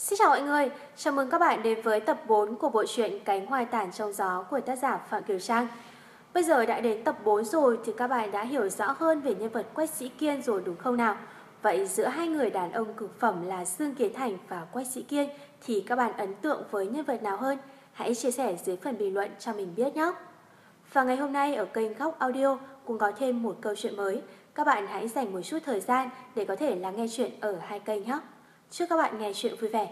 Xin chào mọi người, chào mừng các bạn đến với tập 4 của bộ truyện Cánh hoài Tản Trong Gió của tác giả Phạm Kiều Trang. Bây giờ đã đến tập 4 rồi thì các bạn đã hiểu rõ hơn về nhân vật Quách Sĩ Kiên rồi đúng không nào? Vậy giữa hai người đàn ông cực phẩm là Dương Kiến Thành và Quách Sĩ Kiên thì các bạn ấn tượng với nhân vật nào hơn? Hãy chia sẻ dưới phần bình luận cho mình biết nhé! Và ngày hôm nay ở kênh Góc Audio cũng có thêm một câu chuyện mới. Các bạn hãy dành một chút thời gian để có thể lắng nghe chuyện ở hai kênh nhé! Chúc các bạn nghe chuyện vui vẻ.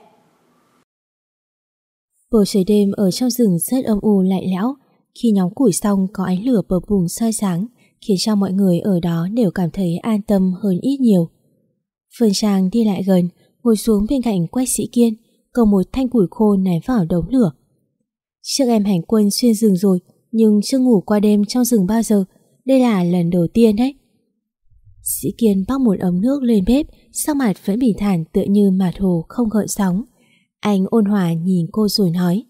Bầu trời đêm ở trong rừng rất âm u lạnh lẽo. Khi nhóm củi xong có ánh lửa bập bùng soi sáng, khiến cho mọi người ở đó đều cảm thấy an tâm hơn ít nhiều. Phương Trang đi lại gần, ngồi xuống bên cạnh Quách Sĩ Kiên, cầm một thanh củi khô ném vào đống lửa. Trước em hành quân xuyên rừng rồi, nhưng chưa ngủ qua đêm trong rừng bao giờ. Đây là lần đầu tiên đấy. Sĩ Kiên bắc một ấm nước lên bếp, sắc mặt vẫn bình thản tựa như mặt hồ không gợn sóng. Anh ôn hòa nhìn cô rồi nói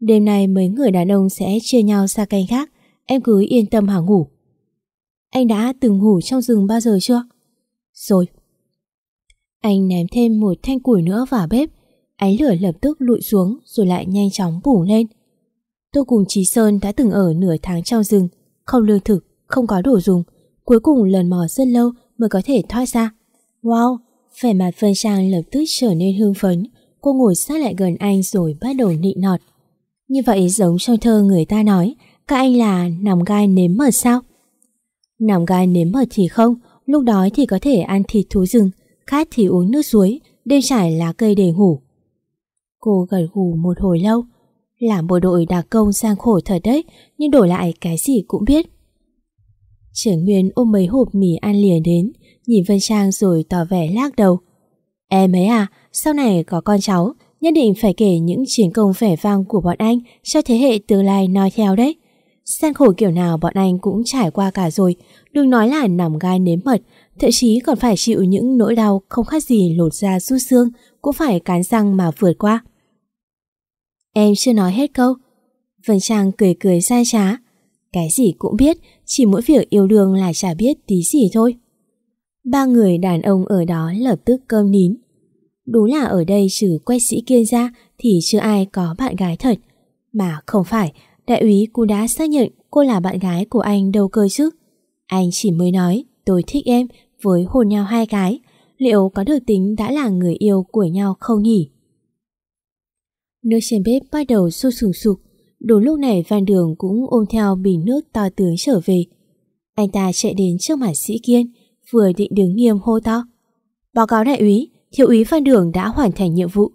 Đêm nay mấy người đàn ông sẽ chia nhau ra canh khác Em cứ yên tâm hả ngủ Anh đã từng ngủ trong rừng bao giờ chưa? Rồi Anh ném thêm một thanh củi nữa vào bếp Ánh lửa lập tức lụi xuống Rồi lại nhanh chóng bùng lên Tôi cùng Trí Sơn đã từng ở nửa tháng trong rừng Không lương thực, không có đồ dùng Cuối cùng lần mò rất lâu mới có thể thoát ra. Wow, vẻ mặt Vân Trang lập tức trở nên hưng phấn. Cô ngồi sát lại gần anh rồi bắt đầu nịnh nọt. Như vậy giống trong thơ người ta nói Các anh là nằm gai nếm mật sao? Nằm gai nếm mật thì không Lúc đói thì có thể ăn thịt thú rừng Khát thì uống nước suối Đêm trải lá cây để ngủ. Cô gật gù một hồi lâu. Làm bộ đội đặc công sang khổ thật đấy Nhưng đổi lại cái gì cũng biết. Trưởng Nguyên ôm mấy hộp mì ăn liền đến Nhìn Vân Trang rồi tỏ vẻ lắc đầu Em ấy à sau này có con cháu, nhất định phải kể những chiến công vẻ vang của bọn anh cho thế hệ tương lai nói theo đấy. Gian khổ kiểu nào bọn anh cũng trải qua cả rồi, đừng nói là nằm gai nếm mật, thậm chí còn phải chịu những nỗi đau không khác gì lột da rút xương, cũng phải cán răng mà vượt qua. Em chưa nói hết câu. Vân Trang cười cười sai trá. Cái gì cũng biết, chỉ mỗi việc yêu đương là chả biết tí gì thôi. Ba người đàn ông ở đó lập tức cơm nín. Đúng là ở đây trừ quét sĩ kiên ra thì chưa ai có bạn gái thật. Mà không phải, đại úy cũng đã xác nhận cô là bạn gái của anh đâu cơ chứ. Anh chỉ mới nói tôi thích em với hôn nhau hai cái. Liệu có được tính đã là người yêu của nhau không nhỉ? Nước trên bếp bắt đầu sôi sùng sục. Đúng lúc này Văn Đường cũng ôm theo bình nước to tướng trở về. Anh ta chạy đến trước mặt sĩ kiên, vừa định đứng nghiêm hô to. Báo cáo đại úy, thiếu úy Phan Đường đã hoàn thành nhiệm vụ.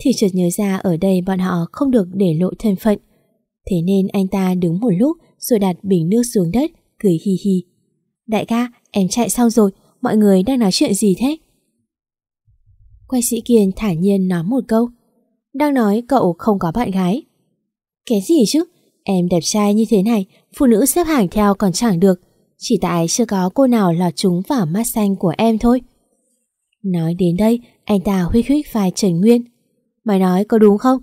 Thì chợt nhớ ra ở đây bọn họ không được để lộ thân phận. Thế nên anh ta đứng một lúc rồi đặt bình nước xuống đất, cười hi hi. Đại ca, em chạy xong rồi, mọi người đang nói chuyện gì thế? Quay sĩ Kiên thản nhiên nói một câu. Đang nói cậu không có bạn gái. Cái gì chứ? Em đẹp trai như thế này, phụ nữ xếp hàng theo còn chẳng được. Chỉ tại chưa có cô nào lọt trúng vào mắt xanh của em thôi. Nói đến đây, anh ta huyết huyết vai Trần Nguyên. Mày nói có đúng không?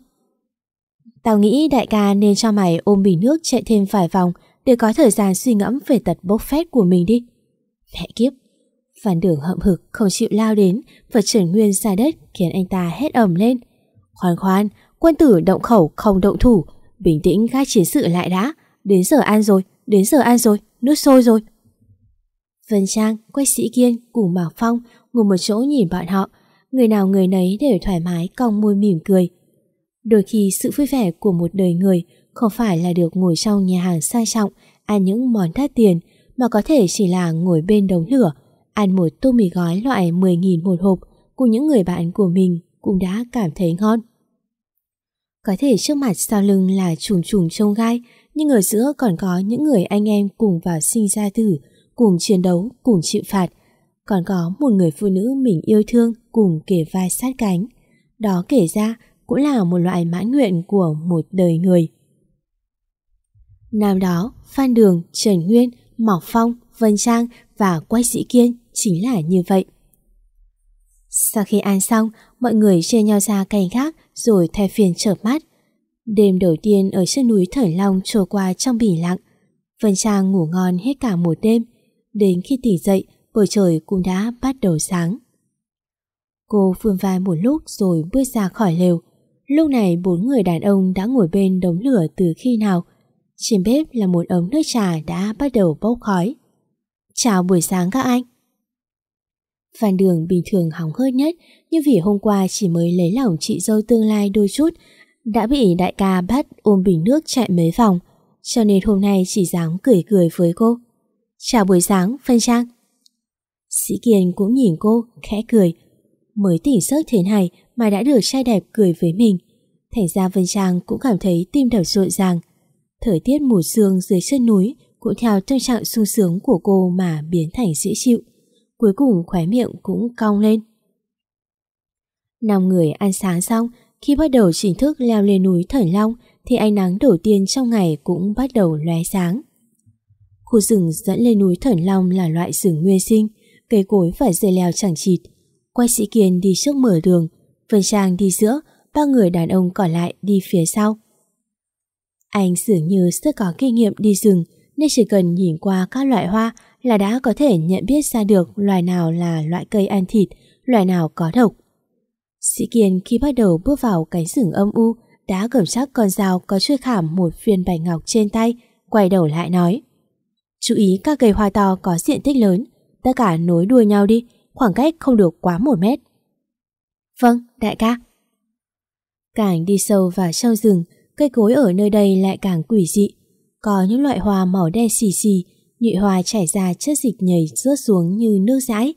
Tao nghĩ đại ca nên cho mày ôm bình nước chạy thêm vài vòng để có thời gian suy ngẫm về tật bốc phét của mình đi. Mẹ kiếp! Phản đường hậm hực không chịu lao đến và Trần Nguyên ra đất khiến anh ta hét ầm lên. Khoan khoan, quân tử động khẩu không động thủ, bình tĩnh gác chiến sự lại đã. Đến giờ ăn rồi, đến giờ ăn rồi, nước sôi rồi. Vân Trang, Quách Sĩ Kiên cùng Mạc Phong ngồi một chỗ nhìn bọn họ, người nào người nấy đều thoải mái cong môi mỉm cười. Đôi khi sự vui vẻ của một đời người không phải là được ngồi trong nhà hàng sang trọng, ăn những món đắt tiền, mà có thể chỉ là ngồi bên đống lửa, ăn một tô mì gói loại 10.000 một hộp cùng những người bạn của mình cũng đã cảm thấy ngon. Có thể trước mặt sau lưng là trùng trùng trông gai, nhưng ở giữa còn có những người anh em cùng vào sinh ra tử, cùng chiến đấu, cùng chịu phạt, còn có một người phụ nữ mình yêu thương cùng kể vai sát cánh. Đó kể ra cũng là một loại mãn nguyện của một đời người. Nam đó, Phan Đường, Trần Nguyên, Mọc Phong, Vân Trang và Quách Sĩ Kiên chính là như vậy. Sau khi ăn xong, mọi người chia nhau ra cành khác rồi thay phiền chợp mắt. Đêm đầu tiên ở trên núi Thởi Long trôi qua trong bình lặng. Vân Trang ngủ ngon hết cả một đêm. Đến khi tỉnh dậy, bầu trời cũng đã bắt đầu sáng. Cô phương vai một lúc rồi bước ra khỏi lều. Lúc này bốn người đàn ông đã ngồi bên đống lửa từ khi nào. Trên bếp là một ống nước trà đã bắt đầu bốc khói. Chào buổi sáng các anh. Phan Đường bình thường hóng hớt nhất nhưng vì hôm qua chỉ mới lấy lòng chị dâu tương lai đôi chút đã bị đại ca bắt ôm bình nước chạy mấy vòng cho nên hôm nay chỉ dám cười cười với cô. Chào buổi sáng, Phân Trang. Sĩ Kiên cũng nhìn cô, khẽ cười. Mới tỉnh giấc thế này mà đã được trai đẹp cười với mình. Thành ra Vân Trang cũng cảm thấy tim đập rộn ràng. Thời tiết mùa sương dưới chân núi cũng theo tâm trạng sung sướng của cô mà biến thành dễ chịu. Cuối cùng khóe miệng cũng cong lên. Năm người ăn sáng xong, khi bắt đầu chính thức leo lên núi Thần Long thì ánh nắng đầu tiên trong ngày cũng bắt đầu lóe sáng. Khu rừng dẫn lên núi Thần Long là loại rừng nguyên sinh, cây cối phải dây leo chẳng chịt. Quay sĩ Kiên đi trước mở đường, Vân Trang đi giữa, ba người đàn ông còn lại đi phía sau. Anh dường như rất có kinh nghiệm đi rừng nên chỉ cần nhìn qua các loại hoa là đã có thể nhận biết ra được loài nào là loại cây ăn thịt, loài nào có độc. Sĩ Kiên khi bắt đầu bước vào cánh rừng âm u đã cầm chắc con dao có chui khảm một viên bạch ngọc trên tay, quay đầu lại nói. Chú ý các cây hoa to có diện tích lớn, tất cả nối đuôi nhau đi, khoảng cách không được quá một mét. Vâng, đại ca. Càng đi sâu vào trong rừng, cây cối ở nơi đây lại càng quỷ dị. Có những loại hoa màu đen xì xì, nhụy hoa chảy ra chất dịch nhầy rớt xuống như nước dãi.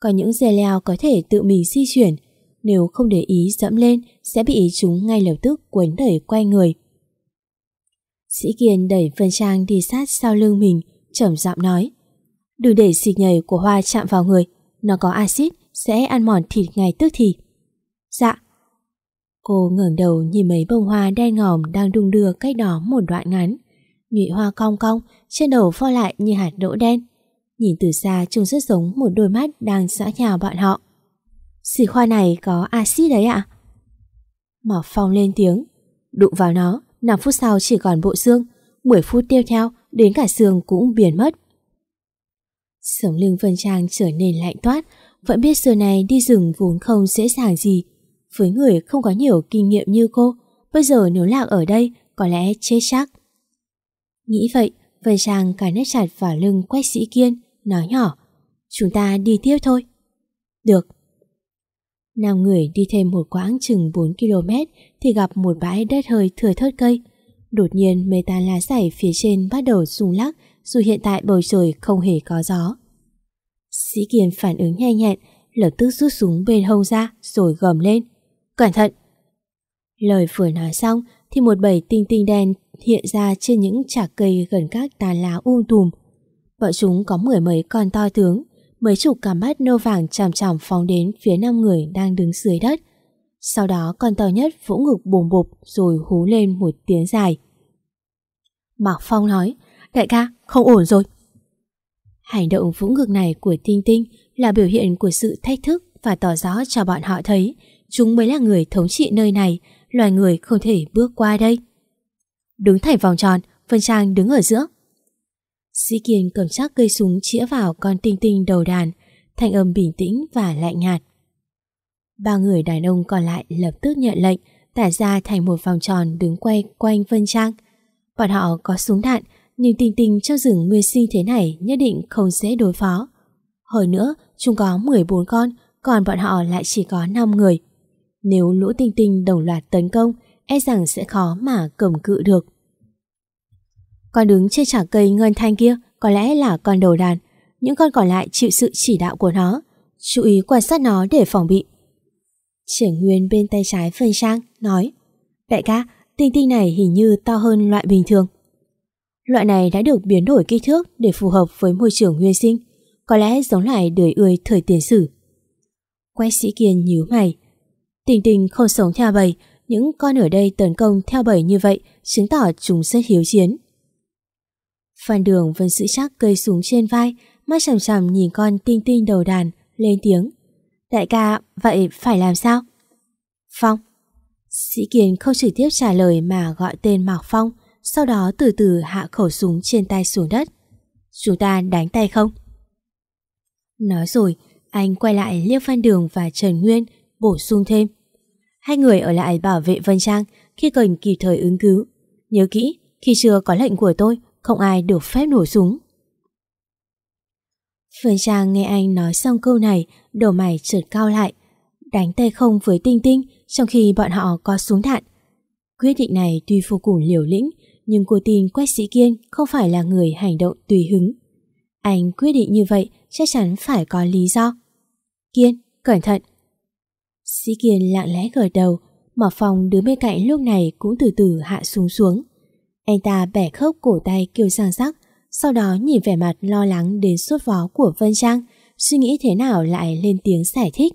Có những dây leo có thể tự mình di chuyển, nếu không để ý dẫm lên sẽ bị chúng ngay lập tức quấn đẩy quay người. Sĩ Kiên đẩy Vân Trang đi sát sau lưng mình, trầm giọng nói Đừng để xịt nhầy của hoa chạm vào người, nó có axit sẽ ăn mòn thịt ngay tức thì. Dạ. Cô ngẩng đầu nhìn mấy bông hoa đen ngòm đang đung đưa cách đó một đoạn ngắn. Nhụy hoa cong cong, trên đầu pho lại như hạt đỗ đen. Nhìn từ xa trông rất giống một đôi mắt đang xã nhào bọn họ. Xì khoa này có axit đấy ạ? Mỏ Phong lên tiếng. Đụng vào nó, 5 phút sau chỉ còn bộ xương, 10 phút tiếp theo đến cả xương cũng biến mất. Sống lưng Vân Trang trở nên lạnh toát, vẫn biết xưa này đi rừng vốn không dễ dàng gì. Với người không có nhiều kinh nghiệm như cô, bây giờ nếu lạc ở đây có lẽ chết chắc. Nghĩ vậy, Vân Trang cài nét chặt vào lưng quách sĩ kiên, nói nhỏ, chúng ta đi tiếp thôi. Được. Năm người đi thêm một quãng chừng 4 km thì gặp một bãi đất hơi thừa thớt cây. Đột nhiên mây tan lá rải phía trên bắt đầu rung lắc dù hiện tại bầu trời không hề có gió. Sĩ Kiên phản ứng nhanh nhẹn, lập tức rút súng bên hông ra rồi gầm lên. Cẩn thận! Lời vừa nói xong thì một bầy tinh tinh đen hiện ra trên những chạc cây gần các tàn lá um tùm. Bọn chúng có mười mấy con to tướng, mấy chục cả mắt nâu vàng chằm chằm phóng đến phía năm người đang đứng dưới đất. Sau đó con to nhất vỗ ngực bùm bụp rồi hú lên một tiếng dài. Mạc Phong nói, đại ca, không ổn rồi. Hành động vỗ ngực này của Tinh Tinh là biểu hiện của sự thách thức và tỏ rõ cho bọn họ thấy chúng mới là người thống trị nơi này, loài người không thể bước qua đây. Đứng thành vòng tròn, Vân Trang đứng ở giữa. Sĩ Kiên cầm chắc cây súng chĩa vào con tinh tinh đầu đàn, thanh âm bình tĩnh và lạnh nhạt. Ba người đàn ông còn lại lập tức nhận lệnh, tả ra thành một vòng tròn đứng quay quanh Vân Trang. Bọn họ có súng đạn, nhưng tinh tinh trong rừng nguyên sinh thế này nhất định không dễ đối phó. Hồi nữa, chúng có 14 con, còn bọn họ lại chỉ có 5 người. Nếu lũ tinh tinh đồng loạt tấn công, e rằng sẽ khó mà cầm cự được. Con đứng trên chả cây ngân thanh kia có lẽ là con đầu đàn. Những con còn lại chịu sự chỉ đạo của nó. Chú ý quan sát nó để phòng bị. Triển Nguyên bên tay trái phân Sang nói Đại ca, tinh tinh này hình như to hơn loại bình thường. Loại này đã được biến đổi kích thước để phù hợp với môi trường nguyên sinh. Có lẽ giống lại đời ươi thời tiền sử. Quách sĩ kiên nhíu mày. Tình tình không sống theo bầy, những con ở đây tấn công theo bầy như vậy chứng tỏ chúng rất hiếu chiến. Phan Đường vẫn giữ chắc cây súng trên vai, mắt chằm chằm nhìn con tinh tinh đầu đàn, lên tiếng. Đại ca, vậy phải làm sao? Phong. Sĩ Kiên không trực tiếp trả lời mà gọi tên Mạc Phong, sau đó từ từ hạ khẩu súng trên tay xuống đất. Chúng ta đánh tay không? Nói rồi, anh quay lại liếc Phan Đường và Trần Nguyên bổ sung thêm. Hai người ở lại bảo vệ Vân Trang khi cần kịp thời ứng cứu. Nhớ kỹ, khi chưa có lệnh của tôi, không ai được phép nổ súng. Vân Trang nghe anh nói xong câu này, đầu mày trượt cao lại. Đánh tay không với Tinh Tinh trong khi bọn họ có súng đạn. Quyết định này tuy vô cùng liều lĩnh, nhưng cô tin Quách Sĩ Kiên không phải là người hành động tùy hứng. Anh quyết định như vậy chắc chắn phải có lý do. Kiên, cẩn thận. Sĩ Kiên lặng lẽ gật đầu, Mở phòng đứng bên cạnh lúc này cũng từ từ hạ xuống xuống. Anh ta bẻ khớp cổ tay kêu sang sắc, sau đó nhìn vẻ mặt lo lắng đến suốt vó của Vân Trang, suy nghĩ thế nào lại lên tiếng giải thích.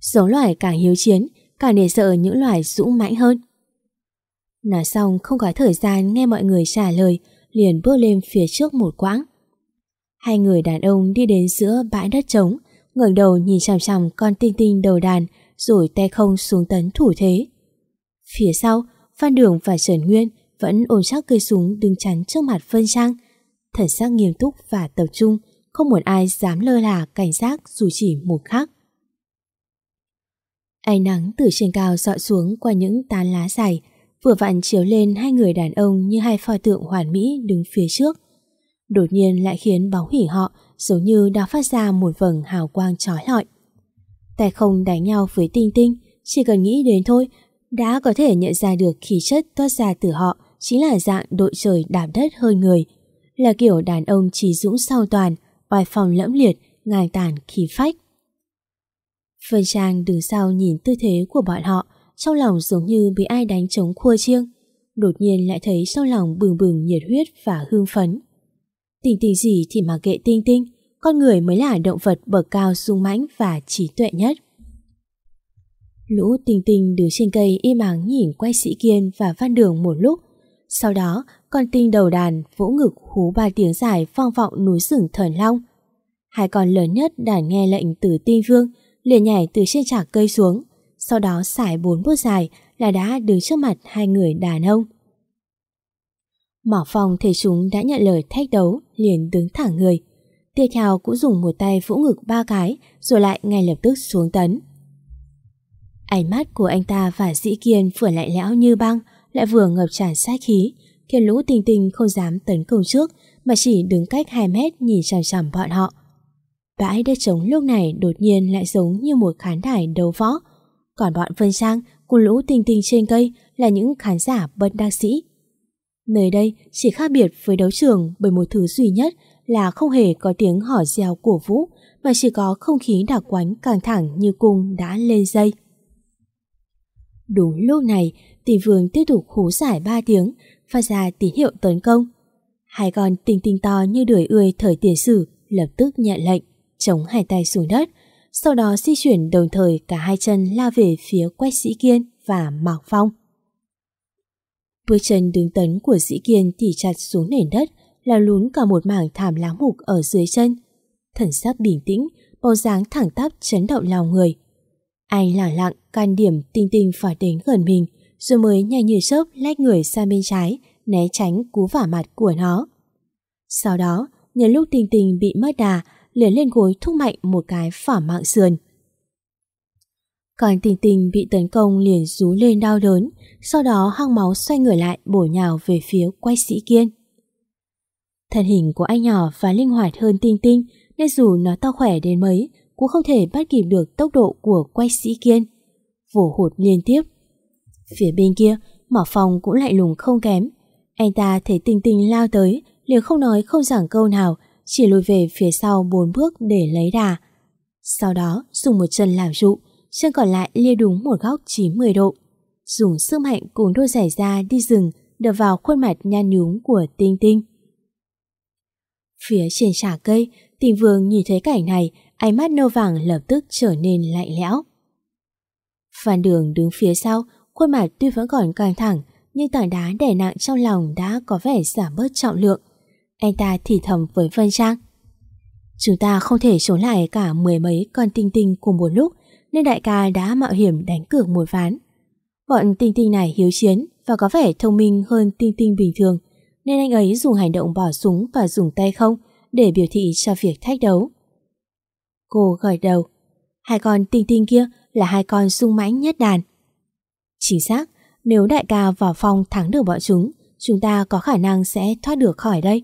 Giống loài càng hiếu chiến, càng để sợ những loài dũng mãnh hơn. Nói xong không có thời gian nghe mọi người trả lời, liền bước lên phía trước một quãng. Hai người đàn ông đi đến giữa bãi đất trống, ngẩng đầu nhìn chằm chằm con tinh tinh đầu đàn, rồi tay không xuống tấn thủ thế. Phía sau, Phan Đường và Trần Nguyên vẫn ôm chắc cây súng đứng chắn trước mặt Vân Trang, thần sắc nghiêm túc và tập trung, không một ai dám lơ là cảnh giác dù chỉ một khắc. Ánh nắng từ trên cao dọi xuống qua những tán lá dài, vừa vặn chiếu lên hai người đàn ông như hai pho tượng hoàn mỹ đứng phía trước. Đột nhiên lại khiến bóng hỉ họ giống như đã phát ra một vầng hào quang trói lọi. Tay không đánh nhau với Tinh Tinh, chỉ cần nghĩ đến thôi, đã có thể nhận ra được khí chất toát ra từ họ chính là dạng đội trời đạp đất hơn người. Là kiểu đàn ông chỉ dũng sau toàn, oai phong lẫm liệt, ngang tàn khí phách. Vân Trang đứng sau nhìn tư thế của bọn họ, trong lòng giống như bị ai đánh trống khua chiêng. Đột nhiên lại thấy trong lòng bừng bừng nhiệt huyết và hương phấn. Tình tình gì thì mà kệ tinh tinh, con người mới là động vật bậc cao sung mãnh và trí tuệ nhất. Lũ tinh tinh đứng trên cây im ắng nhìn quay sĩ kiên và văn đường một lúc. Sau đó, con tinh đầu đàn vỗ ngực hú ba tiếng dài phong vọng núi rừng thần long. Hai con lớn nhất đàn nghe lệnh từ tinh vương liền nhảy từ trên chạc cây xuống. Sau đó xài bốn bước dài là đã đứng trước mặt hai người đàn ông. Mỏ phòng thấy chúng đã nhận lời thách đấu liền đứng thẳng người. Tiếp theo cũng dùng một tay vỗ ngực ba cái, rồi lại ngay lập tức xuống tấn. Ánh mắt của anh ta và dĩ kiên vừa lạnh lẽo như băng, lại vừa ngập tràn sát khí khiến lũ tinh tinh không dám tấn công trước, mà chỉ đứng cách 2 mét nhìn chằm chằm bọn họ. Bãi đất trống lúc này đột nhiên lại giống như một khán đài đấu võ còn bọn Vân Sang cùng lũ tinh tinh trên cây là những khán giả bất đắc sĩ. Nơi đây chỉ khác biệt với đấu trường bởi một thứ duy nhất là không hề có tiếng hỏ reo của vũ mà chỉ có không khí đặc quánh căng thẳng như cung đã lên dây. Đúng lúc này, tỷ vương tiếp tục hú giải ba tiếng, phát ra tín hiệu tấn công. Hai con tinh tinh to như đuổi ươi thời tiền sử lập tức nhận lệnh, chống hai tay xuống đất, sau đó di chuyển đồng thời cả hai chân la về phía quách sĩ kiên và mạc phong. Bước chân đứng tấn của sĩ kiên thì chặt xuống nền đất, là lún cả một mảng thảm lá mục ở dưới chân. Thần sắc bình tĩnh, bầu dáng thẳng tắp chấn động lòng người. Anh lẳng lặng can điểm tinh tinh phải đến gần mình, rồi mới nhanh như chớp lách người sang bên trái, né tránh cú vả mặt của nó. Sau đó, nhân lúc tinh tinh bị mất đà, liền lên gối thúc mạnh một cái phả mạng sườn. Còn tình tình bị tấn công liền rú lên đau đớn, sau đó hăng máu xoay người lại bổ nhào về phía quay sĩ kiên. Thân hình của anh nhỏ và linh hoạt hơn Tinh Tinh nên dù nó to khỏe đến mấy cũng không thể bắt kịp được tốc độ của quay sĩ kiên. Vổ hụt liên tiếp. Phía bên kia, Mỏ Phòng cũng lại lùng không kém. Anh ta thấy Tinh Tinh lao tới, liền không nói không giảng câu nào, chỉ lùi về phía sau bốn bước để lấy đà. Sau đó dùng một chân làm trụ, chân còn lại lia đúng một góc 90 độ. Dùng sức mạnh cùng đôi giày ra đi rừng đập vào khuôn mặt nhan nhúm của Tinh Tinh. Phía trên trà cây, tình vương nhìn thấy cảnh này, ánh mắt nâu vàng lập tức trở nên lạnh lẽo. Phan Đường đứng phía sau, khuôn mặt tuy vẫn còn căng thẳng, nhưng tảng đá đè nặng trong lòng đã có vẻ giảm bớt trọng lượng. Anh ta thì thầm với Vân Trang. Chúng ta không thể trốn lại cả mười mấy con tinh tinh cùng một lúc, nên đại ca đã mạo hiểm đánh cược một ván. Bọn tinh tinh này hiếu chiến và có vẻ thông minh hơn tinh tinh bình thường, nên anh ấy dùng hành động bỏ súng và dùng tay không để biểu thị cho việc thách đấu. Cô gật đầu. Hai con tinh tinh kia là hai con sung mãnh nhất đàn. Chính xác, nếu đại ca vào phong thắng được bọn chúng, chúng ta có khả năng sẽ thoát được khỏi đây.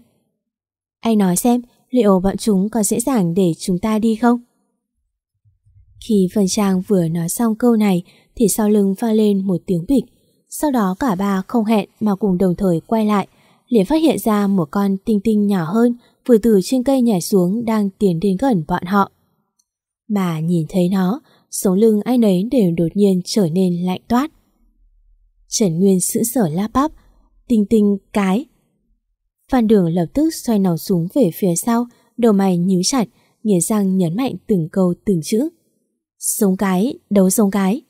Anh nói xem, liệu bọn chúng có dễ dàng để chúng ta đi không? Khi Vân Trang vừa nói xong câu này thì sau lưng vang lên một tiếng bịch. Sau đó cả ba không hẹn mà cùng đồng thời quay lại, liền phát hiện ra một con tinh tinh nhỏ hơn vừa từ trên cây nhảy xuống đang tiến đến gần bọn họ. Mà nhìn thấy nó, sống lưng ai nấy đều đột nhiên trở nên lạnh toát. Trần Nguyên sững sở láp bắp, tinh tinh cái. Phan Đường lập tức xoay nòng súng về phía sau, đầu mày nhíu chặt, nghiến răng nhấn mạnh từng câu từng chữ. Sống cái, đấu sống cái.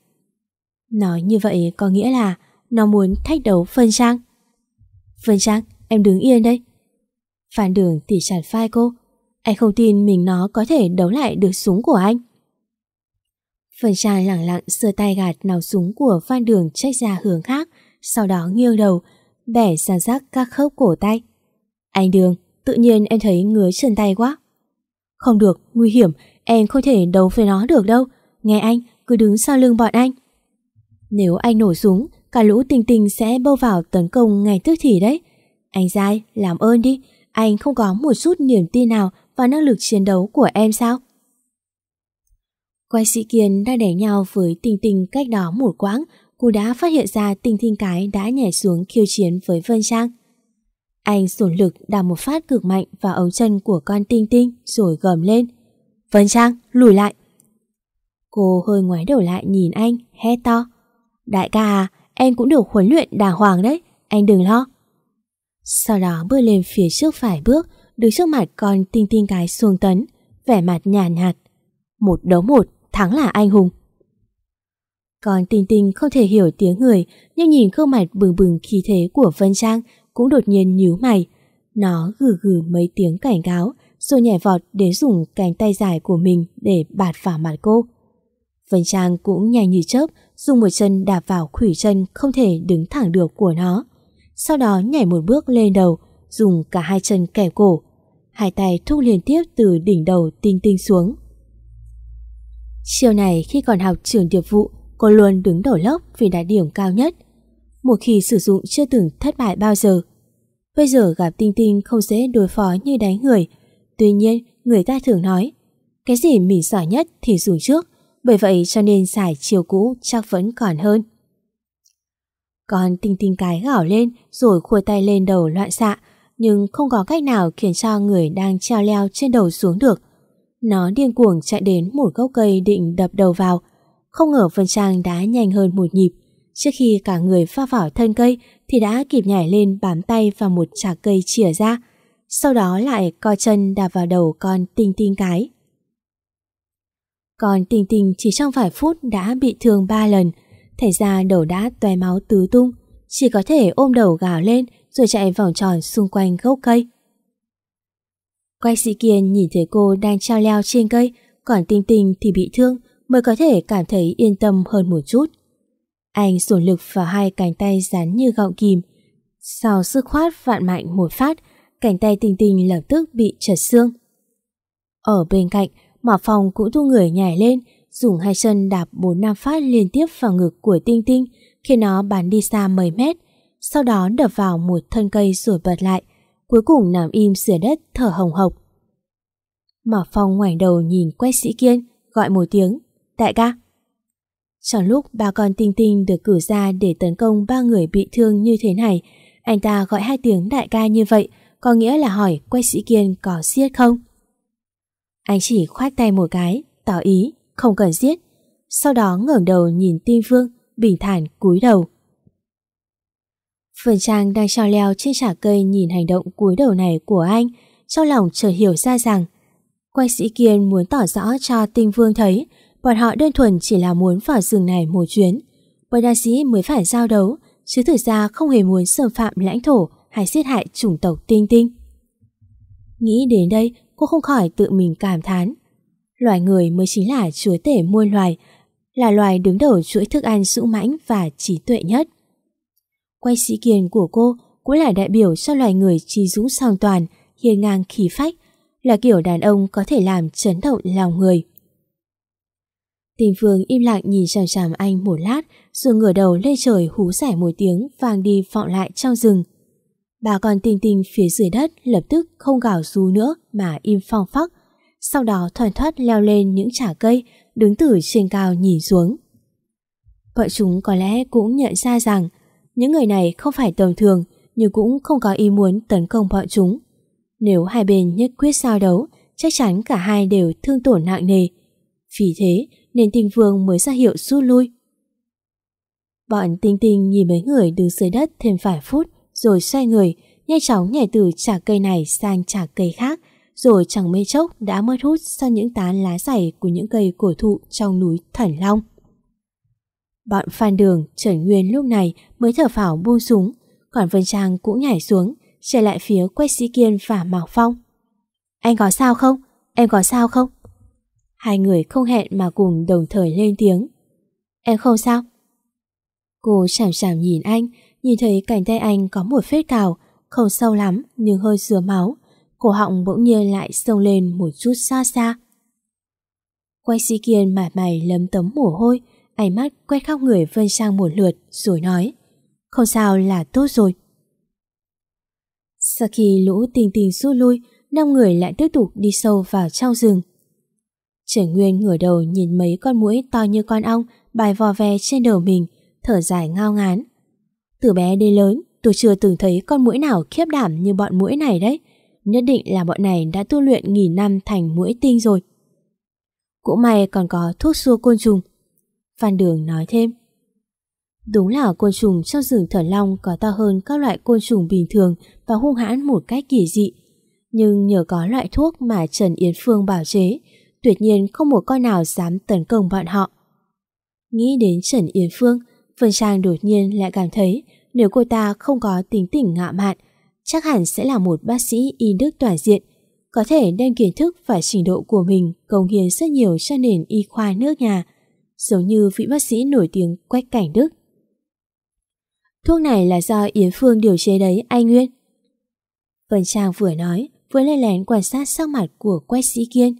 Nói như vậy có nghĩa là nó muốn thách đấu Phân Trang. Phân Trang, em đứng yên đây. Phan Đường tỉ chặt vai cô. Anh không tin mình nó có thể đấu lại được súng của anh. Phần Trang lặng lặng sơ tay gạt nào súng của Phan Đường trách ra hướng khác, sau đó nghiêng đầu, bẻ sàn rác các khớp cổ tay. Anh Đường, tự nhiên em thấy ngứa chân tay quá. Không được, nguy hiểm, em không thể đấu với nó được đâu. Nghe anh, cứ đứng sau lưng bọn anh. Nếu anh nổ súng, cả lũ tình tình sẽ bâu vào tấn công ngay tức thì đấy. Anh dai, làm ơn đi, anh không có một chút niềm tin nào vào năng lực chiến đấu của em sao? Quay sĩ Kiên đang đẩy nhau với tình tình cách đó một quãng, cô đã phát hiện ra tình Tinh cái đã nhảy xuống khiêu chiến với Vân Trang. Anh dồn lực đạp một phát cực mạnh vào ống chân của con Tinh Tinh rồi gầm lên. Vân Trang, lùi lại. Cô hơi ngoái đầu lại nhìn anh, hét to. Đại ca à, em cũng được huấn luyện đàng hoàng đấy, anh đừng lo. Sau đó bước lên phía trước phải bước, đứng trước mặt con tinh tinh cái xuông tấn, vẻ mặt nhàn nhạt. Một đấu một, thắng là anh hùng. Còn tinh tinh không thể hiểu tiếng người, nhưng nhìn gương mặt bừng bừng khí thế của Vân Trang cũng đột nhiên nhíu mày. Nó gừ gừ mấy tiếng cảnh cáo, rồi nhảy vọt đến dùng cánh tay dài của mình để bạt vào mặt cô. Vân Trang cũng nhanh như chớp, dùng một chân đạp vào khủy chân không thể đứng thẳng được của nó. Sau đó nhảy một bước lên đầu, dùng cả hai chân kẻ cổ. Hai tay thúc liên tiếp từ đỉnh đầu tinh tinh xuống. Chiều này khi còn học trường điệp vụ, cô luôn đứng đầu lớp vì đạt điểm cao nhất. Một khi sử dụng chưa từng thất bại bao giờ. Bây giờ gặp Tinh Tinh không dễ đối phó như đánh người. Tuy nhiên, người ta thường nói, cái gì mình giỏi nhất thì dùng trước, bởi vậy cho nên giải chiều cũ chắc vẫn còn hơn. Còn tinh tinh cái gào lên rồi khua tay lên đầu loạn xạ, nhưng không có cách nào khiến cho người đang treo leo trên đầu xuống được. Nó điên cuồng chạy đến một gốc cây định đập đầu vào. Không ngờ Vân Trang đã nhanh hơn một nhịp. Trước khi cả người pha vào thân cây thì đã kịp nhảy lên bám tay vào một chạc cây chìa ra. Sau đó lại co chân đạp vào đầu con tinh tinh cái. Còn Tình Tình chỉ trong vài phút đã bị thương ba lần, thể ra đầu đã toe máu tứ tung, chỉ có thể ôm đầu gào lên rồi chạy vòng tròn xung quanh gốc cây. Quay sĩ Kiên nhìn thấy cô đang treo leo trên cây, còn Tinh Tinh thì bị thương mới có thể cảm thấy yên tâm hơn một chút. Anh dồn lực vào hai cánh tay rắn như gọng kìm. Sau sức khoát vạn mạnh một phát, cánh tay Tinh Tinh lập tức bị trật xương. Ở bên cạnh, Mỏ phòng cũng thu người nhảy lên, dùng hai chân đạp 4 năm phát liên tiếp vào ngực của Tinh Tinh, khiến nó bắn đi xa mấy mét, sau đó đập vào một thân cây rồi bật lại, cuối cùng nằm im sửa đất thở hồng hộc. Mỏ phòng ngoảnh đầu nhìn quét sĩ kiên, gọi một tiếng, đại ca. Trong lúc ba con tinh tinh được cử ra để tấn công ba người bị thương như thế này, anh ta gọi hai tiếng đại ca như vậy, có nghĩa là hỏi quay sĩ kiên có siết không? Anh chỉ khoát tay một cái, tỏ ý, không cần giết. Sau đó ngẩng đầu nhìn Tinh Vương, bình thản cúi đầu. Phần Trang đang trao leo trên trả cây nhìn hành động cúi đầu này của anh, trong lòng chợt hiểu ra rằng quay sĩ Kiên muốn tỏ rõ cho Tinh Vương thấy bọn họ đơn thuần chỉ là muốn vào rừng này một chuyến. Bởi đa sĩ mới phải giao đấu, chứ thực ra không hề muốn xâm phạm lãnh thổ hay giết hại chủng tộc Tinh Tinh. Nghĩ đến đây, cô không khỏi tự mình cảm thán. Loài người mới chính là chúa tể muôn loài, là loài đứng đầu chuỗi thức ăn dũng mãnh và trí tuệ nhất. Quay sĩ kiền của cô cũng là đại biểu cho loài người trí dũng song toàn, hiên ngang khí phách, là kiểu đàn ông có thể làm chấn động lòng người. Tình Phương im lặng nhìn chằm chằm anh một lát rồi ngửa đầu lên trời hú sẻ một tiếng vang đi vọng lại trong rừng. Bà con tinh tinh phía dưới đất lập tức không gào rú nữa mà im phong phắc. Sau đó thoàn thoát leo lên những chả cây, đứng từ trên cao nhìn xuống. Bọn chúng có lẽ cũng nhận ra rằng những người này không phải tầm thường nhưng cũng không có ý muốn tấn công bọn chúng. Nếu hai bên nhất quyết giao đấu, chắc chắn cả hai đều thương tổn nặng nề. Vì thế nên tinh vương mới ra hiệu rút lui. Bọn tinh tinh nhìn mấy người đứng dưới đất thêm vài phút rồi xoay người, nhanh chóng nhảy từ chả cây này sang chả cây khác, rồi chẳng mấy chốc đã mất hút sau những tán lá dày của những cây cổ thụ trong núi Thần Long. Bọn Phan Đường, Trần Nguyên lúc này mới thở phào buông súng, còn Vân Trang cũng nhảy xuống, chạy lại phía Quách Sĩ Kiên và Mạc Phong. Anh có sao không? Em có sao không? Hai người không hẹn mà cùng đồng thời lên tiếng. Em không sao. Cô chằm chằm nhìn anh, nhìn thấy cánh tay anh có một vết cào, không sâu lắm nhưng hơi dừa máu. Cổ họng bỗng nhiên lại sông lên một chút xa xa. Quay si kiên mải mày lấm tấm mồ hôi, ánh mắt quét khóc người Vân sang một lượt rồi nói Không sao là tốt rồi. Sau khi lũ tình tình rút lui, năm người lại tiếp tục đi sâu vào trong rừng. Trần Nguyên ngửa đầu nhìn mấy con mũi to như con ong bài vò ve trên đầu mình, thở dài ngao ngán. Từ bé đến lớn, tôi chưa từng thấy con mũi nào khiếp đảm như bọn mũi này đấy. Nhất định là bọn này đã tu luyện nghìn năm thành mũi tinh rồi. Cũng may còn có thuốc xua côn trùng. Phan Đường nói thêm. Đúng là côn trùng trong rừng thở long có to hơn các loại côn trùng bình thường và hung hãn một cách kỳ dị. Nhưng nhờ có loại thuốc mà Trần Yến Phương bảo chế, tuyệt nhiên không một con nào dám tấn công bọn họ. Nghĩ đến Trần Yến Phương, Vân Trang đột nhiên lại cảm thấy nếu cô ta không có tính tình ngạo mạn, chắc hẳn sẽ là một bác sĩ y đức toàn diện, có thể đem kiến thức và trình độ của mình công hiến rất nhiều cho nền y khoa nước nhà, giống như vị bác sĩ nổi tiếng Quách Cảnh Đức. Thuốc này là do Yến Phương điều chế đấy anh Nguyên. Vân Trang vừa nói, vừa lên lén quan sát sắc mặt của Quách Sĩ Kiên.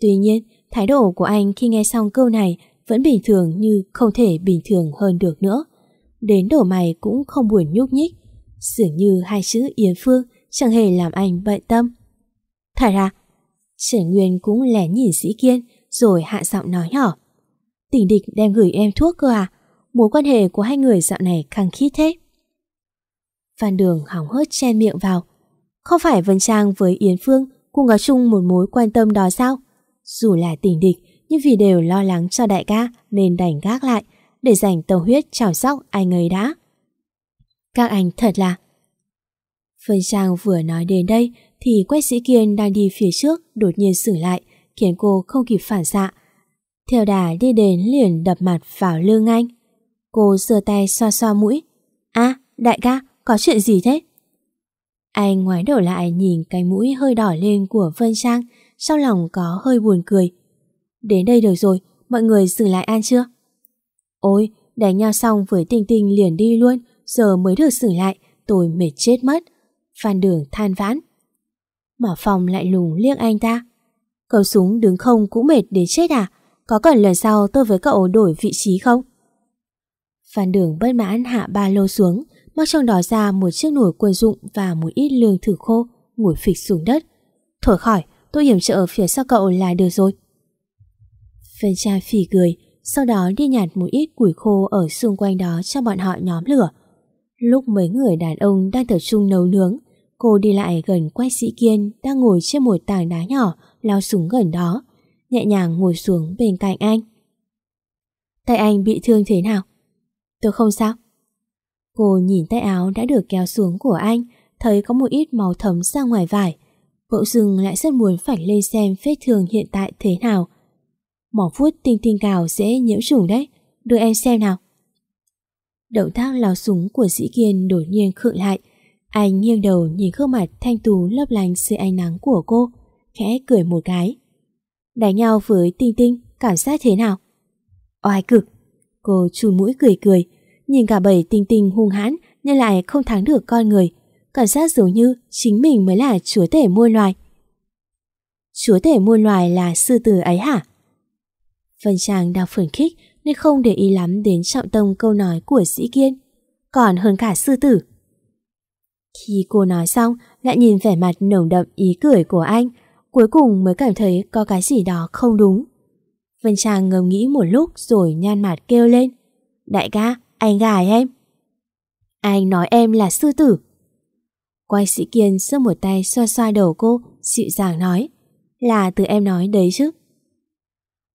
Tuy nhiên, thái độ của anh khi nghe xong câu này vẫn bình thường như không thể bình thường hơn được nữa. Đến đổ mày cũng không buồn nhúc nhích, dường như hai chữ Yến Phương chẳng hề làm anh bận tâm. Thật ra, Trần Nguyên cũng lén nhìn Sĩ Kiên rồi hạ giọng nói nhỏ. Tình địch đem gửi em thuốc cơ à? Mối quan hệ của hai người dạo này khăng khít thế. Phan Đường hỏng hớt chen miệng vào. Không phải Vân Trang với Yến Phương cũng có chung một mối quan tâm đó sao? Dù là tình địch, nhưng vì đều lo lắng cho đại ca nên đành gác lại để dành tàu huyết chào sóc anh ấy đã. Các anh thật là... Vân Trang vừa nói đến đây thì Quách Sĩ Kiên đang đi phía trước đột nhiên xử lại khiến cô không kịp phản xạ. Theo đà đi đến liền đập mặt vào lưng anh. Cô giơ tay xoa xoa mũi. À, đại ca, có chuyện gì thế? Anh ngoái đầu lại nhìn cái mũi hơi đỏ lên của Vân Trang, sau lòng có hơi buồn cười. Đến đây được rồi, mọi người xử lại an chưa? Ôi, đánh nhau xong với Tinh Tinh liền đi luôn, giờ mới được xử lại, tôi mệt chết mất. Phan Đường than vãn. Mở phòng lại lùng liếc anh ta. Cậu súng đứng không cũng mệt đến chết à? Có cần lần sau tôi với cậu đổi vị trí không? Phan Đường bất mãn hạ ba lô xuống, móc trong đó ra một chiếc nồi quân dụng và một ít lương thử khô, ngồi phịch xuống đất. Thổi khỏi, tôi hiểm trợ phía sau cậu là được rồi. Vân Cha phỉ cười, sau đó đi nhặt một ít củi khô ở xung quanh đó cho bọn họ nhóm lửa. Lúc mấy người đàn ông đang tập trung nấu nướng, cô đi lại gần quay sĩ kiên đang ngồi trên một tảng đá nhỏ lao súng gần đó, nhẹ nhàng ngồi xuống bên cạnh anh. Tay anh bị thương thế nào? Tôi không sao. Cô nhìn tay áo đã được kéo xuống của anh, thấy có một ít máu thấm ra ngoài vải. Bỗng dưng lại rất muốn phải lên xem vết thương hiện tại thế nào. Mỏ phút tinh tinh cào sẽ nhiễm trùng đấy, đưa em xem nào. Động tác lao súng của sĩ kiên đột nhiên khựng lại. Anh nghiêng đầu nhìn gương mặt thanh tú lấp lánh dưới ánh nắng của cô, khẽ cười một cái. Đánh nhau với tinh tinh, cảm giác thế nào? Oai cực, Cô chùn mũi cười cười, nhìn cả bầy tinh tinh hung hãn nhưng lại không thắng được con người. Cảm giác giống như chính mình mới là chúa tể muôn loài. Chúa tể muôn loài là sư tử ấy hả? Vân Trang đang phấn khích nên không để ý lắm đến trọng tâm câu nói của sĩ kiên. Còn hơn cả sư tử. Khi cô nói xong, lại nhìn vẻ mặt nồng đậm ý cười của anh, cuối cùng mới cảm thấy có cái gì đó không đúng. Vân Trang ngầm nghĩ một lúc rồi nhan mặt kêu lên. Đại ca, anh gài em. Anh nói em là sư tử. Quay sĩ kiên giơ một tay xoa xoa đầu cô, dịu dàng nói. Là từ em nói đấy chứ.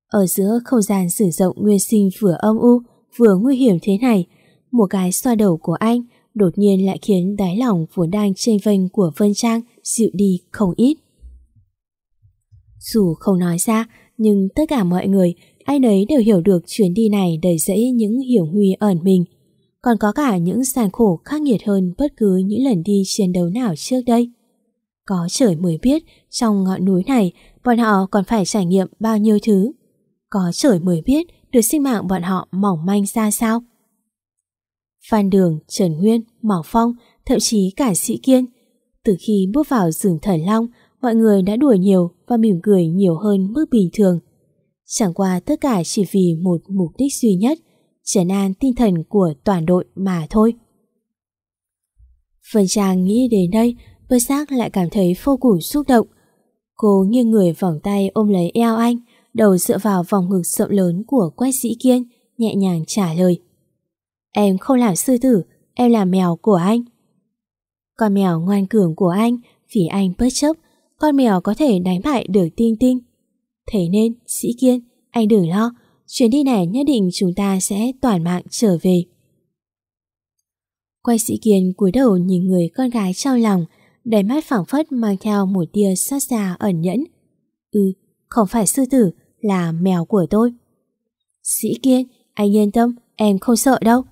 Ở giữa không gian sử rộng nguyên sinh vừa âm u, vừa nguy hiểm thế này, một cái xoa đầu của anh đột nhiên lại khiến đáy lòng vốn đang chênh vênh của Vân Trang dịu đi không ít. Dù không nói ra, nhưng tất cả mọi người, ai nấy đều hiểu được chuyến đi này đầy dẫy những hiểu nguy ẩn mình. Còn có cả những sàn khổ khắc nghiệt hơn bất cứ những lần đi chiến đấu nào trước đây. Có trời mới biết, trong ngọn núi này, bọn họ còn phải trải nghiệm bao nhiêu thứ. Có trời mới biết được sinh mạng bọn họ mỏng manh ra sao. Phan Đường, Trần Nguyên, Mỏ Phong, thậm chí cả Sĩ Kiên. Từ khi bước vào rừng Thần Long, mọi người đã đùa nhiều và mỉm cười nhiều hơn mức bình thường. Chẳng qua tất cả chỉ vì một mục đích duy nhất, trấn an tinh thần của toàn đội mà thôi. Phần Trang nghĩ đến đây, bất giác lại cảm thấy vô cùng xúc động. Cô nghiêng người vòng tay ôm lấy eo anh, đầu dựa vào vòng ngực rộng lớn của quách sĩ kiên, nhẹ nhàng trả lời. Em không làm sư tử, em là mèo của anh. Con mèo ngoan cường của anh, vì anh bất chấp, con mèo có thể đánh bại được tinh tinh. Thế nên, sĩ kiên, anh đừng lo, chuyến đi này nhất định chúng ta sẽ toàn mạng trở về. Quay sĩ kiên cúi đầu nhìn người con gái trong lòng, đầy mắt phảng phất mang theo một tia xót xa ẩn nhẫn. Ừ, không phải sư tử, là mèo của tôi. Sĩ kiên, anh yên tâm, em không sợ đâu.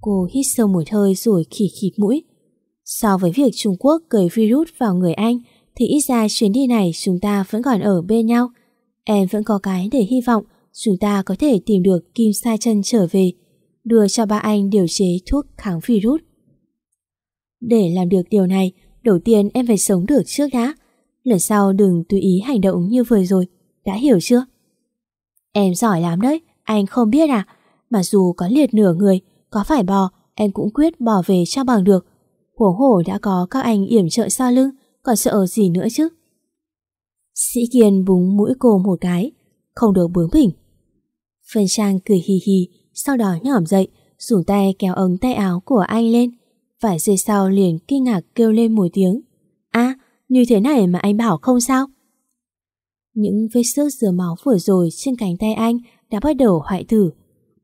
Cô hít sâu một hơi rồi khỉ khịt mũi. So với việc Trung Quốc gửi virus vào người anh, thì ít ra chuyến đi này chúng ta vẫn còn ở bên nhau. Em vẫn có cái để hy vọng chúng ta có thể tìm được Kim Sa chân trở về, đưa cho ba anh điều chế thuốc kháng virus. Để làm được điều này, đầu tiên em phải sống được trước đã. Lần sau đừng tùy ý hành động như vừa rồi, đã hiểu chưa? Em giỏi lắm đấy, anh không biết à? Mà dù có liệt nửa người, có phải bò, em cũng quyết bỏ về cho bằng được. hổ hổ đã có các anh yểm trợ sau lưng, còn sợ gì nữa chứ? Sĩ Kiên búng mũi cô một cái, không được bướng bỉnh. Phân Trang cười hì hì, sau đó nhỏm dậy, dùng tay kéo ống tay áo của anh lên. Vài giây sau liền kinh ngạc kêu lên một tiếng. a như thế này mà anh bảo không sao? Những vết xước rửa máu vừa rồi trên cánh tay anh đã bắt đầu hoại tử.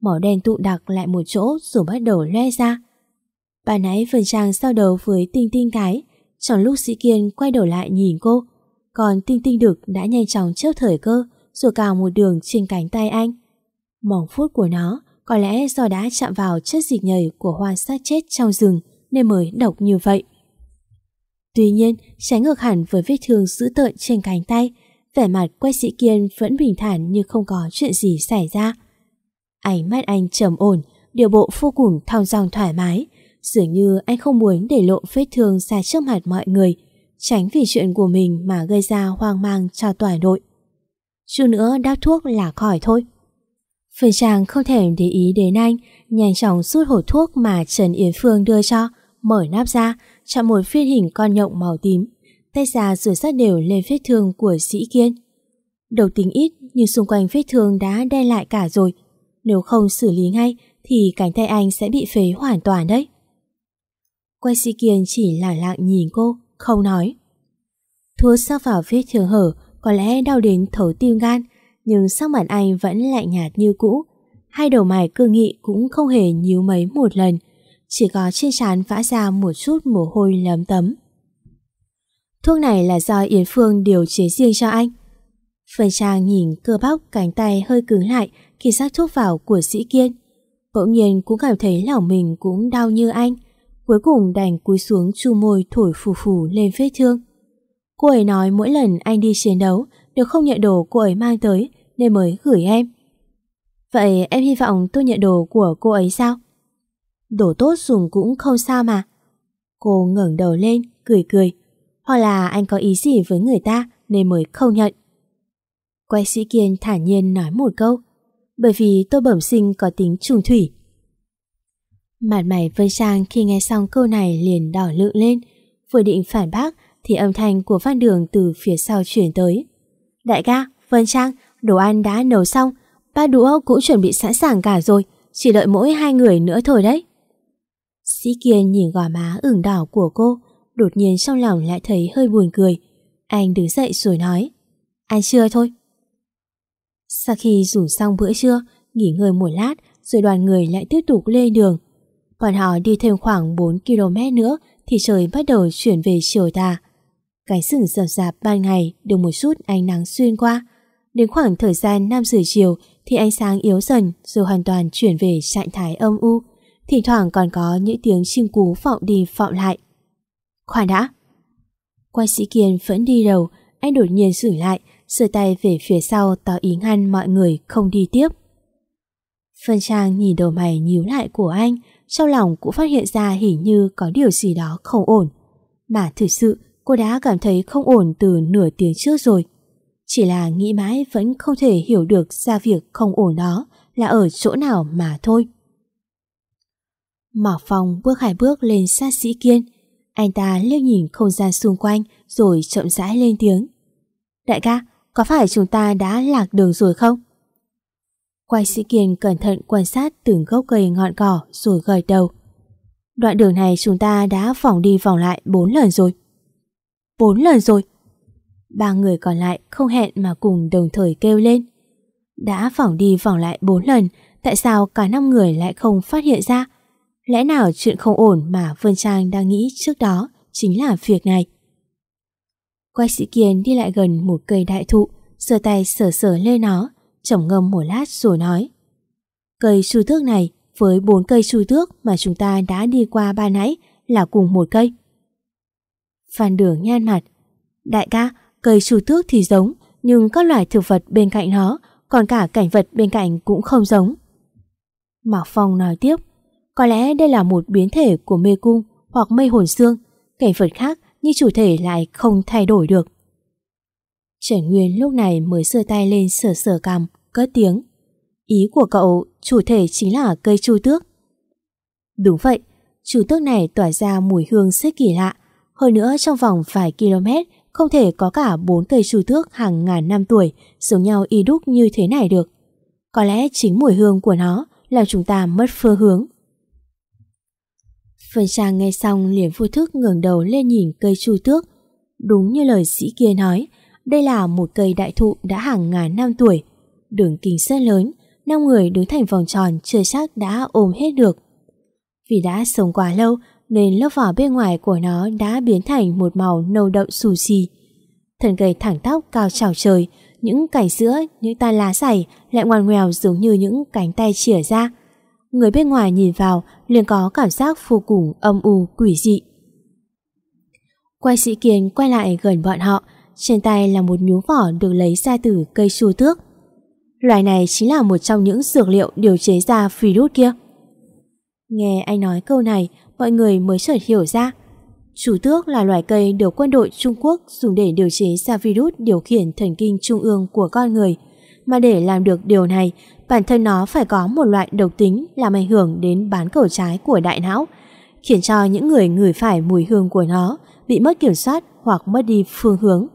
mỏ đen tụ đặc lại một chỗ rồi bắt đầu le ra. Bà nãy Vân Trang sau đầu với Tinh Tinh cái, trong lúc Sĩ Kiên quay đầu lại nhìn cô, còn Tinh Tinh Đực đã nhanh chóng chớp thời cơ rồi cào một đường trên cánh tay anh. Mỏng phút của nó có lẽ do đã chạm vào chất dịch nhầy của hoa xác chết trong rừng nên mới độc như vậy. Tuy nhiên, trái ngược hẳn với vết thương dữ tợn trên cánh tay, vẻ mặt quay sĩ kiên vẫn bình thản như không có chuyện gì xảy ra. Ánh mắt anh trầm ổn, điều bộ vô cùng thong dong thoải mái, dường như anh không muốn để lộ vết thương ra trước mặt mọi người, tránh vì chuyện của mình mà gây ra hoang mang cho toàn đội. Chút nữa đáp thuốc là khỏi thôi. Phần Trang không thèm để ý đến anh, nhanh chóng rút hộp thuốc mà Trần Yến Phương đưa cho, mở nắp ra, chọn một viên hình con nhộng màu tím, tay già rửa sát đều lên vết thương của sĩ kiên. Đầu tính ít nhưng xung quanh vết thương đã đen lại cả rồi. Nếu không xử lý ngay thì cánh tay anh sẽ bị phế hoàn toàn đấy. Quay sĩ kiên chỉ lẳng lặng nhìn cô, không nói. Thuốc sắc vào vết thương hở có lẽ đau đến thấu tim gan, nhưng sắc mặt anh vẫn lạnh nhạt như cũ. Hai đầu mày cương nghị cũng không hề nhíu mấy một lần, chỉ có trên trán vã ra một chút mồ hôi lấm tấm. Thuốc này là do Yến Phương điều chế riêng cho anh. Phần Trang nhìn cơ bắp cánh tay hơi cứng lại khi sát thuốc vào của sĩ kiên. Bỗng nhiên cũng cảm thấy lòng mình cũng đau như anh. Cuối cùng đành cúi xuống chu môi thổi phù phù lên vết thương. Cô ấy nói mỗi lần anh đi chiến đấu đều không nhận đồ cô ấy mang tới nên mới gửi em. Vậy em hy vọng tôi nhận đồ của cô ấy sao? Đồ tốt dùng cũng không sao mà. Cô ngẩng đầu lên, cười cười. Hoặc là anh có ý gì với người ta nên mới không nhận. Quay sĩ Kiên thản nhiên nói một câu. Bởi vì tôi bẩm sinh có tính trùng thủy. Mặt mày Vân Sang khi nghe xong câu này liền đỏ lựng lên. Vừa định phản bác thì âm thanh của văn Đường từ phía sau chuyển tới. Đại ca, Vân Trang, đồ ăn đã nấu xong, ba đũa cũng chuẩn bị sẵn sàng cả rồi, chỉ đợi mỗi hai người nữa thôi đấy. Sĩ Kiên nhìn gò má ửng đỏ của cô, đột nhiên trong lòng lại thấy hơi buồn cười. Anh đứng dậy rồi nói, ăn trưa thôi. Sau khi dùng xong bữa trưa, nghỉ ngơi một lát, rồi đoàn người lại tiếp tục lên đường. Bọn họ đi thêm khoảng 4 km nữa thì trời bắt đầu chuyển về chiều tà. Cái rừng rậm rạp ban ngày được một chút ánh nắng xuyên qua. Đến khoảng thời gian 5 giờ chiều thì ánh sáng yếu dần rồi hoàn toàn chuyển về trạng thái âm u. Thỉnh thoảng còn có những tiếng chim cú vọng đi vọng lại. Khoan đã! Quay sĩ Kiên vẫn đi đầu, anh đột nhiên dừng lại, sửa tay về phía sau tỏ ý ngăn mọi người không đi tiếp. Phân Trang nhìn đầu mày nhíu lại của anh, trong lòng cũng phát hiện ra hình như có điều gì đó không ổn. Mà thực sự cô đã cảm thấy không ổn từ nửa tiếng trước rồi. Chỉ là nghĩ mãi vẫn không thể hiểu được ra việc không ổn đó là ở chỗ nào mà thôi. Mỏ phòng bước hai bước lên sát sĩ kiên. Anh ta liếc nhìn không gian xung quanh rồi chậm rãi lên tiếng. Đại ca, có phải chúng ta đã lạc đường rồi không? Quay sĩ kiên cẩn thận quan sát từng gốc cây ngọn cỏ rồi gật đầu. Đoạn đường này chúng ta đã vòng đi vòng lại bốn lần rồi. Bốn lần rồi. Ba người còn lại không hẹn mà cùng đồng thời kêu lên. Đã vòng đi vòng lại bốn lần, tại sao cả năm người lại không phát hiện ra? Lẽ nào chuyện không ổn mà Vân Trang đang nghĩ trước đó chính là việc này? Quay sĩ Kiên đi lại gần một cây đại thụ, sờ tay sờ sờ lên nó, trầm ngâm một lát rồi nói. Cây chu tước này với bốn cây chu tước mà chúng ta đã đi qua ba nãy là cùng một cây. Phan Đường nhan mặt. Đại ca, cây chu tước thì giống, nhưng các loài thực vật bên cạnh nó, còn cả cảnh vật bên cạnh cũng không giống. Mạc Phong nói tiếp, có lẽ đây là một biến thể của mê cung hoặc mây hồn xương, cảnh vật khác nhưng chủ thể lại không thay đổi được. Trần Nguyên lúc này mới sơ tay lên sờ sờ cằm, cất tiếng. Ý của cậu, chủ thể chính là cây chu tước. Đúng vậy, chu tước này tỏa ra mùi hương rất kỳ lạ, hơn nữa trong vòng vài km không thể có cả bốn cây chu tước hàng ngàn năm tuổi giống nhau y đúc như thế này được. Có lẽ chính mùi hương của nó làm chúng ta mất phương hướng. Phần Trang nghe xong liền vô thức ngẩng đầu lên nhìn cây chu tước. Đúng như lời sĩ kia nói, đây là một cây đại thụ đã hàng ngàn năm tuổi. Đường kính rất lớn, năm người đứng thành vòng tròn chưa chắc đã ôm hết được. Vì đã sống quá lâu nên lớp vỏ bên ngoài của nó đã biến thành một màu nâu đậm xù xì. Thân cây thẳng tóc cao trào trời, những cành sữa, những tan lá dày lại ngoằn ngoèo giống như những cánh tay chỉa ra. Người bên ngoài nhìn vào liền có cảm giác vô cùng âm u quỷ dị. Quay sĩ Kiên quay lại gần bọn họ, trên tay là một nhúm vỏ được lấy ra từ cây chu tước. Loài này chính là một trong những dược liệu điều chế ra virus kia. Nghe anh nói câu này, mọi người mới chợt hiểu ra. Chủ tước là loài cây được quân đội Trung Quốc dùng để điều chế ra virus điều khiển thần kinh trung ương của con người. Mà để làm được điều này, bản thân nó phải có một loại độc tính làm ảnh hưởng đến bán cầu trái của đại não, khiến cho những người ngửi phải mùi hương của nó bị mất kiểm soát hoặc mất đi phương hướng.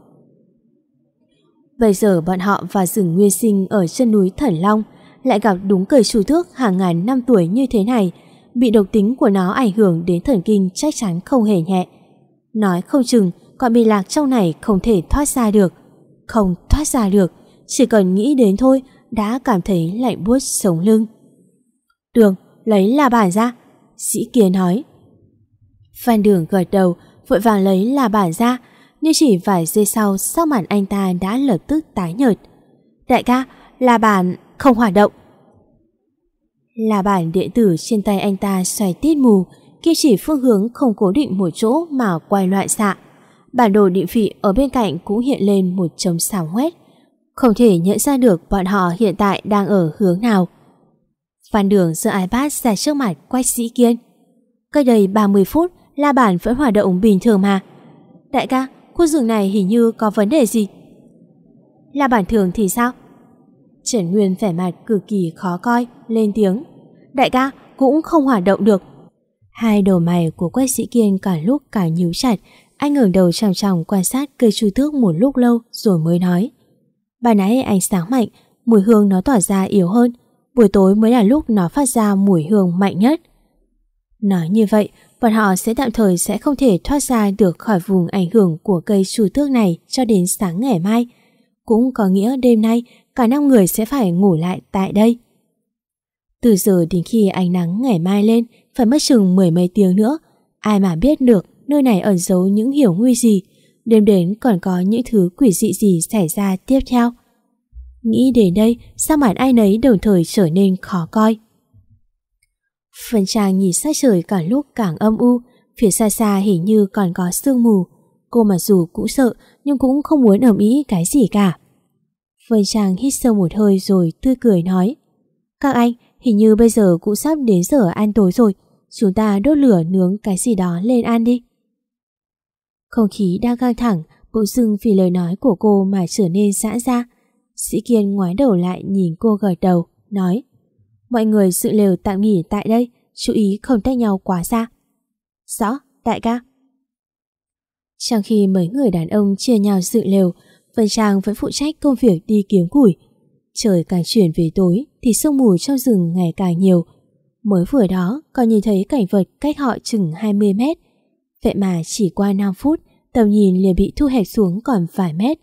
Bây giờ bọn họ và rừng nguyên sinh ở chân núi Thần Long lại gặp đúng cây chủ thước hàng ngàn năm tuổi như thế này, bị độc tính của nó ảnh hưởng đến thần kinh chắc chắn không hề nhẹ. Nói không chừng còn bị lạc trong này không thể thoát ra được. Không thoát ra được, chỉ cần nghĩ đến thôi đã cảm thấy lạnh buốt sống lưng. Đường, lấy là bản ra. Sĩ kia nói. Phan Đường gật đầu, vội vàng lấy là bản ra, nhưng chỉ vài giây sau sắc mặt anh ta đã lập tức tái nhợt. Đại ca, là bản không hoạt động. Là bản điện tử trên tay anh ta xoay tít mù, kia chỉ phương hướng không cố định một chỗ mà quay loạn xạ. Bản đồ định vị ở bên cạnh cũng hiện lên một chấm sáng quét. Không thể nhận ra được bọn họ hiện tại đang ở hướng nào. Phan Đường giơ iPad ra trước mặt quách sĩ kiên. Cách đây 30 phút, La Bản vẫn hoạt động bình thường mà. Đại ca, khu rừng này hình như có vấn đề gì? la bản thường thì sao? Trần Nguyên vẻ mặt cực kỳ khó coi, lên tiếng. Đại ca, cũng không hoạt động được. Hai đầu mày của quách sĩ kiên cả lúc cả nhíu chặt, anh ngẩng đầu chằm chằm quan sát cây chu tước một lúc lâu rồi mới nói. Bà nãy ánh sáng mạnh, mùi hương nó tỏa ra yếu hơn, buổi tối mới là lúc nó phát ra mùi hương mạnh nhất. Nói như vậy, bọn họ sẽ tạm thời sẽ không thể thoát ra được khỏi vùng ảnh hưởng của cây chu tước này cho đến sáng ngày mai. Cũng có nghĩa đêm nay cả năm người sẽ phải ngủ lại tại đây. Từ giờ đến khi ánh nắng ngày mai lên phải mất chừng mười mấy tiếng nữa. Ai mà biết được nơi này ẩn giấu những hiểu nguy gì, đêm đến còn có những thứ quỷ dị gì xảy ra tiếp theo. Nghĩ đến đây, sao mặt ai nấy đồng thời trở nên khó coi. Phần trang nhìn sát trời càng lúc càng âm u, phía xa xa hình như còn có sương mù. Cô mặc dù cũng sợ nhưng cũng không muốn ẩm ý cái gì cả. Phần Trang hít sâu một hơi rồi tươi cười nói Các anh, hình như bây giờ cũng sắp đến giờ ăn tối rồi Chúng ta đốt lửa nướng cái gì đó lên ăn đi không khí đang căng thẳng Bỗng dưng vì lời nói của cô mà trở nên giãn ra Sĩ Kiên ngoái đầu lại nhìn cô gật đầu Nói Mọi người sự lều tạm nghỉ tại đây Chú ý không tách nhau quá xa Rõ, đại ca Trong khi mấy người đàn ông chia nhau dự lều Vân Trang vẫn phụ trách công việc đi kiếm củi. Trời càng chuyển về tối thì sương mù trong rừng ngày càng nhiều. Mới vừa đó còn nhìn thấy cảnh vật cách họ chừng 20 mét. Vậy mà chỉ qua 5 phút, tầm nhìn liền bị thu hẹp xuống còn vài mét.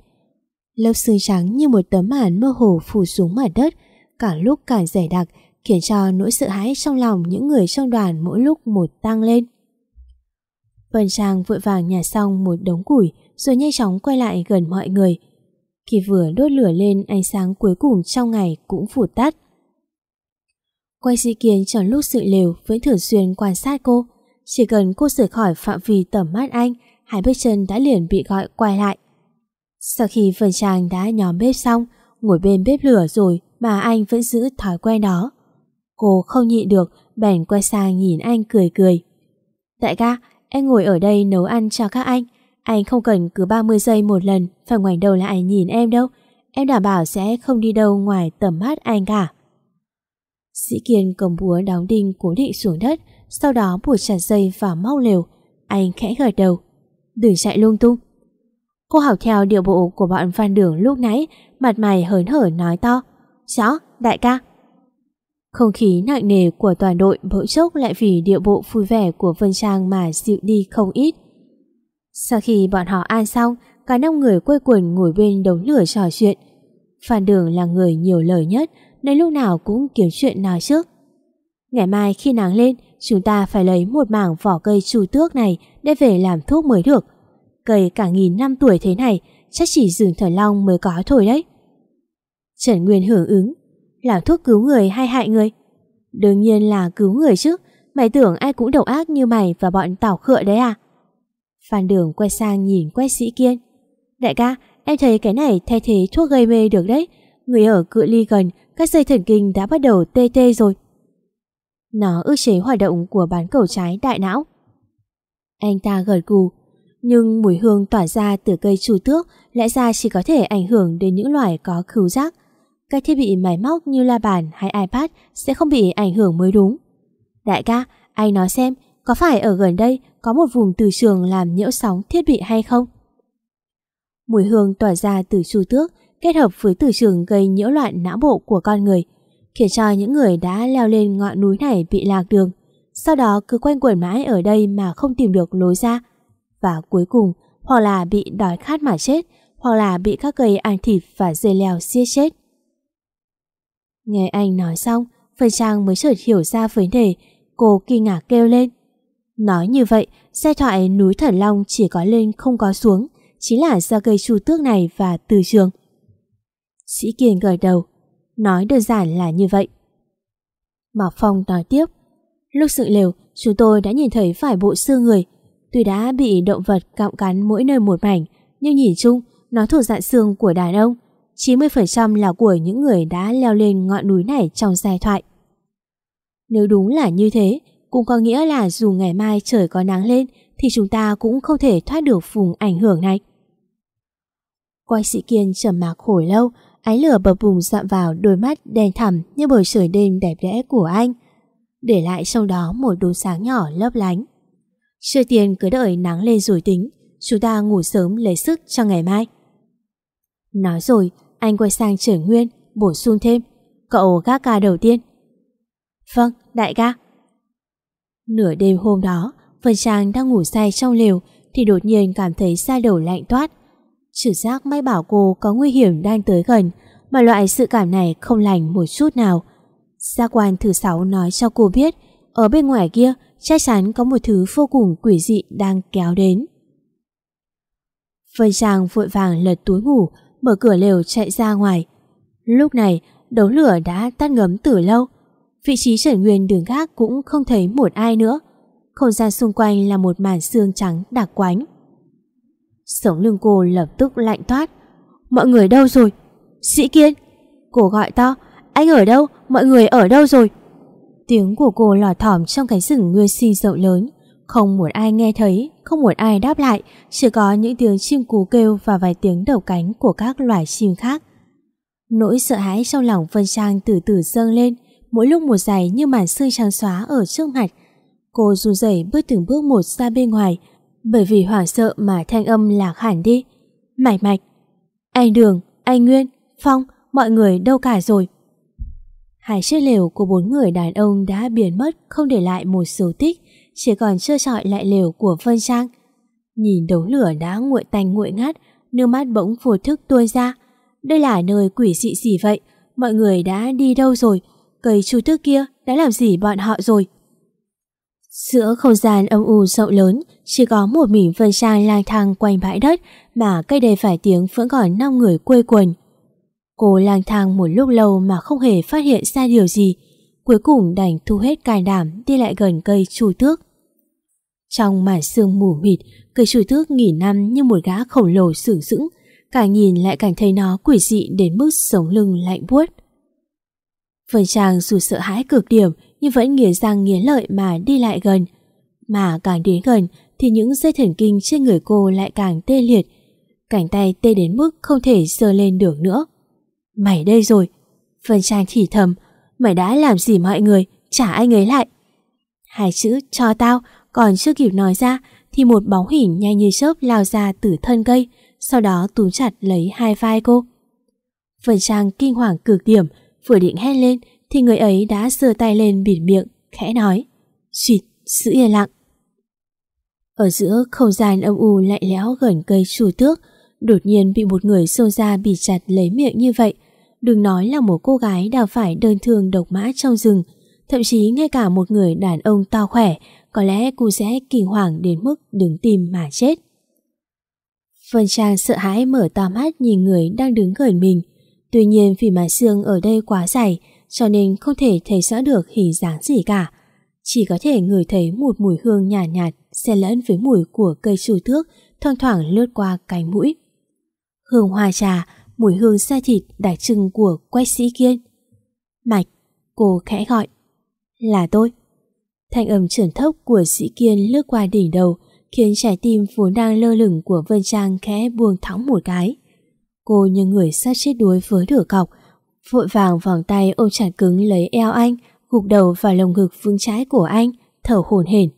Lớp sương trắng như một tấm màn mơ hồ phủ xuống mặt đất, cả lúc càng dày đặc, khiến cho nỗi sợ hãi trong lòng những người trong đoàn mỗi lúc một tăng lên. Vân Trang vội vàng nhả xong một đống củi, rồi nhanh chóng quay lại gần mọi người. Khi vừa đốt lửa lên, ánh sáng cuối cùng trong ngày cũng phủ tắt. Quay sĩ kiến trong lúc sự lều, vẫn thường xuyên quan sát cô. Chỉ cần cô rời khỏi phạm vi tầm mắt anh, hai bước chân đã liền bị gọi quay lại. Sau khi phần trang đã nhóm bếp xong, ngồi bên bếp lửa rồi mà anh vẫn giữ thói quen đó. Cô không nhịn được, bèn quay sang nhìn anh cười cười. Đại ca, em ngồi ở đây nấu ăn cho các anh. Anh không cần cứ 30 giây một lần phải ngoảnh đầu lại nhìn em đâu. Em đảm bảo sẽ không đi đâu ngoài tầm mắt anh cả. Sĩ Kiên cầm búa đóng đinh cố định xuống đất, sau đó buộc chặt dây và mau lều. Anh khẽ gật đầu. Đừng chạy lung tung. Cô học theo điệu bộ của bọn Phan Đường lúc nãy, mặt mày hớn hở nói to. Rõ, đại ca. Không khí nặng nề của toàn đội bỗng chốc lại vì điệu bộ vui vẻ của Vân Trang mà dịu đi không ít. Sau khi bọn họ ăn xong, cả năm người quây quần ngồi bên đống lửa trò chuyện. Phan Đường là người nhiều lời nhất nên lúc nào cũng kiếm chuyện nói trước. Ngày mai khi nắng lên, chúng ta phải lấy một mảng vỏ cây chu tước này để về làm thuốc mới được. Cây cả nghìn năm tuổi thế này chắc chỉ rừng thần long mới có thôi đấy. Trần Nguyên hưởng ứng, làm thuốc cứu người hay hại người? Đương nhiên là cứu người chứ, mày tưởng ai cũng độc ác như mày và bọn tảo khựa đấy à? Phan Đường quay sang nhìn quách sĩ kiên. Đại ca, em thấy cái này thay thế thuốc gây mê được đấy. Người ở cự ly gần, các dây thần kinh đã bắt đầu tê tê rồi. Nó ức chế hoạt động của bán cầu trái đại não. Anh ta gật gù, nhưng mùi hương tỏa ra từ cây chu tước lẽ ra chỉ có thể ảnh hưởng đến những loài có khứu giác. Các thiết bị máy móc như la bàn hay iPad sẽ không bị ảnh hưởng mới đúng. Đại ca, anh nói xem, có phải ở gần đây có một vùng từ trường làm nhiễu sóng thiết bị hay không? Mùi hương tỏa ra từ chu tước kết hợp với từ trường gây nhiễu loạn não bộ của con người, khiến cho những người đã leo lên ngọn núi này bị lạc đường, sau đó cứ quanh quẩn mãi ở đây mà không tìm được lối ra. Và cuối cùng, hoặc là bị đói khát mà chết, hoặc là bị các cây ăn thịt và dây leo giết chết. Nghe anh nói xong, Phần Trang mới chợt hiểu ra vấn đề, cô kinh ngạc kêu lên. Nói như vậy, xe thoại núi Thần Long chỉ có lên không có xuống, chính là do cây chu tước này và từ trường. Sĩ Kiên gật đầu, nói đơn giản là như vậy. Mạc Phong nói tiếp, lúc sự lều, chúng tôi đã nhìn thấy phải bộ xương người. Tuy đã bị động vật cạm cắn mỗi nơi một mảnh, nhưng nhìn chung, nó thuộc dạng xương của đàn ông. 90% là của những người đã leo lên ngọn núi này trong giai thoại. Nếu đúng là như thế, cũng có nghĩa là dù ngày mai trời có nắng lên thì chúng ta cũng không thể thoát được vùng ảnh hưởng này. Quay sĩ kiên trầm mặc hồi lâu, ánh lửa bập bùng dạm vào đôi mắt đen thẳm như bầu trời đêm đẹp đẽ của anh. Để lại trong đó một đốm sáng nhỏ lấp lánh. Chưa tiền cứ đợi nắng lên rồi tính, chúng ta ngủ sớm lấy sức cho ngày mai. Nói rồi, anh quay sang trưởng nguyên, bổ sung thêm. Cậu gác ca đầu tiên. Vâng, đại ca. Nửa đêm hôm đó, Vân Trang đang ngủ say trong lều thì đột nhiên cảm thấy da đầu lạnh toát. Trực giác may bảo cô có nguy hiểm đang tới gần, mà loại sự cảm này không lành một chút nào. Gia quan thứ sáu nói cho cô biết, ở bên ngoài kia, chắc chắn có một thứ vô cùng quỷ dị đang kéo đến. Vân Trang vội vàng lật túi ngủ, mở cửa lều chạy ra ngoài. Lúc này, đống lửa đã tắt ngấm từ lâu vị trí Trần Nguyên đường gác cũng không thấy một ai nữa. Không gian xung quanh là một màn xương trắng đặc quánh. Sống lưng cô lập tức lạnh toát. Mọi người đâu rồi? Sĩ Kiên! Cô gọi to. Anh ở đâu? Mọi người ở đâu rồi? Tiếng của cô lọt thỏm trong cái rừng nguyên sinh rộng lớn. Không một ai nghe thấy, không một ai đáp lại, chỉ có những tiếng chim cú kêu và vài tiếng đầu cánh của các loài chim khác. Nỗi sợ hãi trong lòng Vân Trang từ từ dâng lên, mỗi lúc một dài như màn sương trắng xóa ở trước mặt. Cô run rẩy bước từng bước một ra bên ngoài, bởi vì hoảng sợ mà thanh âm lạc hẳn đi. Mạch mạch, anh Đường, anh Nguyên, Phong, mọi người đâu cả rồi. Hai chiếc lều của bốn người đàn ông đã biến mất không để lại một dấu tích, chỉ còn trơ trọi lại lều của Vân Trang. Nhìn đống lửa đã nguội tanh nguội ngắt, nước mắt bỗng vô thức tuôn ra. Đây là nơi quỷ dị gì vậy? Mọi người đã đi đâu rồi? Cây chú tước kia đã làm gì bọn họ rồi? Giữa không gian âm u rộng lớn, chỉ có một mình Vân Trang lang thang quanh bãi đất mà cây đầy phải tiếng vẫn còn năm người quê quần. Cô lang thang một lúc lâu mà không hề phát hiện ra điều gì, cuối cùng đành thu hết cài đảm đi lại gần cây chu tước. Trong màn sương mù mịt, cây chu tước nghỉ năm như một gã khổng lồ sửng sững, càng nhìn lại càng thấy nó quỷ dị đến mức sống lưng lạnh buốt. Vân Trang dù sợ hãi cực điểm, nhưng vẫn nghiến răng nghiến lợi mà đi lại gần. Mà càng đến gần, thì những dây thần kinh trên người cô lại càng tê liệt. Cảnh tay tê đến mức không thể sờ lên được nữa. Mày đây rồi. Vân Trang thì thầm. Mày đã làm gì mọi người? Trả anh ấy lại. Hai chữ cho tao, còn chưa kịp nói ra, thì một bóng hình nhanh như chớp lao ra từ thân cây, sau đó túm chặt lấy hai vai cô. Vân Trang kinh hoàng cực điểm vừa định hét lên thì người ấy đã giơ tay lên bịt miệng, khẽ nói. Xịt, giữ yên lặng. Ở giữa không gian âm u lạnh lẽo gần cây chủ tước, đột nhiên bị một người xô ra bịt chặt lấy miệng như vậy. Đừng nói là một cô gái đang phải đơn thương độc mã trong rừng, thậm chí ngay cả một người đàn ông to khỏe, có lẽ cô sẽ kinh hoàng đến mức đứng tim mà chết. Vân Trang sợ hãi mở to mắt nhìn người đang đứng gần mình, Tuy nhiên vì mái xương ở đây quá dày cho nên không thể thấy rõ được hình dáng gì cả. Chỉ có thể ngửi thấy một mùi hương nhạt nhạt xen lẫn với mùi của cây chủ thước thoang thoảng lướt qua cánh mũi. Hương hoa trà, mùi hương da thịt đặc trưng của quách sĩ kiên. Mạch, cô khẽ gọi. Là tôi. Thanh âm trưởng thốc của sĩ kiên lướt qua đỉnh đầu khiến trái tim vốn đang lơ lửng của Vân Trang khẽ buông thõng một cái. Cô như người sát chết đuối với đửa cọc, vội vàng vòng tay ôm chặt cứng lấy eo anh, gục đầu vào lồng ngực vững trái của anh, thở hổn hển.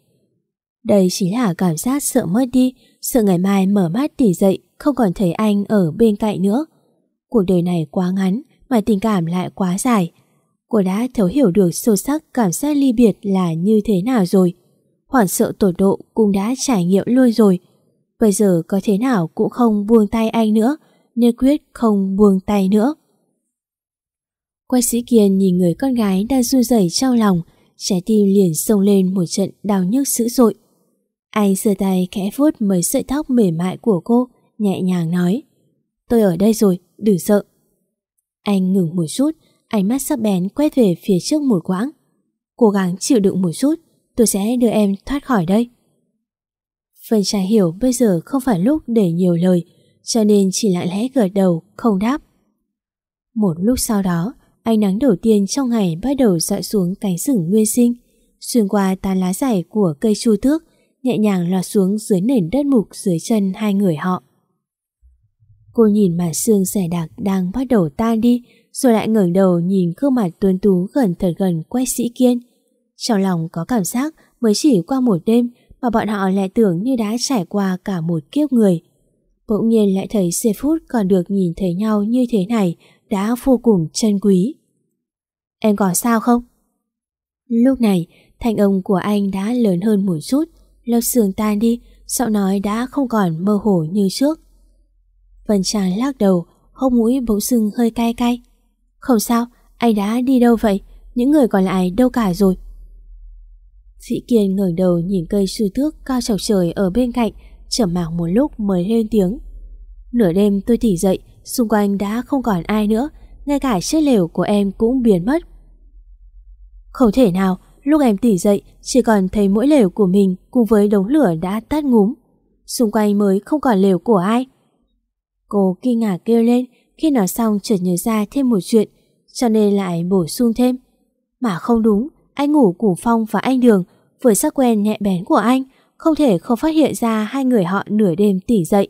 Đây chính là cảm giác sợ mất đi, sợ ngày mai mở mắt tỉ dậy không còn thấy anh ở bên cạnh nữa. Cuộc đời này quá ngắn mà tình cảm lại quá dài. Cô đã thấu hiểu được sâu sắc cảm giác ly biệt là như thế nào rồi. Hoảng sợ tột độ cũng đã trải nghiệm luôn rồi. Bây giờ có thế nào cũng không buông tay anh nữa, nên quyết không buông tay nữa. Quay sĩ Kiên nhìn người con gái đang run rẩy trong lòng, trái tim liền sông lên một trận đau nhức dữ dội. Anh giơ tay khẽ vuốt mấy sợi tóc mềm mại của cô, nhẹ nhàng nói Tôi ở đây rồi, đừng sợ. Anh ngừng một chút, ánh mắt sắc bén quét về phía trước một quãng. Cố gắng chịu đựng một chút, tôi sẽ đưa em thoát khỏi đây. Phần trai hiểu bây giờ không phải lúc để nhiều lời, cho nên chỉ lặng lẽ gật đầu, không đáp. Một lúc sau đó, ánh nắng đầu tiên trong ngày bắt đầu dọi xuống cánh rừng nguyên sinh, xuyên qua tán lá dày của cây chu tước, nhẹ nhàng lọt xuống dưới nền đất mục dưới chân hai người họ. Cô nhìn màn xương dày đặc đang bắt đầu tan đi, rồi lại ngẩng đầu nhìn gương mặt tuấn tú gần thật gần quay sĩ kiên. Trong lòng có cảm giác mới chỉ qua một đêm mà bọn họ lại tưởng như đã trải qua cả một kiếp người. Bỗng nhiên lại thấy giây phút còn được nhìn thấy nhau như thế này đã vô cùng chân quý. Em còn sao không? Lúc này, thanh âm của anh đã lớn hơn một chút, lớp sườn tan đi, giọng nói đã không còn mơ hồ như trước. Vân Trang lắc đầu, hốc mũi bỗng sưng hơi cay cay. Không sao, anh đã đi đâu vậy? Những người còn lại đâu cả rồi? Dĩ Kiên ngẩng đầu nhìn cây sư thước cao chọc trời ở bên cạnh, chậm mặc một lúc mới lên tiếng. Nửa đêm tôi tỉnh dậy, xung quanh đã không còn ai nữa, ngay cả chiếc lều của em cũng biến mất. Không thể nào, lúc em tỉnh dậy chỉ còn thấy mỗi lều của mình cùng với đống lửa đã tắt ngúm. Xung quanh mới không còn lều của ai. Cô kinh ngạc kêu lên khi nói xong chợt nhớ ra thêm một chuyện, cho nên lại bổ sung thêm. Mà không đúng, anh ngủ cùng Phong và anh Đường, với sắc quen nhẹ bén của anh, không thể không phát hiện ra hai người họ nửa đêm tỉnh dậy.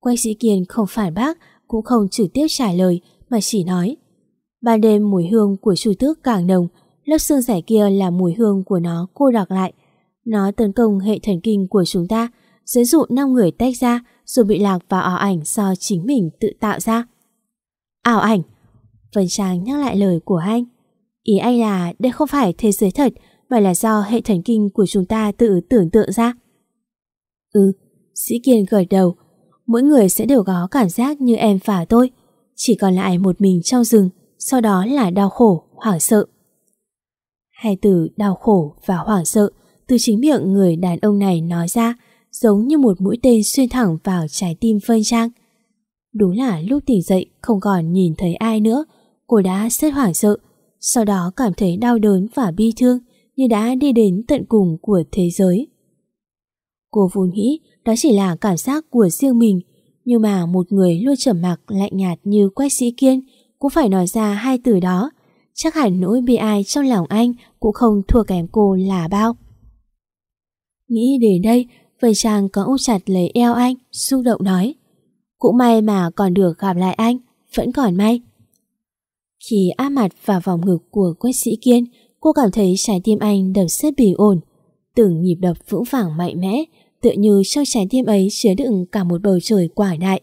Quay sĩ Kiên không phản bác, cũng không trực tiếp trả lời, mà chỉ nói. Ban đêm mùi hương của chu tước càng nồng, lớp xương rẻ kia là mùi hương của nó cô đặc lại. Nó tấn công hệ thần kinh của chúng ta, dẫn dụ năm người tách ra rồi bị lạc vào ảo ảnh do chính mình tự tạo ra. Ảo ảnh? Vân Trang nhắc lại lời của anh. Ý anh là đây không phải thế giới thật mà là do hệ thần kinh của chúng ta tự tưởng tượng ra. Ừ, Sĩ Kiên gật đầu. Mỗi người sẽ đều có cảm giác như em và tôi. Chỉ còn lại một mình trong rừng, sau đó là đau khổ, hoảng sợ. Hai từ đau khổ và hoảng sợ từ chính miệng người đàn ông này nói ra giống như một mũi tên xuyên thẳng vào trái tim Vân Trang. Đúng là lúc tỉnh dậy không còn nhìn thấy ai nữa, cô đã rất hoảng sợ, sau đó cảm thấy đau đớn và bi thương như đã đi đến tận cùng của thế giới. Cô vốn nghĩ đó chỉ là cảm giác của riêng mình, nhưng mà một người luôn trầm mặc lạnh nhạt như Quách Sĩ Kiên cũng phải nói ra hai từ đó. Chắc hẳn nỗi bi ai trong lòng anh cũng không thua kém cô là bao. Nghĩ đến đây, Vân Trang có ôm chặt lấy eo anh, xúc động nói. Cũng may mà còn được gặp lại anh, vẫn còn may. Khi áp mặt vào vòng ngực của Quách Sĩ Kiên, cô cảm thấy trái tim anh đập rất bình ổn. Từng nhịp đập vững vàng mạnh mẽ, tựa như trong trái tim ấy chứa đựng cả một bầu trời quả đại.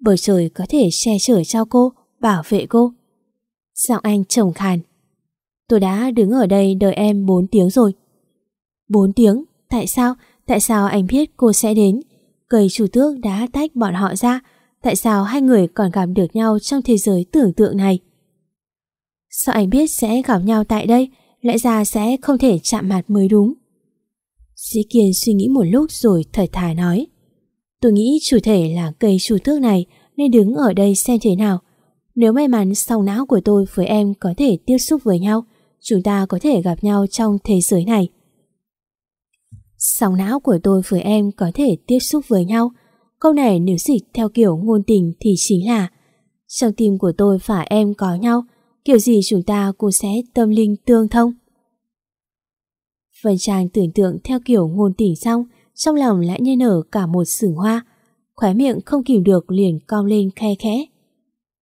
Bầu trời có thể che chở cho cô, bảo vệ cô. Giọng anh trầm khàn. Tôi đã đứng ở đây đợi em 4 tiếng rồi. 4 tiếng? Tại sao? Tại sao anh biết cô sẽ đến? Cây chủ tước đã tách bọn họ ra. Tại sao hai người còn gặp được nhau trong thế giới tưởng tượng này? Sao anh biết sẽ gặp nhau tại đây? Lẽ ra sẽ không thể chạm mặt mới đúng. Sĩ Kiên suy nghĩ một lúc rồi thở thà nói. Tôi nghĩ chủ thể là cây chủ tước này nên đứng ở đây xem thế nào. Nếu may mắn sau não của tôi với em có thể tiếp xúc với nhau, chúng ta có thể gặp nhau trong thế giới này. Song não của tôi với em có thể tiếp xúc với nhau. Câu này nếu dịch theo kiểu ngôn tình thì chính là trong tim của tôi và em có nhau, kiểu gì chúng ta cũng sẽ tâm linh tương thông. Vân Trang tưởng tượng theo kiểu ngôn tỉnh xong, trong lòng lại như nở cả một sừng hoa, khóe miệng không kìm được liền cong lên khe khẽ.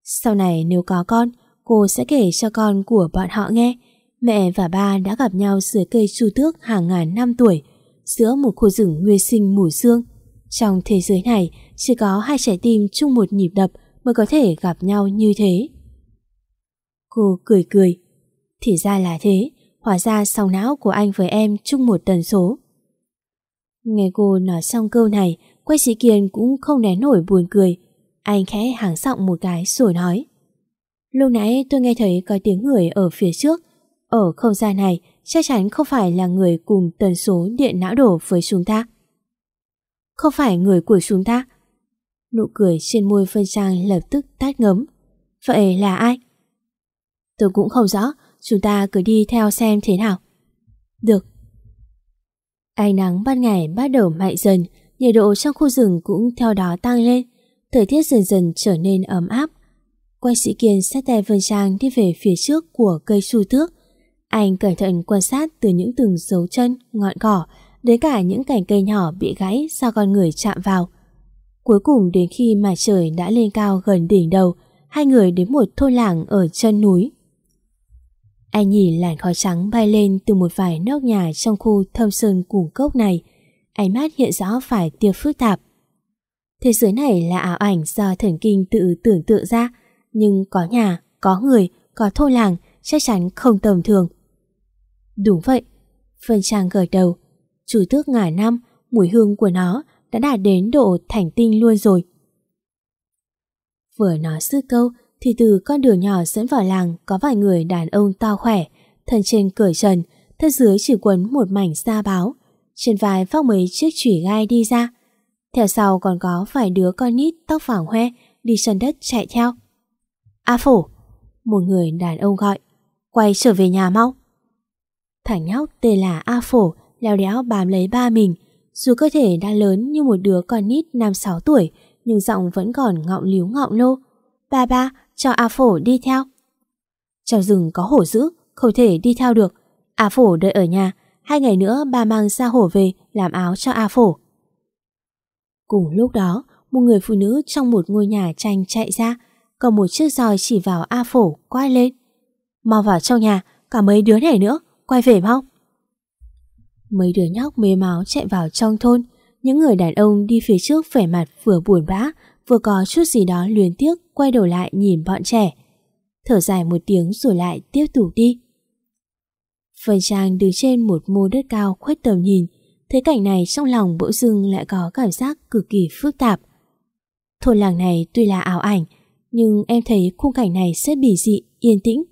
Sau này nếu có con, cô sẽ kể cho con của bọn họ nghe. Mẹ và ba đã gặp nhau dưới cây chu tước hàng ngàn năm tuổi, giữa một khu rừng nguyên sinh mù sương. Trong thế giới này, chỉ có hai trái tim chung một nhịp đập mới có thể gặp nhau như thế. Cô cười cười. Thì ra là thế, hóa ra sóng não của anh với em chung một tần số. Nghe cô nói xong câu này, Quách Sĩ Kiên cũng không nén nổi buồn cười. Anh khẽ hàng giọng một cái rồi nói. Lúc nãy tôi nghe thấy có tiếng người ở phía trước. Ở không gian này chắc chắn không phải là người cùng tần số điện não đổ với chúng ta. Không phải người của chúng ta. Nụ cười trên môi phân trang lập tức tát ngấm. Vậy là ai? Tôi cũng không rõ, chúng ta cứ đi theo xem thế nào. Được. Ánh nắng ban ngày bắt đầu mạnh dần, nhiệt độ trong khu rừng cũng theo đó tăng lên, thời tiết dần dần trở nên ấm áp. quan sĩ kiên sát tay Vân Trang đi về phía trước của cây su tước. Anh cẩn thận quan sát từ những từng dấu chân, ngọn cỏ, đến cả những cành cây nhỏ bị gãy do con người chạm vào. Cuối cùng đến khi mà trời đã lên cao gần đỉnh đầu, hai người đến một thôn làng ở chân núi. Anh nhìn làn khói trắng bay lên từ một vài nóc nhà trong khu thâm sơn củ cốc này. Ánh mắt hiện rõ phải tia phức tạp. Thế giới này là ảo ảnh do thần kinh tự tưởng tượng ra, nhưng có nhà, có người, có thôn làng chắc chắn không tầm thường. Đúng vậy, Phân Trang gật đầu. Chủ tước ngả năm, mùi hương của nó đã đạt đến độ thành tinh luôn rồi. Vừa nói sư câu thì từ con đường nhỏ dẫn vào làng có vài người đàn ông to khỏe, thân trên cởi trần, thân dưới chỉ quấn một mảnh da báo, trên vai vác mấy chiếc chủy gai đi ra. Theo sau còn có vài đứa con nít tóc vàng hoe đi chân đất chạy theo. A phổ, một người đàn ông gọi, quay trở về nhà mau. Thằng nhóc tên là A phổ leo đéo bám lấy ba mình, dù cơ thể đã lớn như một đứa con nít 5-6 tuổi, nhưng giọng vẫn còn ngọng líu ngọng lô. Ba ba, cho A Phổ đi theo. Trong rừng có hổ dữ, không thể đi theo được. A Phổ đợi ở nhà, hai ngày nữa bà mang ra hổ về làm áo cho A Phổ. Cùng lúc đó, một người phụ nữ trong một ngôi nhà tranh chạy ra, cầm một chiếc roi chỉ vào A Phổ, quay lên. Mau vào trong nhà, cả mấy đứa này nữa, quay về mau. Mấy đứa nhóc mê máu chạy vào trong thôn, những người đàn ông đi phía trước vẻ mặt vừa buồn bã, vừa có chút gì đó luyến tiếc quay đầu lại nhìn bọn trẻ. Thở dài một tiếng rồi lại tiếp tục đi. Phần Trang đứng trên một mô đất cao khuếch tầm nhìn, thấy cảnh này trong lòng bỗng dưng lại có cảm giác cực kỳ phức tạp. Thôn làng này tuy là ảo ảnh, nhưng em thấy khung cảnh này rất bỉ dị, yên tĩnh.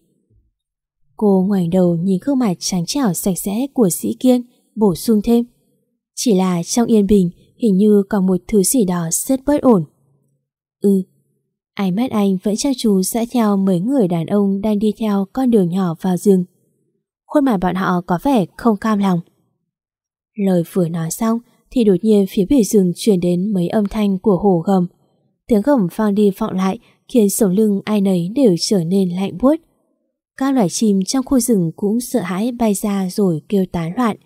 Cô ngoảnh đầu nhìn gương mặt trắng trẻo sạch sẽ của sĩ kiên, bổ sung thêm. Chỉ là trong yên bình hình như còn một thứ gì đó rất bất ổn. Ừ, ánh mắt anh vẫn chăm chú dõi theo mấy người đàn ông đang đi theo con đường nhỏ vào rừng. Khuôn mặt bọn họ có vẻ không cam lòng. Lời vừa nói xong thì đột nhiên phía bể rừng truyền đến mấy âm thanh của hổ gầm. Tiếng gầm vang đi vọng lại khiến sống lưng ai nấy đều trở nên lạnh buốt. Các loài chim trong khu rừng cũng sợ hãi bay ra rồi kêu tán loạn.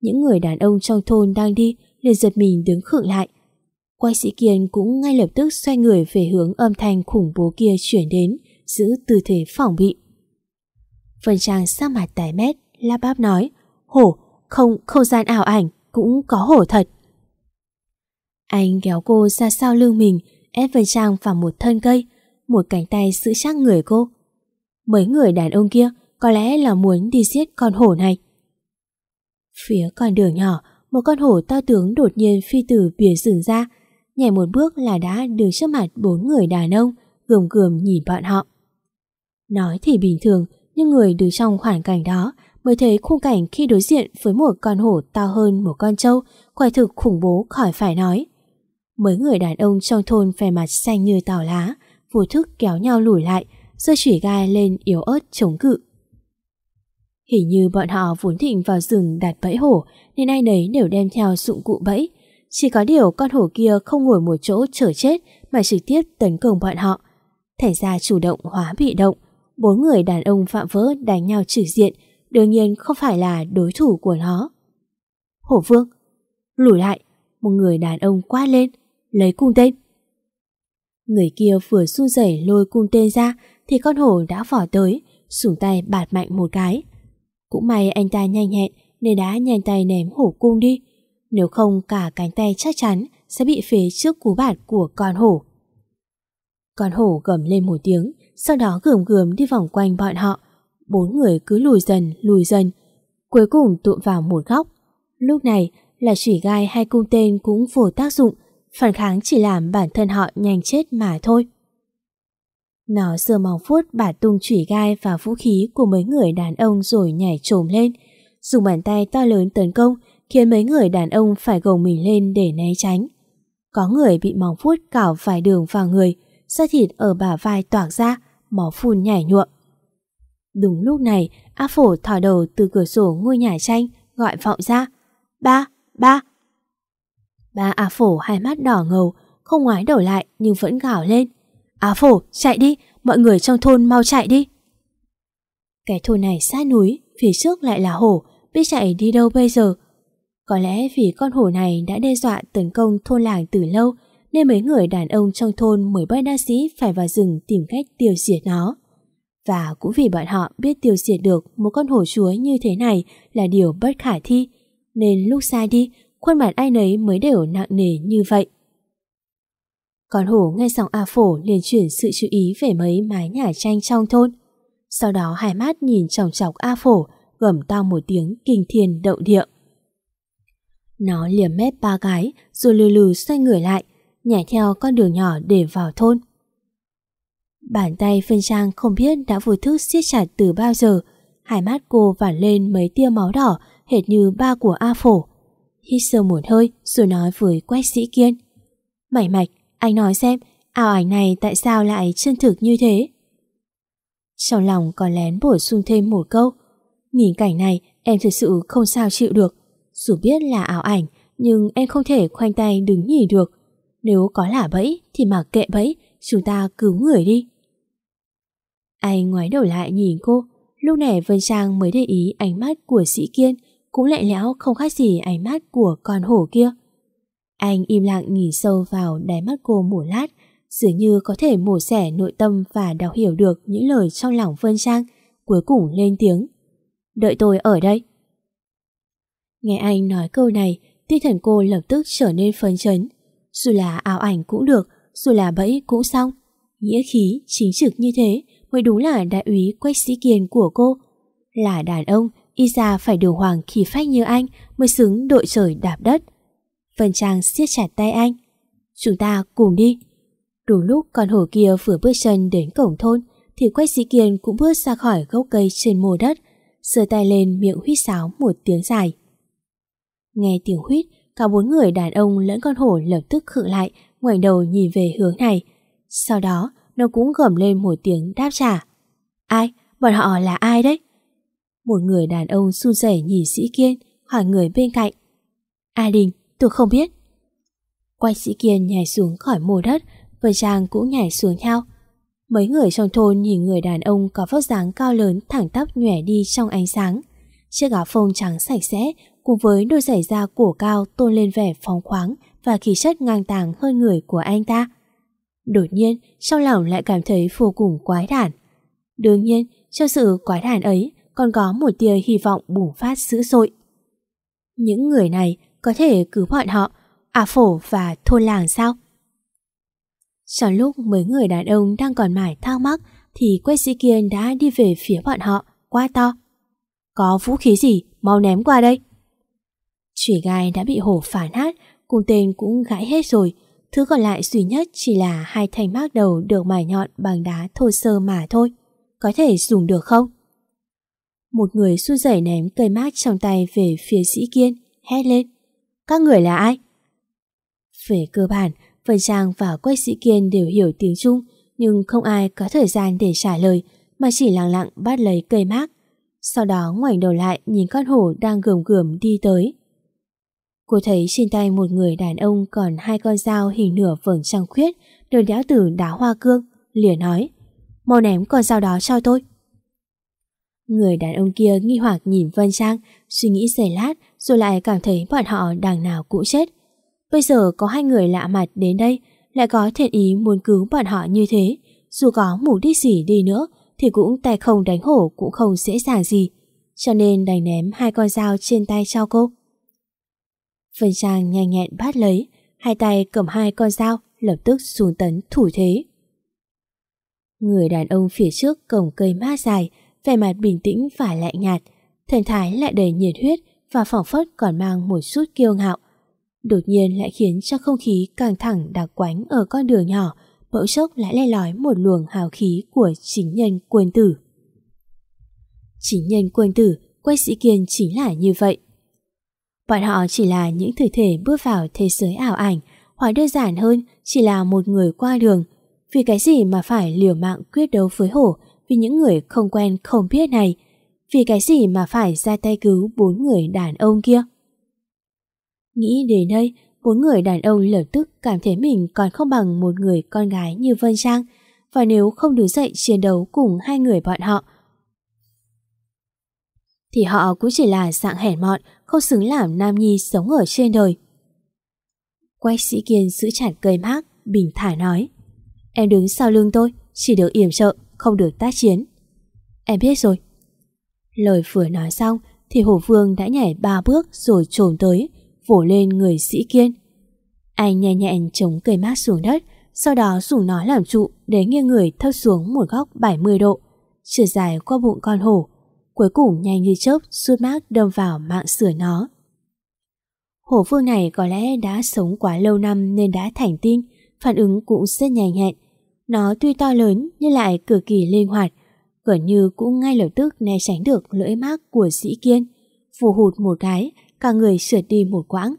Những người đàn ông trong thôn đang đi liền giật mình đứng khựng lại. Quay sĩ Kiên cũng ngay lập tức xoay người về hướng âm thanh khủng bố kia chuyển đến, giữ tư thế phòng bị. Vân Trang sắc mặt tái mét, La bắp nói, hổ, không, không gian ảo ảnh, cũng có hổ thật. Anh kéo cô ra sau lưng mình, ép Vân Trang vào một thân cây, một cánh tay giữ chắc người cô. Mấy người đàn ông kia có lẽ là muốn đi giết con hổ này. Phía con đường nhỏ, một con hổ to tướng đột nhiên phi từ bìa rừng ra, nhảy một bước là đã đứng trước mặt bốn người đàn ông, gườm gườm nhìn bọn họ. Nói thì bình thường, nhưng người đứng trong hoàn cảnh đó mới thấy khung cảnh khi đối diện với một con hổ to hơn một con trâu, quả thực khủng bố khỏi phải nói. Mấy người đàn ông trong thôn vẻ mặt xanh như tàu lá, vô thức kéo nhau lùi lại, rơi chủy gai lên yếu ớt chống cự. Hình như bọn họ vốn thịnh vào rừng đặt bẫy hổ nên ai nấy đều đem theo dụng cụ bẫy. Chỉ có điều con hổ kia không ngồi một chỗ chờ chết mà trực tiếp tấn công bọn họ. Thành ra chủ động hóa bị động. Bốn người đàn ông phạm vỡ đánh nhau trừ diện đương nhiên không phải là đối thủ của nó. Hổ vương Lùi lại Một người đàn ông quát lên Lấy cung tên Người kia vừa run rẩy lôi cung tên ra thì con hổ đã vỏ tới, sủng tay bạt mạnh một cái. Cũng may anh ta nhanh nhẹn nên đã nhanh tay ném hổ cung đi. Nếu không cả cánh tay chắc chắn sẽ bị phế trước cú bạt của con hổ. Con hổ gầm lên một tiếng, sau đó gườm gườm đi vòng quanh bọn họ. Bốn người cứ lùi dần, lùi dần. Cuối cùng tụm vào một góc. Lúc này là chỉ gai hay cung tên cũng vô tác dụng, phản kháng chỉ làm bản thân họ nhanh chết mà thôi. Nó sơ móng phút bả tung chủy gai và vũ khí của mấy người đàn ông rồi nhảy trồm lên. Dùng bàn tay to lớn tấn công khiến mấy người đàn ông phải gồng mình lên để né tránh. Có người bị móng vuốt cào vài đường vào người, da thịt ở bả vai toạc ra, máu phun nhảy nhuộm. Đúng lúc này, A Phổ thò đầu từ cửa sổ ngôi nhà tranh, gọi vọng ra. Ba, ba. Ba A Phổ hai mắt đỏ ngầu, không ngoái đầu lại nhưng vẫn gào lên. Á phổ, chạy đi, mọi người trong thôn mau chạy đi. Cái thôn này sát núi, phía trước lại là hổ, biết chạy đi đâu bây giờ? Có lẽ vì con hổ này đã đe dọa tấn công thôn làng từ lâu nên mấy người đàn ông trong thôn mới bắt đa sĩ phải vào rừng tìm cách tiêu diệt nó. Và cũng vì bọn họ biết tiêu diệt được một con hổ chúa như thế này là điều bất khả thi, nên lúc xa đi, khuôn mặt ai nấy mới đều nặng nề như vậy. Con hổ nghe xong A Phổ liền chuyển sự chú ý về mấy mái nhà tranh trong thôn. Sau đó hai mắt nhìn chòng chọc A Phổ, gầm to một tiếng kinh thiên động địa. Nó liềm mép ba cái rồi lừ lừ xoay người lại, nhảy theo con đường nhỏ để vào thôn. Bàn tay phân trang không biết đã vô thức siết chặt từ bao giờ, hai mắt cô vản lên mấy tia máu đỏ hệt như ba của A Phổ. Hít sơ một hơi rồi nói với quách sĩ kiên. Mảy mạch, anh nói xem, ảo ảnh này tại sao lại chân thực như thế? Trong lòng còn lén bổ sung thêm một câu. Nhìn cảnh này em thực sự không sao chịu được. Dù biết là ảo ảnh, nhưng em không thể khoanh tay đứng nhìn được. Nếu có là bẫy thì mặc kệ bẫy, chúng ta cứu người đi. Anh ngoái đầu lại nhìn cô, lúc này Vân Trang mới để ý ánh mắt của sĩ kiên, cũng lạnh lẽo không khác gì ánh mắt của con hổ kia. Anh im lặng nhìn sâu vào đáy mắt cô một lát, dường như có thể mổ xẻ nội tâm và đọc hiểu được những lời trong lòng Vân Trang, cuối cùng lên tiếng. Đợi tôi ở đây. Nghe anh nói câu này, tinh thần cô lập tức trở nên phấn chấn. Dù là ảo ảnh cũng được, dù là bẫy cũng xong. Nghĩa khí, chính trực như thế mới đúng là đại úy quách sĩ kiên của cô. Là đàn ông, y ra phải điều hoàng khí phách như anh mới xứng đội trời đạp đất. Vân Trang siết chặt tay anh. Chúng ta cùng đi. Đúng lúc con hổ kia vừa bước chân đến cổng thôn thì Quách Sĩ Kiên cũng bước ra khỏi gốc cây trên mồ đất, giơ tay lên miệng huýt sáo một tiếng dài. Nghe tiếng huyết, cả bốn người đàn ông lẫn con hổ lập tức khựng lại, ngoảnh đầu nhìn về hướng này. Sau đó, nó cũng gầm lên một tiếng đáp trả. Ai? Bọn họ là ai đấy? Một người đàn ông su rẩy nhìn sĩ kiên, hỏi người bên cạnh. A Đình, tôi không biết. Quay sĩ kiên nhảy xuống khỏi mồ đất, vợ Trang cũng nhảy xuống theo. Mấy người trong thôn nhìn người đàn ông có vóc dáng cao lớn thẳng tắp nhòe đi trong ánh sáng. Chiếc áo phông trắng sạch sẽ cùng với đôi giày da cổ cao tôn lên vẻ phóng khoáng và khí chất ngang tàng hơn người của anh ta. Đột nhiên, trong lòng lại cảm thấy vô cùng quái đản. Đương nhiên, trong sự quái đản ấy còn có một tia hy vọng bùng phát dữ dội. Những người này có thể cứu bọn họ, à phổ và thôn làng sao? Trong lúc mấy người đàn ông đang còn mải thao mắc thì quét sĩ kiên đã đi về phía bọn họ, quá to. Có vũ khí gì, mau ném qua đây. Chủy gai đã bị hổ phản hát, cùng tên cũng gãy hết rồi. Thứ còn lại duy nhất chỉ là hai thanh mác đầu được mài nhọn bằng đá thô sơ mà thôi. Có thể dùng được không? Một người su dẩy ném cây mác trong tay về phía sĩ kiên, hét lên. Các người là ai? Về cơ bản, Vân Trang và Quách Sĩ Kiên đều hiểu tiếng Trung, nhưng không ai có thời gian để trả lời, mà chỉ lặng lặng bắt lấy cây mác. Sau đó ngoảnh đầu lại nhìn con hổ đang gườm gườm đi tới. Cô thấy trên tay một người đàn ông còn hai con dao hình nửa vầng trăng khuyết được đẽo từ đá hoa cương, liền nói, mau ném con dao đó cho tôi. Người đàn ông kia nghi hoặc nhìn Vân Trang, suy nghĩ giày lát rồi lại cảm thấy bọn họ đằng nào cũng chết. Bây giờ có hai người lạ mặt đến đây, lại có thiện ý muốn cứu bọn họ như thế. Dù có mục đích gì đi nữa, thì cũng tay không đánh hổ cũng không dễ dàng gì. Cho nên đành ném hai con dao trên tay cho cô. Vân Trang nhanh nhẹn bắt lấy, hai tay cầm hai con dao, lập tức xuống tấn thủ thế. Người đàn ông phía trước cầm cây mát dài, vẻ mặt bình tĩnh và lạnh nhạt, thần thái lại đầy nhiệt huyết và phỏng phất còn mang một chút kiêu ngạo đột nhiên lại khiến cho không khí căng thẳng đặc quánh ở con đường nhỏ, bỗng chốc lại le lói một luồng hào khí của chính nhân quân tử. Chính nhân quân tử, quay sĩ kiên chính là như vậy. Bọn họ chỉ là những thực thể bước vào thế giới ảo ảnh, hoặc đơn giản hơn chỉ là một người qua đường. Vì cái gì mà phải liều mạng quyết đấu với hổ vì những người không quen không biết này? Vì cái gì mà phải ra tay cứu bốn người đàn ông kia? Nghĩ đến đây, bốn người đàn ông lập tức cảm thấy mình còn không bằng một người con gái như Vân Trang, và nếu không đứng dậy chiến đấu cùng hai người bọn họ, thì họ cũng chỉ là dạng hèn mọn, không xứng làm nam nhi sống ở trên đời. Quách sĩ kiên giữ chặt cây mác, bình thản nói. Em đứng sau lưng tôi, chỉ được yểm trợ, không được tác chiến. Em biết rồi. Lời vừa nói xong thì hổ vương đã nhảy ba bước rồi trồn tới, vỗ lên người sĩ kiên. Anh nhẹ nhẹn chống cây mát xuống đất, sau đó dùng nó làm trụ để nghiêng người thấp xuống một góc 70 độ, trượt dài qua bụng con hổ. Cuối cùng nhanh như chớp suốt mát đâm vào mạng sửa nó. Hổ vương này có lẽ đã sống quá lâu năm nên đã thành tinh, phản ứng cũng rất nhanh nhẹn. Nó tuy to lớn nhưng lại cực kỳ linh hoạt, gần như cũng ngay lập tức né tránh được lưỡi mác của sĩ kiên. Phù hụt một cái, cả người sượt đi một quãng,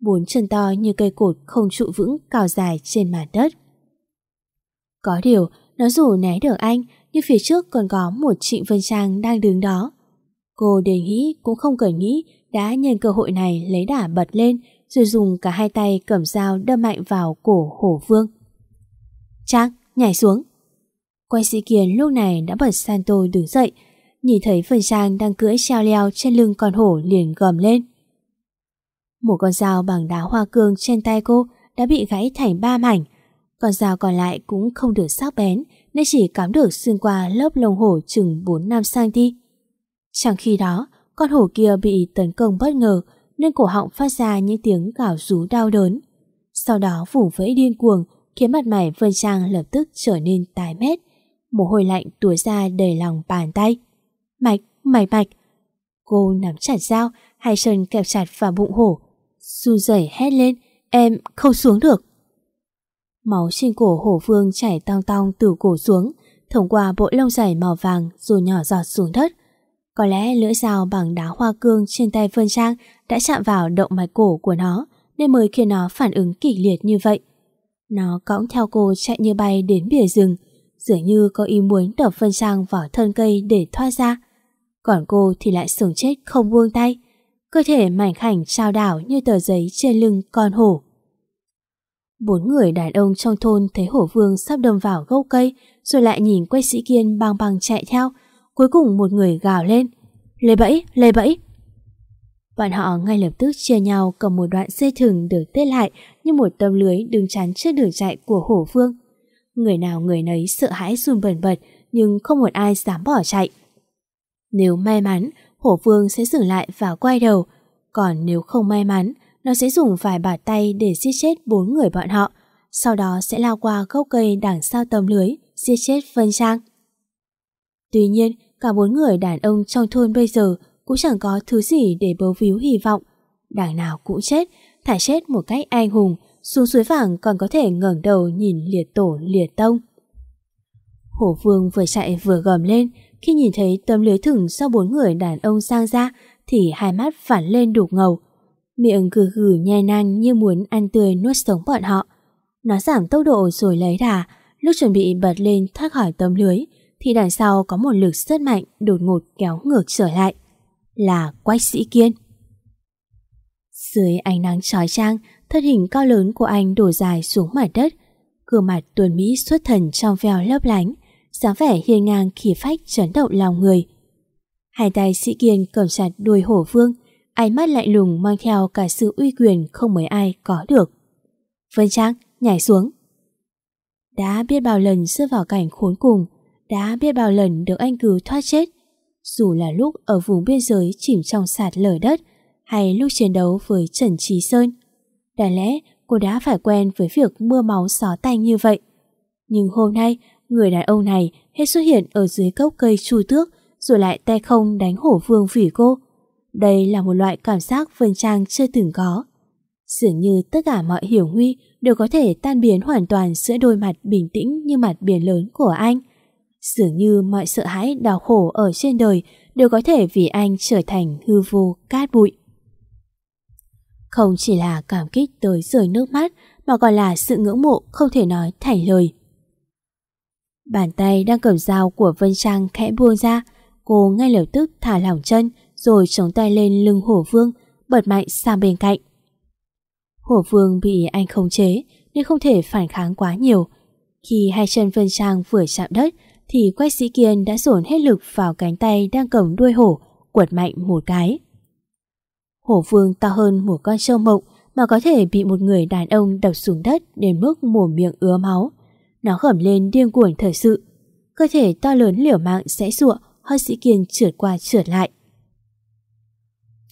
bốn chân to như cây cột không trụ vững cao dài trên mặt đất. Có điều, nó dù né được anh, nhưng phía trước còn có một Trịnh Vân Trang đang đứng đó. Cô đề nghĩ cũng không cần nghĩ đã nhân cơ hội này lấy đả bật lên rồi dùng cả hai tay cầm dao đâm mạnh vào cổ hổ vương. Trang, nhảy xuống. Quay sĩ kiền lúc này đã bật Santo đứng dậy, nhìn thấy Vân Trang đang cưỡi treo leo trên lưng con hổ liền gầm lên. Một con dao bằng đá hoa cương trên tay cô đã bị gãy thành ba mảnh, con dao còn lại cũng không được sắc bén nên chỉ cắm được xuyên qua lớp lông hổ chừng 4-5cm. Trong khi đó, con hổ kia bị tấn công bất ngờ nên cổ họng phát ra những tiếng gào rú đau đớn. Sau đó vùng vẫy điên cuồng khiến mặt mày Vân Trang lập tức trở nên tái mét. Mồ hôi lạnh túa ra đầy lòng bàn tay. Mạch, mày mạch. Cô nắm chặt dao, hai chân kẹp chặt vào bụng hổ. Xu rẩy hét lên, em không xuống được. Máu trên cổ hổ vương chảy tong tong từ cổ xuống, thông qua bộ lông dày màu vàng rồi nhỏ giọt xuống đất. Có lẽ lưỡi dao bằng đá hoa cương trên tay Vân Trang đã chạm vào động mạch cổ của nó nên mới khiến nó phản ứng kịch liệt như vậy. Nó cõng theo cô chạy như bay đến bìa rừng, dường như có ý muốn đập Vân Trang vào thân cây để thoát ra. Còn cô thì lại sừng chết không buông tay, cơ thể mảnh khảnh trao đảo như tờ giấy trên lưng con hổ. Bốn người đàn ông trong thôn thấy hổ vương sắp đâm vào gốc cây rồi lại nhìn quay sĩ kiên băng băng chạy theo. Cuối cùng một người gào lên. Lê bẫy, lê bẫy. Bọn họ ngay lập tức chia nhau cầm một đoạn dây thừng được tết lại như một tấm lưới đứng chắn trước đường chạy của hổ vương. Người nào người nấy sợ hãi run bần bật nhưng không một ai dám bỏ chạy. Nếu may mắn, hổ vương sẽ dừng lại và quay đầu. Còn nếu không may mắn, nó sẽ dùng vài bàn tay để giết chết bốn người bọn họ, sau đó sẽ lao qua gốc cây đằng sau tấm lưới, giết chết Vân Trang. Tuy nhiên, cả bốn người đàn ông trong thôn bây giờ cũng chẳng có thứ gì để bấu víu hy vọng. Đảng nào cũng chết, thải chết một cách anh hùng, xuống suối vàng còn có thể ngẩng đầu nhìn liệt tổ liệt tông. Hổ vương vừa chạy vừa gầm lên, khi nhìn thấy tấm lưới thừng sau bốn người đàn ông sang ra thì hai mắt phản lên đục ngầu, miệng gừ gừ nhe nanh như muốn ăn tươi nuốt sống bọn họ. Nó giảm tốc độ rồi lấy đà, lúc chuẩn bị bật lên thoát khỏi tấm lưới, thì đằng sau có một lực rất mạnh đột ngột kéo ngược trở lại. Là quách sĩ kiên. Dưới ánh nắng trói trang, thân hình cao lớn của anh đổ dài xuống mặt đất, gương mặt tuần Mỹ xuất thần trong veo lấp lánh, dáng vẻ hiên ngang khí phách chấn động lòng người. Hai tay sĩ kiên cầm chặt đuôi hổ vương, ánh mắt lạnh lùng mang theo cả sự uy quyền không mấy ai có được. Vân Trang, nhảy xuống. Đã biết bao lần rơi vào cảnh khốn cùng, đã biết bao lần được anh cứu thoát chết. Dù là lúc ở vùng biên giới chìm trong sạt lở đất, hay lúc chiến đấu với Trần Trí Sơn. Đáng lẽ cô đã phải quen với việc mưa máu xó tanh như vậy. Nhưng hôm nay, người đàn ông này hết xuất hiện ở dưới gốc cây chu tước rồi lại tay không đánh hổ vương vì cô. Đây là một loại cảm giác Vân Trang chưa từng có. Dường như tất cả mọi hiểu nguy đều có thể tan biến hoàn toàn giữa đôi mặt bình tĩnh như mặt biển lớn của anh. Dường như mọi sợ hãi đau khổ ở trên đời đều có thể vì anh trở thành hư vô cát bụi. Không chỉ là cảm kích tới rơi nước mắt mà còn là sự ngưỡng mộ không thể nói thành lời. Bàn tay đang cầm dao của Vân Trang khẽ buông ra, cô ngay lập tức thả lỏng chân rồi chống tay lên lưng hổ vương, bật mạnh sang bên cạnh. Hổ vương bị anh khống chế nên không thể phản kháng quá nhiều. Khi hai chân Vân Trang vừa chạm đất thì quách sĩ kiên đã dồn hết lực vào cánh tay đang cầm đuôi hổ, quật mạnh một cái. Hổ vương to hơn một con trâu mộng mà có thể bị một người đàn ông đập xuống đất đến mức mồm miệng ứa máu. Nó gầm lên điên cuồng thật sự. Cơ thể to lớn liều mạng sẽ sụa, hơi sĩ kiên trượt qua trượt lại.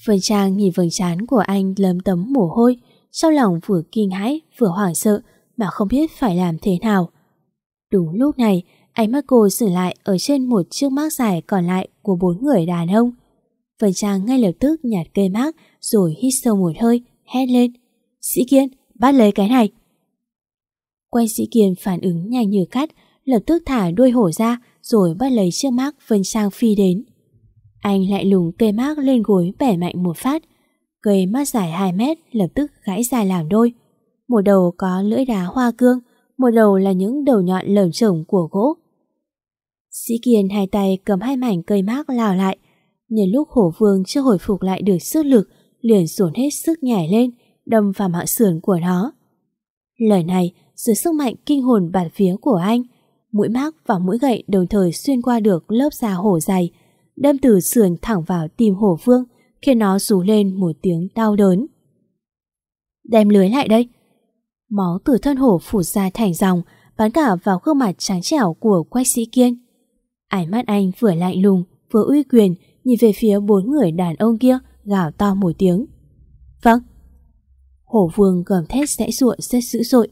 Vân Trang nhìn vầng trán của anh lấm tấm mồ hôi, trong lòng vừa kinh hãi vừa hoảng sợ mà không biết phải làm thế nào. Đúng lúc này, ánh mắt cô dừng lại ở trên một chiếc mác dài còn lại của bốn người đàn ông. Vân Trang ngay lập tức nhặt cây mác rồi hít sâu một hơi, hét lên. Sĩ Kiên, bắt lấy cái này. Quay Sĩ Kiên phản ứng nhanh như cắt, lập tức thả đuôi hổ ra rồi bắt lấy chiếc mác Vân Trang phi đến. Anh lại lùng cây mác lên gối bẻ mạnh một phát. Cây mác dài 2 mét lập tức gãy dài làm đôi. Một đầu có lưỡi đá hoa cương, một đầu là những đầu nhọn lởm chởm của gỗ. Sĩ Kiên hai tay cầm hai mảnh cây mác lao lại. Nhân lúc hổ vương chưa hồi phục lại được sức lực, liền dồn hết sức nhảy lên, đâm vào mạng sườn của nó. Lời này, dưới sức mạnh kinh hồn bản phía của anh, mũi mác và mũi gậy đồng thời xuyên qua được lớp da hổ dày, đâm từ sườn thẳng vào tim hổ vương, khiến nó rú lên một tiếng đau đớn. Đem lưới lại đây. Máu từ thân hổ phủ ra thành dòng, bắn cả vào gương mặt trắng trẻo của quách sĩ kiên. Ánh mắt anh vừa lạnh lùng, vừa uy quyền, nhìn về phía bốn người đàn ông kia, gào to một tiếng. Vâng. Hổ vương gầm thét sẽ ruộng rất dữ dội.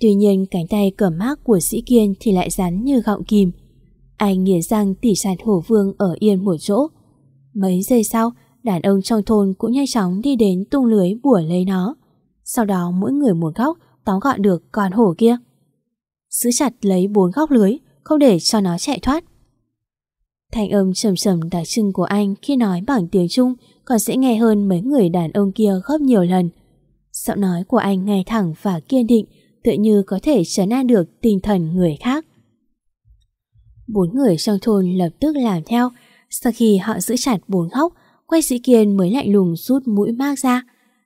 Tuy nhiên cánh tay cầm mác của sĩ kiên thì lại rắn như gọng kìm. Anh nghiến răng tỉ sạt hổ vương ở yên một chỗ. Mấy giây sau, đàn ông trong thôn cũng nhanh chóng đi đến tung lưới bủa lấy nó. Sau đó mỗi người một góc tóm gọn được con hổ kia. Giữ chặt lấy bốn góc lưới, không để cho nó chạy thoát. Thanh âm trầm trầm đặc trưng của anh khi nói bằng tiếng Trung còn sẽ nghe hơn mấy người đàn ông kia gấp nhiều lần. Giọng nói của anh ngay thẳng và kiên định, tựa như có thể trấn an được tinh thần người khác. Bốn người trong thôn lập tức làm theo, sau khi họ giữ chặt bốn góc, quay sĩ kiên mới lạnh lùng rút mũi mác ra,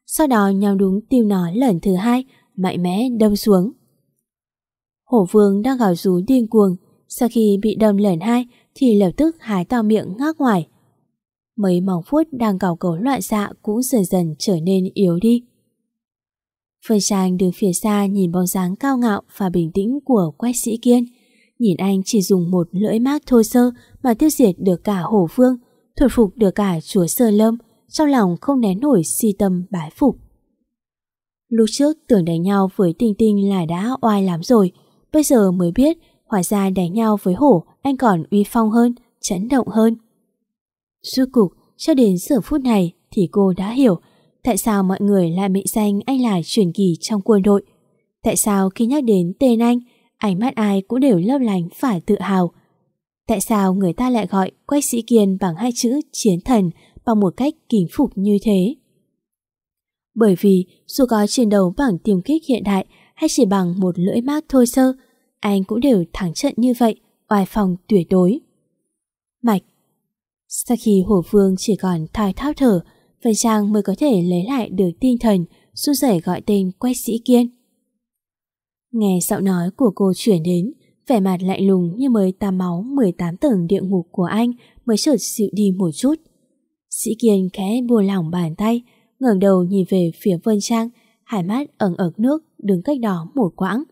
sau đó nhào đúng tim nó lần thứ hai, mạnh mẽ đâm xuống. Hổ vương đang gào rú điên cuồng, sau khi bị đâm lần hai thì lập tức hái to miệng ngác ngoài. Mấy mỏng phút đang cào cấu loạn xạ cũng dần dần trở nên yếu đi. Phương Trang đứng phía xa nhìn bóng dáng cao ngạo và bình tĩnh của quách sĩ kiên. Nhìn anh chỉ dùng một lưỡi mác thô sơ mà tiêu diệt được cả hổ vương, thuật phục được cả chúa sơ lâm, trong lòng không nén nổi si tâm bái phục. Lúc trước tưởng đánh nhau với Tinh Tinh là đã oai lắm rồi, bây giờ mới biết hóa ra đánh nhau với hổ anh còn uy phong hơn, chấn động hơn. Suốt cục, cho đến giờ phút này thì cô đã hiểu tại sao mọi người lại mệnh danh anh là truyền kỳ trong quân đội. Tại sao khi nhắc đến tên anh, ánh mắt ai cũng đều lấp lánh phải tự hào. Tại sao người ta lại gọi Quách Sĩ Kiên bằng hai chữ chiến thần bằng một cách kính phục như thế? Bởi vì dù có chiến đấu bằng tiềm kích hiện đại hay chỉ bằng một lưỡi mác thôi sơ, anh cũng đều thắng trận như vậy, oai phòng tuyệt đối. Mạch Sau khi Hổ Vương chỉ còn thoi thao thở, Vân Trang mới có thể lấy lại được tinh thần, su rẩy gọi tên Quách Sĩ Kiên. Nghe giọng nói của cô chuyển đến, vẻ mặt lạnh lùng như mới tà máu 18 tầng địa ngục của anh mới chợt dịu đi một chút. Sĩ Kiên khẽ buông lỏng bàn tay, ngẩng đầu nhìn về phía Vân Trang, hai mắt ẩn ẩn nước đứng cách đó một quãng.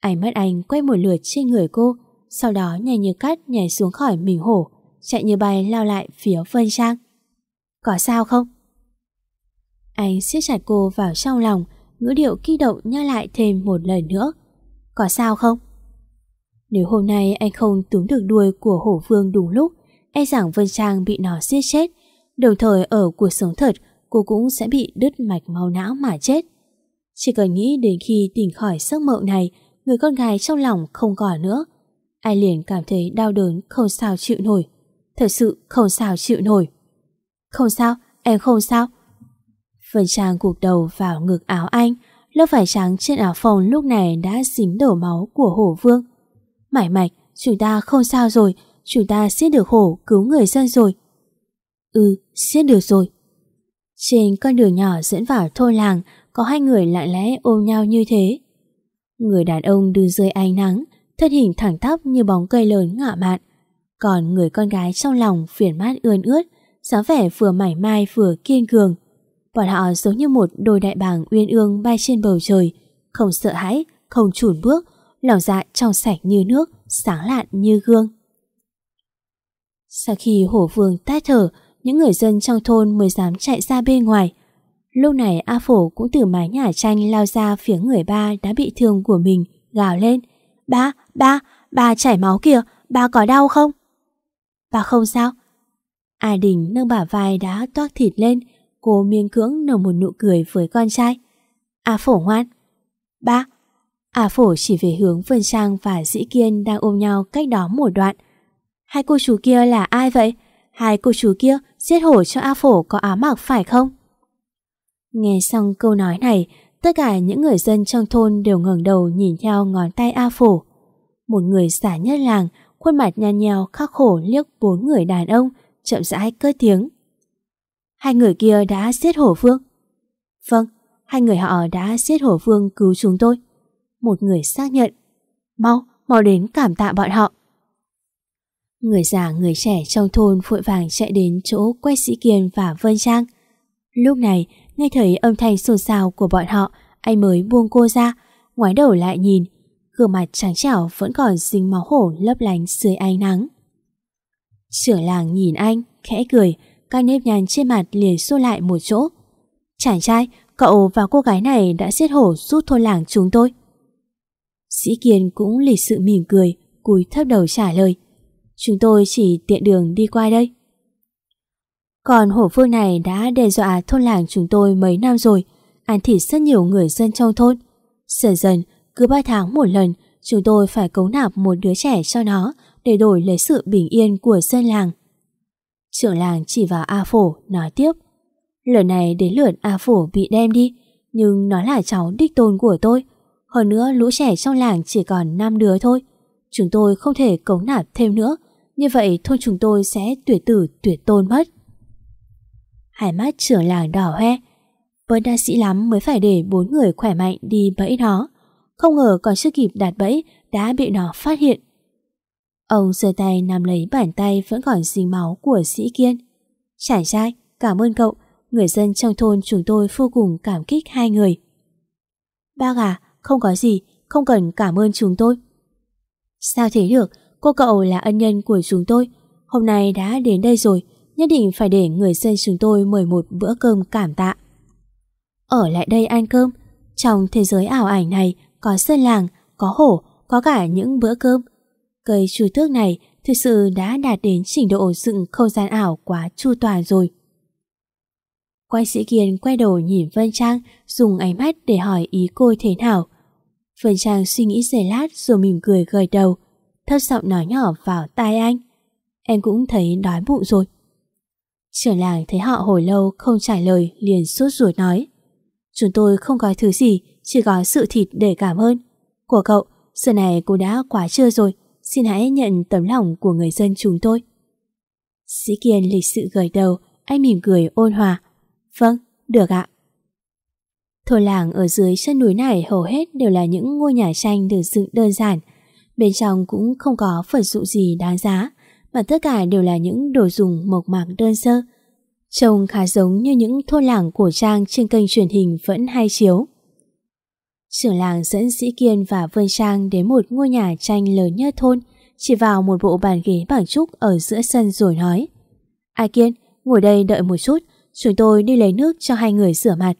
Ánh mắt anh quay một lượt trên người cô, sau đó nhảy như cắt nhảy xuống khỏi mình hổ, chạy như bay lao lại phía Vân Trang. Có sao không? Anh siết chặt cô vào trong lòng, ngữ điệu kích động nhắc lại thêm một lần nữa. Có sao không? Nếu hôm nay anh không túm được đuôi của hổ vương đúng lúc, e rằng Vân Trang bị nó giết chết, đồng thời ở cuộc sống thật cô cũng sẽ bị đứt mạch máu não mà chết. Chỉ cần nghĩ đến khi tỉnh khỏi giấc mộng này, người con gái trong lòng không còn nữa. Ai liền cảm thấy đau đớn không sao chịu nổi. Thật sự không sao chịu nổi. Không sao, em không sao. Vân Trang gục đầu vào ngực áo anh, lớp vải trắng trên áo phông lúc này đã dính đổ máu của hổ vương. Mải mạch, chúng ta không sao rồi, chúng ta giết được hổ cứu người dân rồi. Ừ, giết được rồi. Trên con đường nhỏ dẫn vào thôn làng có hai người lặng lẽ ôm nhau như thế. Người đàn ông đứng dưới ánh nắng, thân hình thẳng tắp như bóng cây lớn ngạ mạn. Còn người con gái trong lòng phiền mát ươn ướt, dáng vẻ vừa mảnh mai vừa kiên cường. Bọn họ giống như một đôi đại bàng uyên ương bay trên bầu trời, không sợ hãi, không chùn bước, lòng dạ trong sạch như nước, sáng lạn như gương. Sau khi hổ vương tát thở, những người dân trong thôn mới dám chạy ra bên ngoài. Lúc này A Phổ cũng từ mái nhà tranh lao ra phía người ba đã bị thương của mình, gào lên. Ba, ba, ba chảy máu kìa, ba có đau không? Ba không sao. A Đình nâng bả vai đã toát thịt lên, cô miên cưỡng nở một nụ cười với con trai. A Phổ ngoan. Ba. A à Phổ chỉ về hướng Vân Trang và Dĩ Kiên đang ôm nhau cách đó một đoạn. Hai cô chú kia là ai vậy? Hai cô chú kia giết hổ cho A Phổ có áo mặc phải không? Nghe xong câu nói này, tất cả những người dân trong thôn đều ngẩng đầu nhìn theo ngón tay A Phổ. Một người giả nhất làng, khuôn mặt nhăn nheo khắc khổ liếc bốn người đàn ông, chậm rãi cất tiếng. Hai người kia đã giết hổ phương, Vâng, hai người họ đã giết hổ phương cứu chúng tôi. Một người xác nhận. Mau, mau đến cảm tạ bọn họ. Người già người trẻ trong thôn vội vàng chạy đến chỗ Quách Sĩ Kiên và Vân Trang. Lúc này, nghe thấy âm thanh xôn xao của bọn họ, anh mới buông cô ra, ngoái đầu lại nhìn. Gương mặt trắng trẻo vẫn còn dính máu hổ lấp lánh dưới ánh nắng. Trưởng làng nhìn anh, khẽ cười, các nếp nhăn trên mặt liền xô lại một chỗ. Chàng trai, cậu và cô gái này đã giết hổ giúp thôn làng chúng tôi. Sĩ Kiên cũng lịch sự mỉm cười, cúi thấp đầu trả lời. Chúng tôi chỉ tiện đường đi qua đây. Còn hổ vương này đã đe dọa thôn làng chúng tôi mấy năm rồi, ăn thịt rất nhiều người dân trong thôn. Dần dần, cứ 3 tháng một lần, chúng tôi phải cấu nạp một đứa trẻ cho nó để đổi lấy sự bình yên của dân làng. Trưởng làng chỉ vào A Phổ nói tiếp. Lần này đến lượt A Phổ bị đem đi, nhưng nó là cháu đích tôn của tôi. Hơn nữa lũ trẻ trong làng chỉ còn 5 đứa thôi. Chúng tôi không thể cống nạp thêm nữa, như vậy thôn chúng tôi sẽ tuyệt tử tuyệt tôn mất. Hai mắt trưởng làng đỏ hoe. vẫn đa sĩ lắm mới phải để bốn người khỏe mạnh đi bẫy nó. Không ngờ còn chưa kịp đặt bẫy đã bị nó phát hiện. Ông giơ tay nắm lấy bàn tay vẫn còn dính máu của sĩ kiên. Chàng trai, cảm ơn cậu. Người dân trong thôn chúng tôi vô cùng cảm kích hai người. Bác à, không có gì, không cần cảm ơn chúng tôi. Sao thế được, cô cậu là ân nhân của chúng tôi. Hôm nay đã đến đây rồi, nhất định phải để người dân chúng tôi mời một bữa cơm cảm tạ. Ở lại đây ăn cơm, trong thế giới ảo ảnh này có sơn làng, có hổ, có cả những bữa cơm. Cây chu thước này thực sự đã đạt đến trình độ dựng không gian ảo quá chu toàn rồi. quan sĩ Kiên quay đầu nhìn Vân Trang dùng ánh mắt để hỏi ý cô thế nào. Vân Trang suy nghĩ giây lát rồi mỉm cười gật đầu, thấp giọng nói nhỏ vào tai anh. Em cũng thấy đói bụng rồi. Trưởng làng thấy họ hồi lâu không trả lời liền sốt ruột nói. Chúng tôi không có thứ gì, chỉ có sự thịt để cảm ơn. Của cậu, giờ này cô đã quá trưa rồi, xin hãy nhận tấm lòng của người dân chúng tôi. Sĩ Kiên lịch sự gật đầu, anh mỉm cười ôn hòa. Vâng, được ạ. Thôn làng ở dưới chân núi này hầu hết đều là những ngôi nhà tranh được dựng đơn giản. Bên trong cũng không có vật dụng gì đáng giá, mà tất cả đều là những đồ dùng mộc mạc đơn sơ. Trông khá giống như những thôn làng cổ trang trên kênh truyền hình vẫn hay chiếu. Trưởng làng dẫn Sĩ Kiên và Vân Trang đến một ngôi nhà tranh lớn nhất thôn, chỉ vào một bộ bàn ghế bằng trúc ở giữa sân rồi nói Ai Kiên, ngồi đây đợi một chút, chúng tôi đi lấy nước cho hai người rửa mặt.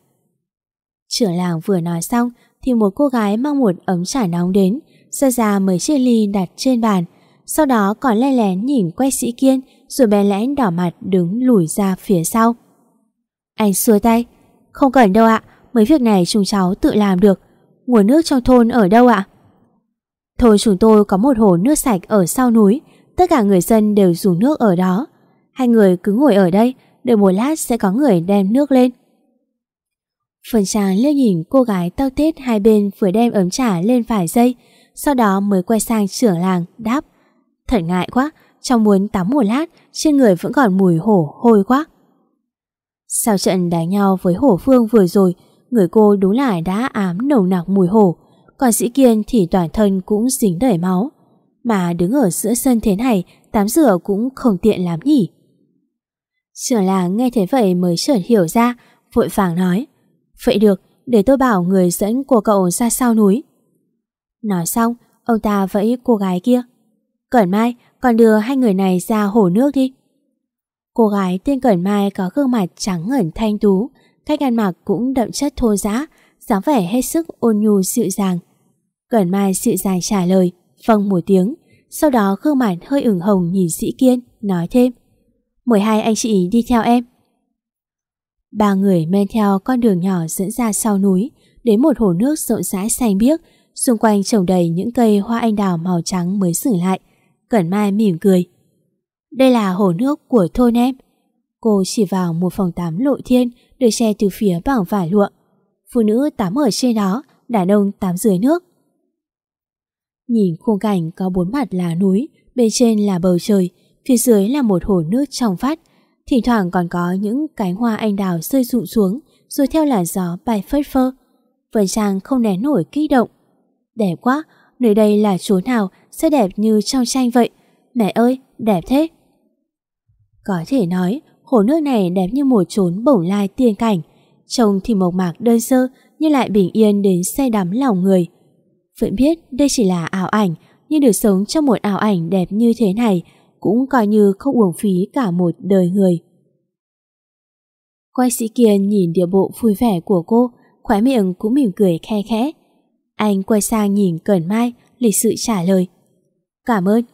Trưởng làng vừa nói xong thì một cô gái mang một ấm trà nóng đến, ra ra mấy chiếc ly đặt trên bàn, sau đó còn le lén nhìn quay sĩ kiên rồi bé lẽn đỏ mặt đứng lùi ra phía sau. Anh xua tay, không cần đâu ạ, mấy việc này chúng cháu tự làm được. Nguồn nước trong thôn ở đâu ạ? Thôi chúng tôi có một hồ nước sạch ở sau núi, tất cả người dân đều dùng nước ở đó. Hai người cứ ngồi ở đây, đợi một lát sẽ có người đem nước lên. Phần Trang liếc nhìn cô gái tao tết hai bên vừa đem ấm trà lên vài giây, sau đó mới quay sang trưởng làng, đáp. Thật ngại quá, trong muốn tắm một lát, trên người vẫn còn mùi hổ hôi quá. Sau trận đánh nhau với hổ phương vừa rồi, người cô đúng là đã ám nồng nặc mùi hổ, còn sĩ kiên thì toàn thân cũng dính đầy máu. Mà đứng ở giữa sân thế này, tắm rửa cũng không tiện lắm nhỉ. Trưởng làng nghe thế vậy mới chợt hiểu ra vội vàng nói Vậy được, để tôi bảo người dẫn của cậu ra sau núi. Nói xong, ông ta vẫy cô gái kia. Cẩn Mai, còn đưa hai người này ra hồ nước đi. Cô gái tên Cẩn Mai có gương mặt trắng ngẩn thanh tú, cách ăn mặc cũng đậm chất thô giã, dáng vẻ hết sức ôn nhu dịu dàng. Cẩn Mai dịu dàng trả lời, vâng một tiếng, sau đó gương mặt hơi ửng hồng nhìn sĩ kiên, nói thêm. Mời hai anh chị đi theo em. Ba người men theo con đường nhỏ dẫn ra sau núi, đến một hồ nước rộng rãi xanh biếc, xung quanh trồng đầy những cây hoa anh đào màu trắng mới dừng lại. Cẩn Mai mỉm cười. Đây là hồ nước của thôn em. Cô chỉ vào một phòng tắm lộ thiên được che từ phía bằng vải lụa. Phụ nữ tắm ở trên đó, đàn ông tắm dưới nước. Nhìn khung cảnh có bốn mặt là núi, bên trên là bầu trời, phía dưới là một hồ nước trong vắt, thỉnh thoảng còn có những cánh hoa anh đào rơi rụng xuống, rồi theo làn gió bay phất phơ. Vân Trang không nén nổi kích động. Đẹp quá, nơi đây là chỗ nào sẽ đẹp như trong tranh vậy. Mẹ ơi, đẹp thế. Có thể nói, hồ nước này đẹp như một chốn bổng lai tiên cảnh. Trông thì mộc mạc đơn sơ, nhưng lại bình yên đến say đắm lòng người. Vẫn biết đây chỉ là ảo ảnh, nhưng được sống trong một ảo ảnh đẹp như thế này cũng coi như không uổng phí cả một đời người. Quay sĩ Kiên nhìn địa bộ vui vẻ của cô, khóe miệng cũng mỉm cười khe khẽ. Anh quay sang nhìn Cẩn Mai, lịch sự trả lời. Cảm ơn.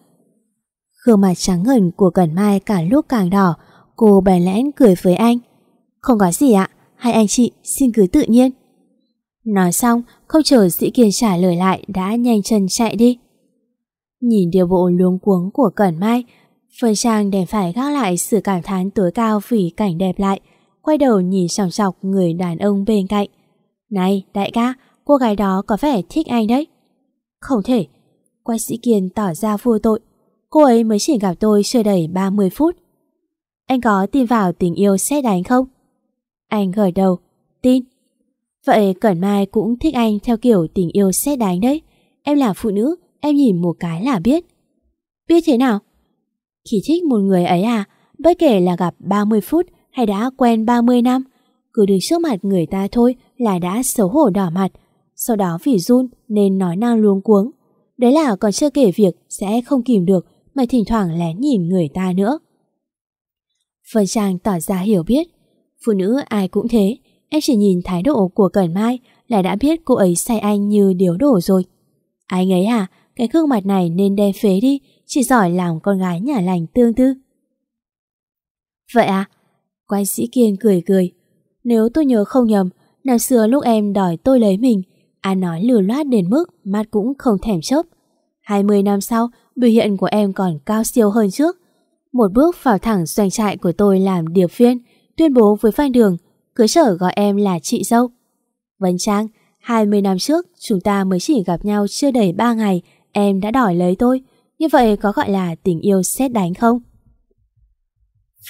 Gương mặt trắng ngần của Cẩn Mai cả lúc càng đỏ, cô bèn lẽn cười với anh. Không có gì ạ, hai anh chị xin cứ tự nhiên. Nói xong, không chờ sĩ Kiên trả lời lại đã nhanh chân chạy đi. Nhìn điều bộ luống cuống của Cẩn Mai, Phương Trang đành phải gác lại sự cảm thán tối cao vì cảnh đẹp lại, quay đầu nhìn sòng sọc người đàn ông bên cạnh. Này, đại ca, cô gái đó có vẻ thích anh đấy. Không thể. Quay sĩ Kiên tỏ ra vô tội. Cô ấy mới chỉ gặp tôi chưa đầy 30 phút. Anh có tin vào tình yêu xét đánh không? Anh gật đầu. Tin. Vậy Cẩn Mai cũng thích anh theo kiểu tình yêu xét đánh đấy. Em là phụ nữ, em nhìn một cái là biết. Biết thế nào? Khi thích một người ấy à, bất kể là gặp 30 phút hay đã quen 30 năm, cứ đứng trước mặt người ta thôi là đã xấu hổ đỏ mặt. Sau đó vì run nên nói năng luống cuống. Đấy là còn chưa kể việc sẽ không kìm được mà thỉnh thoảng lén nhìn người ta nữa. Phần Trang tỏ ra hiểu biết. Phụ nữ ai cũng thế, em chỉ nhìn thái độ của Cẩn Mai là đã biết cô ấy say anh như điếu đổ rồi. Anh ấy à, cái gương mặt này nên đem phế đi, chỉ giỏi làm con gái nhà lành tương tư. Vậy à? Quay sĩ Kiên cười cười. Nếu tôi nhớ không nhầm, năm xưa lúc em đòi tôi lấy mình, anh nói lừa loát đến mức mắt cũng không thèm chớp. 20 năm sau, biểu hiện của em còn cao siêu hơn trước. Một bước vào thẳng doanh trại của tôi làm điệp viên, tuyên bố với Phan Đường, cưới sở gọi em là chị dâu. Vân Trang, 20 năm trước chúng ta mới chỉ gặp nhau chưa đầy 3 ngày, em đã đòi lấy tôi. Như vậy có gọi là tình yêu xét đánh không?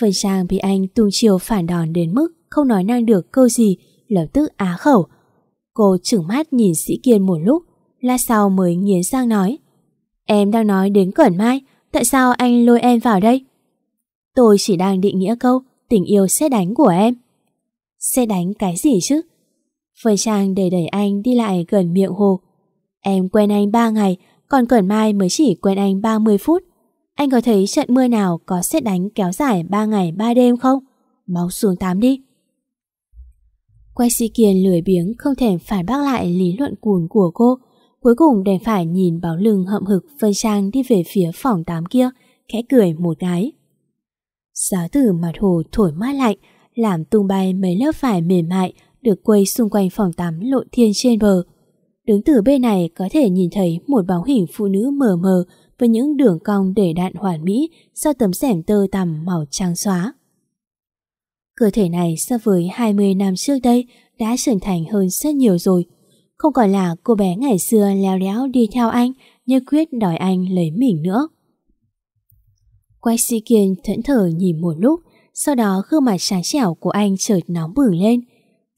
Vân Trang bị anh tung chiều phản đòn đến mức không nói năng được câu gì, lập tức á khẩu. Cô chừng mắt nhìn sĩ kiên một lúc, lát sau mới nghiến sang nói. Em đang nói đến Cẩn Mai, tại sao anh lôi em vào đây? Tôi chỉ đang định nghĩa câu tình yêu xét đánh của em. Xét đánh cái gì chứ? Phương Trang đẩy đẩy anh đi lại gần miệng hồ. Em quen anh 3 ngày, còn Cẩn Mai mới chỉ quen anh 30 phút. Anh có thấy trận mưa nào có xét đánh kéo dài 3 ngày 3 đêm không? Máu xuống tám đi. Quay si kiền lười biếng không thể phản bác lại lý luận cùn của cô. Cuối cùng đành phải nhìn báo lưng hậm hực Phương Trang đi về phía phòng tám kia, khẽ cười một cái. Gió từ mặt hồ thổi mát lạnh, làm tung bay mấy lớp vải mềm mại được quây xung quanh phòng tắm lộ thiên trên bờ. Đứng từ bên này có thể nhìn thấy một bóng hình phụ nữ mờ mờ với những đường cong để đạn hoàn mỹ sau tấm rèm tơ tằm màu trắng xóa. Cơ thể này so với 20 năm trước đây đã trưởng thành hơn rất nhiều rồi. Không còn là cô bé ngày xưa leo đéo đi theo anh như quyết đòi anh lấy mình nữa. Quay si kiên thẫn thờ nhìn một lúc, sau đó gương mặt sáng trẻo của anh chợt nóng bừng lên.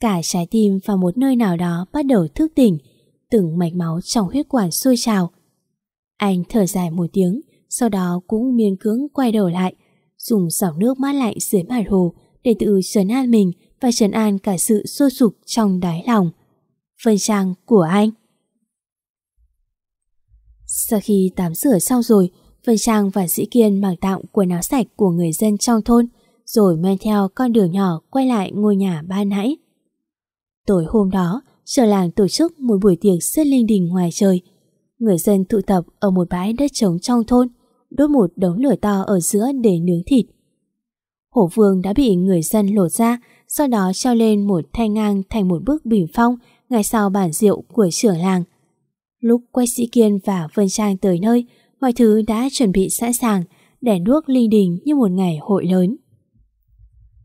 Cả trái tim và một nơi nào đó bắt đầu thức tỉnh, từng mạch máu trong huyết quản sôi trào. Anh thở dài một tiếng, sau đó cũng miên cưỡng quay đầu lại, dùng dòng nước mát lạnh dưới mặt hồ để tự trấn an mình và trấn an cả sự sôi sục trong đáy lòng. phần trang của anh. Sau khi tắm rửa xong rồi, Vân Trang và Sĩ Kiên mặc tạm quần áo sạch của người dân trong thôn, rồi men theo con đường nhỏ quay lại ngôi nhà ban nãy. Tối hôm đó, sở làng tổ chức một buổi tiệc rất linh đình ngoài trời. Người dân tụ tập ở một bãi đất trống trong thôn, đốt một đống lửa to ở giữa để nướng thịt. Hổ vương đã bị người dân lột ra, sau đó treo lên một thanh ngang thành một bức bình phong ngay sau bản rượu của trưởng làng. Lúc quay sĩ Kiên và Vân Trang tới nơi, mọi thứ đã chuẩn bị sẵn sàng, để đuốc linh đình như một ngày hội lớn.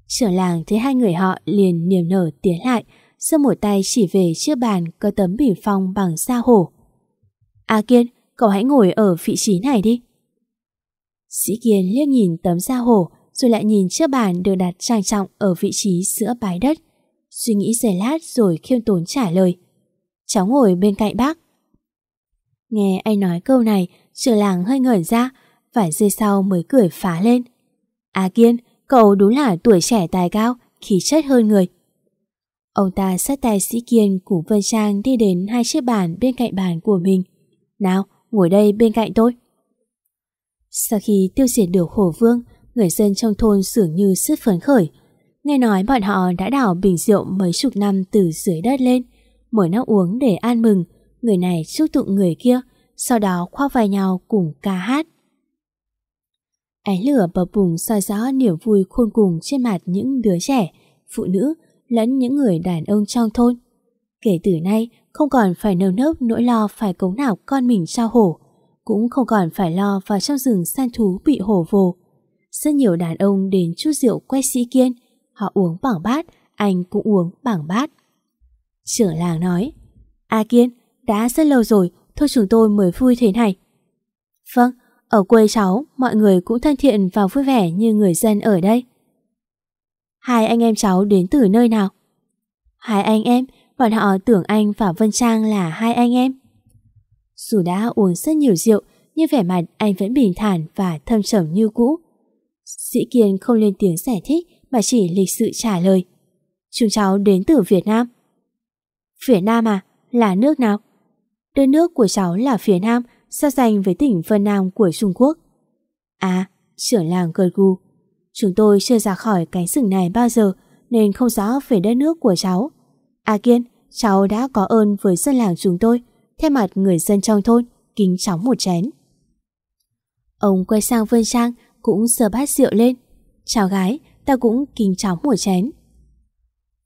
Trưởng làng thấy hai người họ liền niềm nở tiến lại, giơ một tay chỉ về chiếc bàn có tấm bỉ phong bằng da hổ. A Kiên, cậu hãy ngồi ở vị trí này đi. Sĩ Kiên liếc nhìn tấm da hổ rồi lại nhìn chiếc bàn được đặt trang trọng ở vị trí giữa bãi đất. Suy nghĩ giây lát rồi khiêm tốn trả lời. Cháu ngồi bên cạnh bác. Nghe anh nói câu này, Trường làng hơi ngẩn ra, vài giây sau mới cười phá lên. A Kiên, cậu đúng là tuổi trẻ tài cao, khí chất hơn người. Ông ta sát tay sĩ Kiên cùng Vân Trang đi đến hai chiếc bàn bên cạnh bàn của mình. Nào, ngồi đây bên cạnh tôi. Sau khi tiêu diệt được hổ vương, người dân trong thôn dường như sức phấn khởi. Nghe nói bọn họ đã đảo bình rượu mấy chục năm từ dưới đất lên, mở nó uống để an mừng, người này chúc tụng người kia, sau đó khoác vai nhau cùng ca hát. Ánh lửa bập bùng soi rõ niềm vui khôn cùng trên mặt những đứa trẻ, phụ nữ lẫn những người đàn ông trong thôn. Kể từ nay, không còn phải nơm nớp nỗi lo phải cống nào con mình trao hổ, cũng không còn phải lo vào trong rừng săn thú bị hổ vồ. Rất nhiều đàn ông đến chút rượu quay sĩ kiên, họ uống bằng bát, anh cũng uống bằng bát. Trưởng làng nói, A Kiên, đã rất lâu rồi, thôi chúng tôi mới vui thế này. Vâng, ở quê cháu, mọi người cũng thân thiện và vui vẻ như người dân ở đây. Hai anh em cháu đến từ nơi nào? Hai anh em, bọn họ tưởng anh và Vân Trang là hai anh em. Dù đã uống rất nhiều rượu, nhưng vẻ mặt anh vẫn bình thản và thâm trầm như cũ. Sĩ Kiên không lên tiếng giải thích mà chỉ lịch sự trả lời. Chúng cháu đến từ Việt Nam. Việt Nam à? Là nước nào? Đất nước của cháu là phía Nam, so sánh với tỉnh Vân Nam của Trung Quốc. À, trưởng làng gật gù. Chúng tôi chưa ra khỏi cánh rừng này bao giờ nên không rõ về đất nước của cháu. A Kiên, cháu đã có ơn với dân làng chúng tôi, thay mặt người dân trong thôn, kính cháu một chén. Ông quay sang Vân Trang cũng sờ bát rượu lên. Chào gái, ta cũng kính cháu một chén.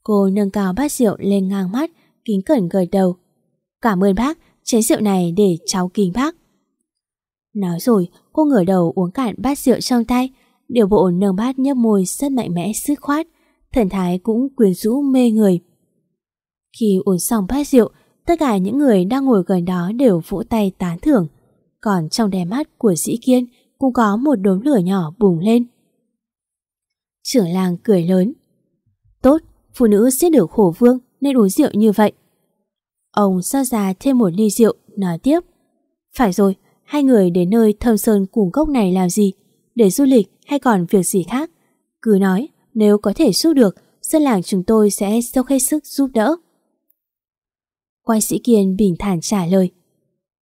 Cô nâng cao bát rượu lên ngang mắt, kính cẩn gật đầu. Cảm ơn bác, chén rượu này để cháu kính bác. Nói rồi, cô ngửa đầu uống cạn bát rượu trong tay, điều bộ nâng bát nhấp môi rất mạnh mẽ sức khoát, thần thái cũng quyến rũ mê người. Khi uống xong bát rượu, tất cả những người đang ngồi gần đó đều vỗ tay tán thưởng, còn trong đè mắt của dĩ kiên cũng có một đốm lửa nhỏ bùng lên. Trưởng làng cười lớn. Tốt, phụ nữ giết được khổ vương nên uống rượu như vậy. Ông ra ra thêm một ly rượu, nói tiếp. Phải rồi, hai người đến nơi thâm sơn cùng cốc này làm gì? Để du lịch hay còn việc gì khác? Cứ nói, nếu có thể giúp được, dân làng chúng tôi sẽ dốc hết sức giúp đỡ. Quan sĩ Kiên bình thản trả lời.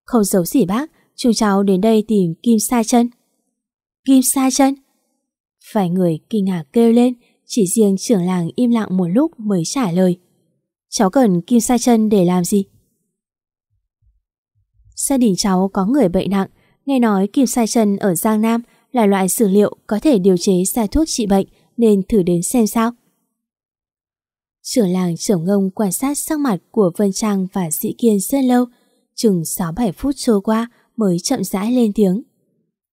Không giấu gì bác, chúng cháu đến đây tìm Kim Sa chân. Kim Sa chân? Vài người kinh ngạc kêu lên, chỉ riêng trưởng làng im lặng một lúc mới trả lời. Cháu cần Kim Sa chân để làm gì? Gia đình cháu có người bệnh nặng, nghe nói kim sa chân ở Giang Nam là loại sử liệu có thể điều chế ra thuốc trị bệnh nên thử đến xem sao. Trưởng làng trưởng ngông quan sát sắc mặt của Vân Trang và Dĩ Kiên rất lâu, chừng 6-7 phút trôi qua mới chậm rãi lên tiếng.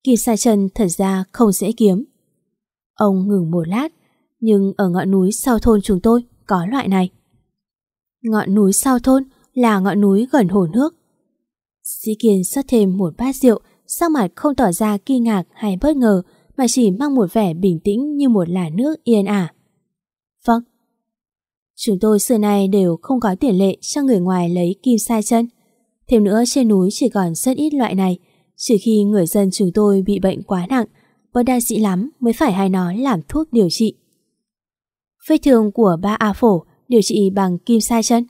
Kim sa chân thật ra không dễ kiếm. Ông ngừng một lát, nhưng ở ngọn núi sau thôn chúng tôi có loại này. Ngọn núi sau thôn là ngọn núi gần hồ nước. Sĩ Kiên rót thêm một bát rượu, sắc mặt không tỏ ra kinh ngạc hay bất ngờ, mà chỉ mang một vẻ bình tĩnh như một làn nước yên ả. Vâng. Chúng tôi xưa nay đều không có tiền lệ cho người ngoài lấy kim sai chân. Thêm nữa trên núi chỉ còn rất ít loại này, trừ khi người dân chúng tôi bị bệnh quá nặng, bất đa sĩ lắm mới phải hay nói làm thuốc điều trị. Vết thương của ba A phổ điều trị bằng kim sai chân.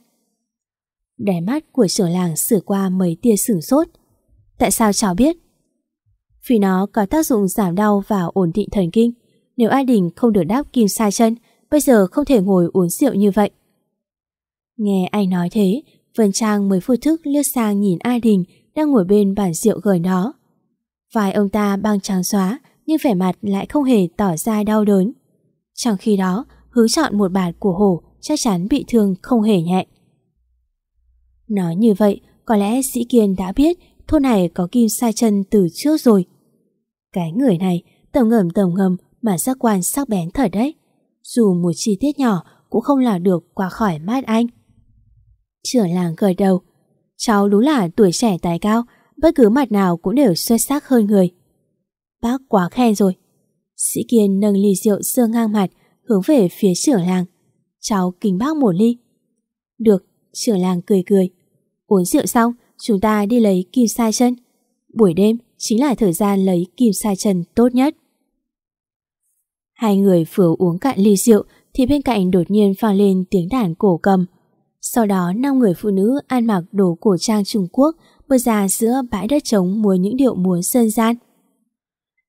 Đẻ mắt của trưởng làng sửa qua mấy tia sửng sốt. Tại sao cháu biết? Vì nó có tác dụng giảm đau và ổn định thần kinh. Nếu A Đình không được đáp kim sai chân, bây giờ không thể ngồi uống rượu như vậy. Nghe anh nói thế, Vân Trang mới vô thức lướt sang nhìn A Đình đang ngồi bên bàn rượu gởi nó. Vài ông ta băng trắng xóa, nhưng vẻ mặt lại không hề tỏ ra đau đớn. Trong khi đó, hướng chọn một bạt của hổ chắc chắn bị thương không hề nhẹ. Nói như vậy, có lẽ sĩ Kiên đã biết thôn này có kim sai chân từ trước rồi. Cái người này, tầm ngầm tầm ngầm mà giác quan sắc bén thật đấy. Dù một chi tiết nhỏ cũng không là được qua khỏi mắt anh. Trưởng làng gật đầu. Cháu đúng là tuổi trẻ tài cao, bất cứ mặt nào cũng đều xuất sắc hơn người. Bác quá khen rồi. Sĩ Kiên nâng ly rượu sơ ngang mặt, hướng về phía trưởng làng. Cháu kính bác một ly. Được, trưởng làng cười cười. Uống rượu xong, chúng ta đi lấy kim sai chân. Buổi đêm chính là thời gian lấy kim sai chân tốt nhất. Hai người vừa uống cạn ly rượu thì bên cạnh đột nhiên vang lên tiếng đàn cổ cầm. Sau đó năm người phụ nữ ăn mặc đồ cổ trang Trung Quốc bước ra giữa bãi đất trống múa những điệu múa dân gian.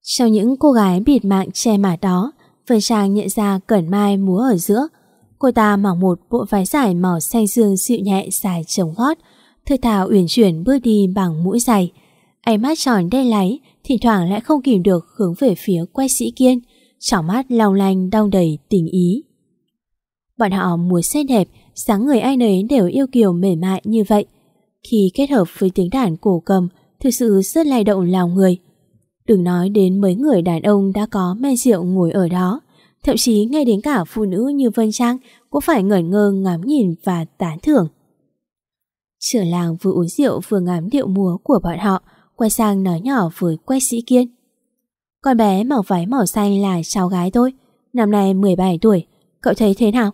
Trong những cô gái bịt mạng che mặt đó, Vân Trang nhận ra Cẩn Mai múa ở giữa. Cô ta mặc một bộ váy dài màu xanh dương dịu nhẹ dài chống gót, thưa thào uyển chuyển bước đi bằng mũi giày. Ánh mắt tròn đen láy, thỉnh thoảng lại không kìm được hướng về phía quay sĩ kiên, trỏ mắt long lanh đong đầy tình ý. Bọn họ múa xe đẹp, sáng người ai nấy đều yêu kiều mềm mại như vậy. Khi kết hợp với tiếng đàn cổ cầm, thực sự rất lay động lòng người. Đừng nói đến mấy người đàn ông đã có men rượu ngồi ở đó, thậm chí ngay đến cả phụ nữ như Vân Trang cũng phải ngẩn ngơ ngắm nhìn và tán thưởng. Trưởng làng vừa uống rượu vừa ngắm điệu múa của bọn họ, quay sang nói nhỏ với quách sĩ kiên. Con bé mặc váy màu xanh là cháu gái tôi, năm nay 17 tuổi, cậu thấy thế nào?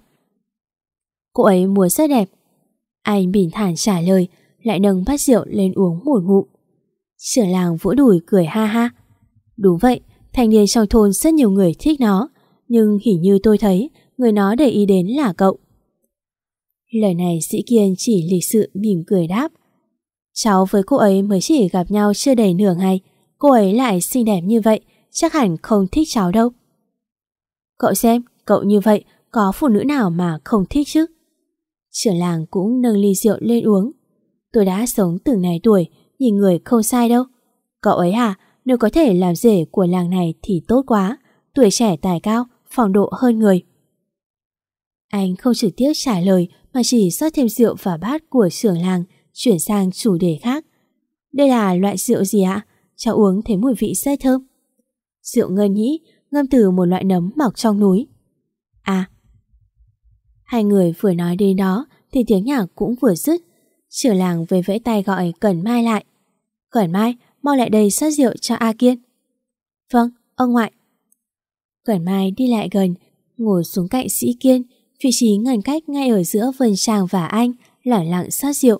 Cô ấy múa rất đẹp. Anh bình thản trả lời, lại nâng bát rượu lên uống một ngụm. Trưởng làng vỗ đùi cười ha ha. Đúng vậy, thanh niên trong thôn rất nhiều người thích nó, nhưng hình như tôi thấy người nó để ý đến là cậu. Lời này sĩ kiên chỉ lịch sự mỉm cười đáp. Cháu với cô ấy mới chỉ gặp nhau chưa đầy nửa ngày, cô ấy lại xinh đẹp như vậy, chắc hẳn không thích cháu đâu. Cậu xem, cậu như vậy, có phụ nữ nào mà không thích chứ? Trưởng làng cũng nâng ly rượu lên uống. Tôi đã sống từng này tuổi, nhìn người không sai đâu. Cậu ấy à, nếu có thể làm rể của làng này thì tốt quá, tuổi trẻ tài cao, phong độ hơn người. Anh không trực tiếp trả lời mà chỉ rót thêm rượu vào bát của trưởng làng, chuyển sang chủ đề khác. Đây là loại rượu gì ạ? Cháu uống thấy mùi vị rất thơm. Rượu ngân nhĩ, ngâm từ một loại nấm mọc trong núi. À. Hai người vừa nói đến đó thì tiếng nhạc cũng vừa dứt. Trưởng làng về vẫy tay gọi Cẩn Mai lại. Cẩn Mai, mau lại đây rót rượu cho A Kiên. Vâng, ông ngoại. Cẩn Mai đi lại gần, ngồi xuống cạnh sĩ Kiên, vị trí ngăn cách ngay ở giữa Vân tràng và anh, lẳng lặng sát rượu.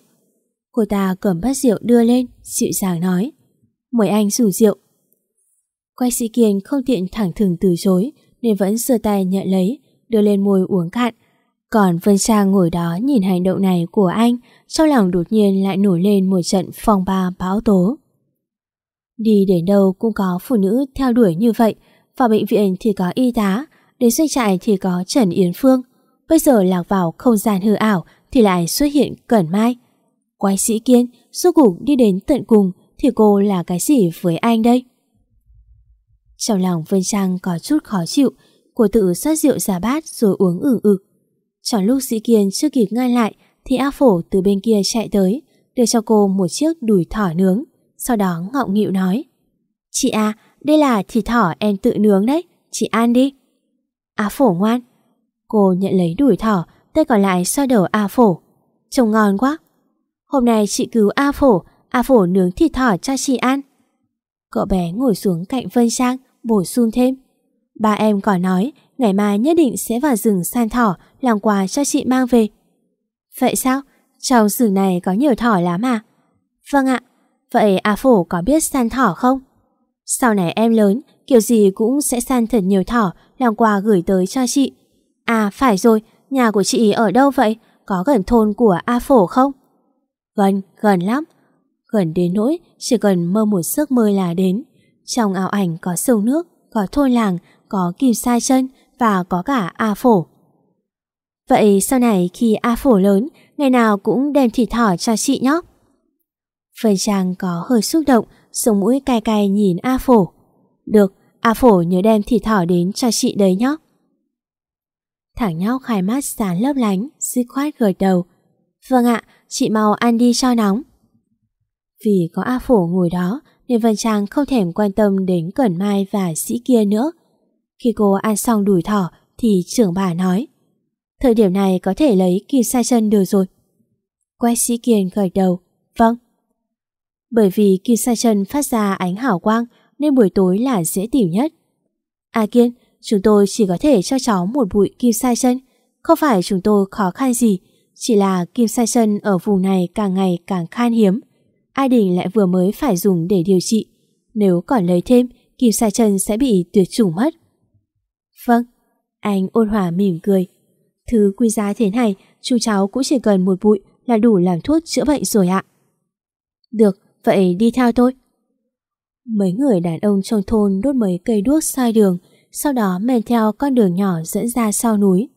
Cô ta cầm bát rượu đưa lên, dịu dàng nói. Mời anh dùng rượu. Quay sĩ Kiên không tiện thẳng thừng từ chối, nên vẫn sơ tay nhận lấy, đưa lên môi uống cạn. Còn Vân Trang ngồi đó nhìn hành động này của anh, trong lòng đột nhiên lại nổi lên một trận phong ba bão tố. Đi đến đâu cũng có phụ nữ theo đuổi như vậy, vào bệnh viện thì có y tá, đến doanh trại thì có Trần Yến Phương. Bây giờ lạc vào không gian hư ảo thì lại xuất hiện Cẩn Mai. Quái sĩ Kiên, suốt cuộc đi đến tận cùng thì cô là cái gì với anh đây? Trong lòng Vân Trang có chút khó chịu, cô tự rót rượu giả bát rồi uống ửng ực. Trong lúc sĩ Kiên chưa kịp ngăn lại thì A Phổ từ bên kia chạy tới, đưa cho cô một chiếc đùi thỏ nướng, sau đó ngọng nghịu nói Chị à, đây là thịt thỏ em tự nướng đấy, chị ăn đi. A Phổ ngoan. Cô nhận lấy đùi thỏ, tay còn lại xoa đầu A Phổ. Trông ngon quá. Hôm nay chị cứu A Phổ, A Phổ nướng thịt thỏ cho chị ăn. Cậu bé ngồi xuống cạnh Vân Trang, bổ sung thêm. Ba em còn nói ngày mai nhất định sẽ vào rừng săn thỏ làm quà cho chị mang về. Vậy sao? Trong rừng này có nhiều thỏ lắm à? Vâng ạ. Vậy A Phổ có biết săn thỏ không? Sau này em lớn, kiểu gì cũng sẽ săn thật nhiều thỏ làm quà gửi tới cho chị. À phải rồi, nhà của chị ở đâu vậy? Có gần thôn của A Phổ không? Gần, gần lắm. Gần đến nỗi chỉ cần mơ một giấc mơ là đến. Trong ảo ảnh có sông nước, có thôn làng, có kim sai chân và có cả A Phổ. Vậy sau này khi A Phổ lớn, ngày nào cũng đem thịt thỏ cho chị nhóc. Phần Trang có hơi xúc động, sống mũi cay cay nhìn A Phổ. Được, A Phổ nhớ đem thịt thỏ đến cho chị đấy nhóc. Thằng nhóc hai mắt sáng lấp lánh, dứt khoát gật đầu. Vâng ạ, chị mau ăn đi cho nóng. Vì có A Phổ ngồi đó nên Vân Trang không thèm quan tâm đến Cẩn Mai và sĩ kia nữa. Khi cô ăn xong đùi thỏ thì trưởng bà nói Thời điểm này có thể lấy kim sai chân được rồi. Quách sĩ kiên gật đầu Vâng. Bởi vì kim sai chân phát ra ánh hảo quang nên buổi tối là dễ tìm nhất. A Kiên, chúng tôi chỉ có thể cho cháu một bụi kim sai chân. Không phải chúng tôi khó khăn gì, chỉ là kim sai chân ở vùng này càng ngày càng khan hiếm. Ai Đình lại vừa mới phải dùng để điều trị. Nếu còn lấy thêm, kim sai chân sẽ bị tuyệt chủng mất. Vâng, anh ôn hòa mỉm cười. Thứ quý giá thế này, chú cháu cũng chỉ cần một bụi là đủ làm thuốc chữa bệnh rồi ạ. Được, vậy đi theo tôi. Mấy người đàn ông trong thôn đốt mấy cây đuốc soi đường, sau đó men theo con đường nhỏ dẫn ra sau núi.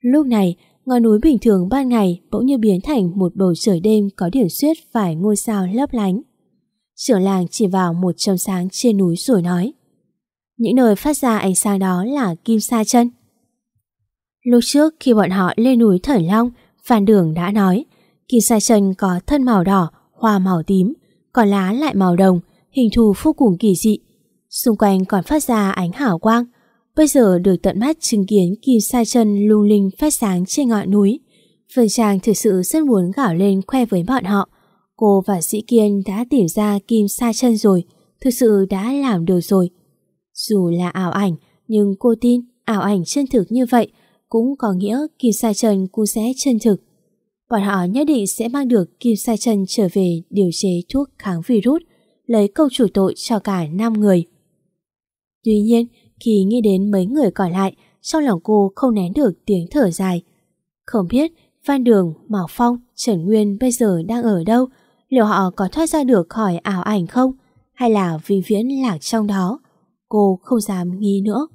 Lúc này, ngọn núi bình thường ban ngày bỗng như biến thành một bầu trời đêm có điểm xuyết vài ngôi sao lấp lánh. Trưởng làng chỉ vào một trầm sáng trên núi rồi nói Những nơi phát ra ánh sáng đó là Kim Sa Chân. Lúc trước khi bọn họ lên núi Thẩn Long, Phan Đường đã nói Kim Sa Chân có thân màu đỏ, hoa màu tím, còn lá lại màu đồng, hình thù vô cùng kỳ dị. Xung quanh còn phát ra ánh hảo quang. Bây giờ được tận mắt chứng kiến kim sa chân lung linh phát sáng trên ngọn núi. Phương Trang thực sự rất muốn gạo lên khoe với bọn họ. Cô và Sĩ Kiên đã tìm ra kim sa chân rồi, thực sự đã làm được rồi. Dù là ảo ảnh, nhưng cô tin ảo ảnh chân thực như vậy cũng có nghĩa kim sa chân cũng sẽ chân thực. Bọn họ nhất định sẽ mang được kim sai chân trở về điều chế thuốc kháng virus, lấy câu chủ tội cho cả 5 người. Tuy nhiên, khi nghĩ đến mấy người còn lại, trong lòng cô không nén được tiếng thở dài. Không biết Phan Đường, mạo Phong, Trần Nguyên bây giờ đang ở đâu? Liệu họ có thoát ra được khỏi ảo ảnh không? Hay là vinh viễn lạc trong đó? Cô không dám nghĩ nữa.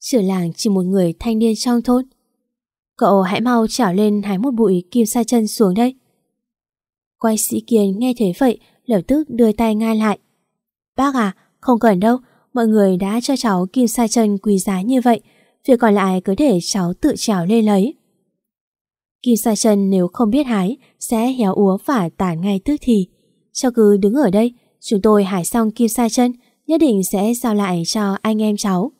Trưởng làng chỉ một người thanh niên trong thôn. Cậu hãy mau trảo lên hái một bụi kim sa chân xuống đây. Quay sĩ kiên nghe thế vậy, lập tức đưa tay ngay lại. Bác à, không cần đâu, mọi người đã cho cháu kim sa chân quý giá như vậy, việc còn lại cứ để cháu tự trèo lên lấy. Kim sa chân nếu không biết hái, sẽ héo úa và tàn ngay tức thì. Cháu cứ đứng ở đây, chúng tôi hái xong kim sa chân, nhất định sẽ giao lại cho anh em cháu.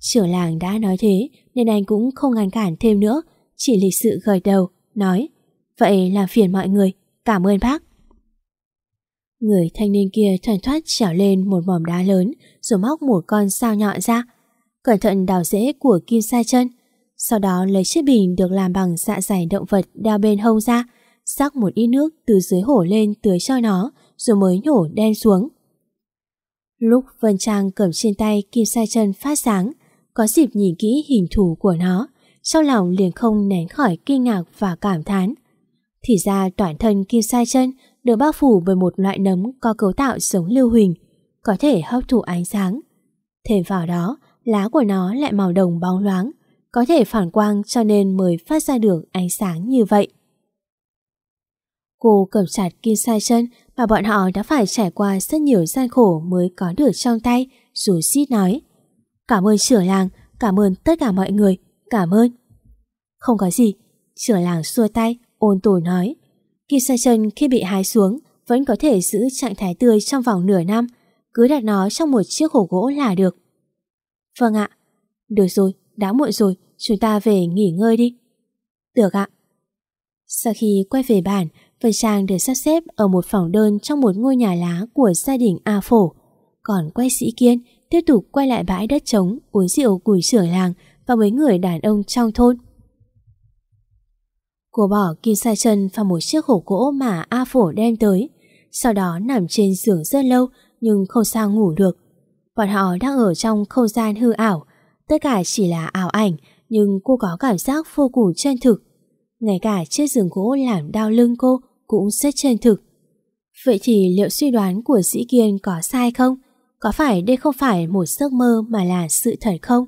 Trưởng làng đã nói thế, nên anh cũng không ngăn cản thêm nữa, chỉ lịch sự gật đầu, nói Vậy làm phiền mọi người, cảm ơn bác. Người thanh niên kia thoăn thoát trèo lên một mỏm đá lớn rồi móc một con sao nhọn ra. Cẩn thận đào rễ của kim sai chân. Sau đó lấy chiếc bình được làm bằng dạ dày động vật đeo bên hông ra, rắc một ít nước từ dưới hổ lên tưới cho nó rồi mới nhổ đen xuống. Lúc Vân Trang cầm trên tay kim sai chân phát sáng, có dịp nhìn kỹ hình thù của nó, trong lòng liền không nén khỏi kinh ngạc và cảm thán. Thì ra toàn thân kim sai chân được bao phủ bởi một loại nấm có cấu tạo giống lưu huỳnh, có thể hấp thụ ánh sáng. Thêm vào đó, lá của nó lại màu đồng bóng loáng, có thể phản quang cho nên mới phát ra được ánh sáng như vậy. Cô cầm chặt kim sai chân mà bọn họ đã phải trải qua rất nhiều gian khổ mới có được trong tay, dù xít nói. Cảm ơn trưởng làng, cảm ơn tất cả mọi người, cảm ơn. Không có gì, trưởng làng xua tay, ôn tồn nói. Kim sa chân khi bị hái xuống vẫn có thể giữ trạng thái tươi trong vòng nửa năm, cứ đặt nó trong một chiếc hổ gỗ là được. Vâng ạ. Được rồi, đã muộn rồi, chúng ta về nghỉ ngơi đi. Được ạ. Sau khi quay về bản, Vân Trang được sắp xếp ở một phòng đơn trong một ngôi nhà lá của gia đình A Phổ. Còn quay sĩ Kiên tiếp tục quay lại bãi đất trống uống rượu củi trưởng làng và mấy người đàn ông trong thôn. Cô bỏ kim sai chân vào một chiếc hổ gỗ mà A Phổ đem tới, sau đó nằm trên giường rất lâu nhưng không sao ngủ được. Bọn họ đang ở trong không gian hư ảo, Tất cả chỉ là ảo ảnh, nhưng cô có cảm giác vô cùng chân thực. Ngay cả chiếc giường gỗ làm đau lưng cô cũng rất chân thực. Vậy thì liệu suy đoán của Sĩ Kiên có sai không? Có phải đây không phải một giấc mơ mà là sự thật không?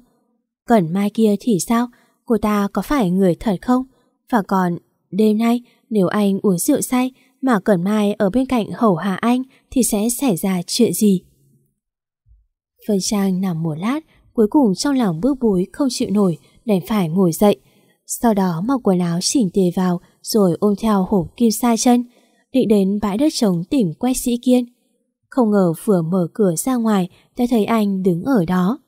Cẩn mai kia thì sao? Cô ta có phải người thật không? Và còn, đêm nay nếu anh uống rượu say mà Cẩn Mai ở bên cạnh hầu hạ anh thì sẽ xảy ra chuyện gì? Vân Trang nằm một lát, cuối cùng trong lòng bước bối không chịu nổi, đành phải ngồi dậy. Sau đó mặc quần áo chỉnh tề vào rồi ôm theo hộp kim sa chân, định đến bãi đất trống tìm quét sĩ kiên. Không ngờ vừa mở cửa ra ngoài đã thấy anh đứng ở đó.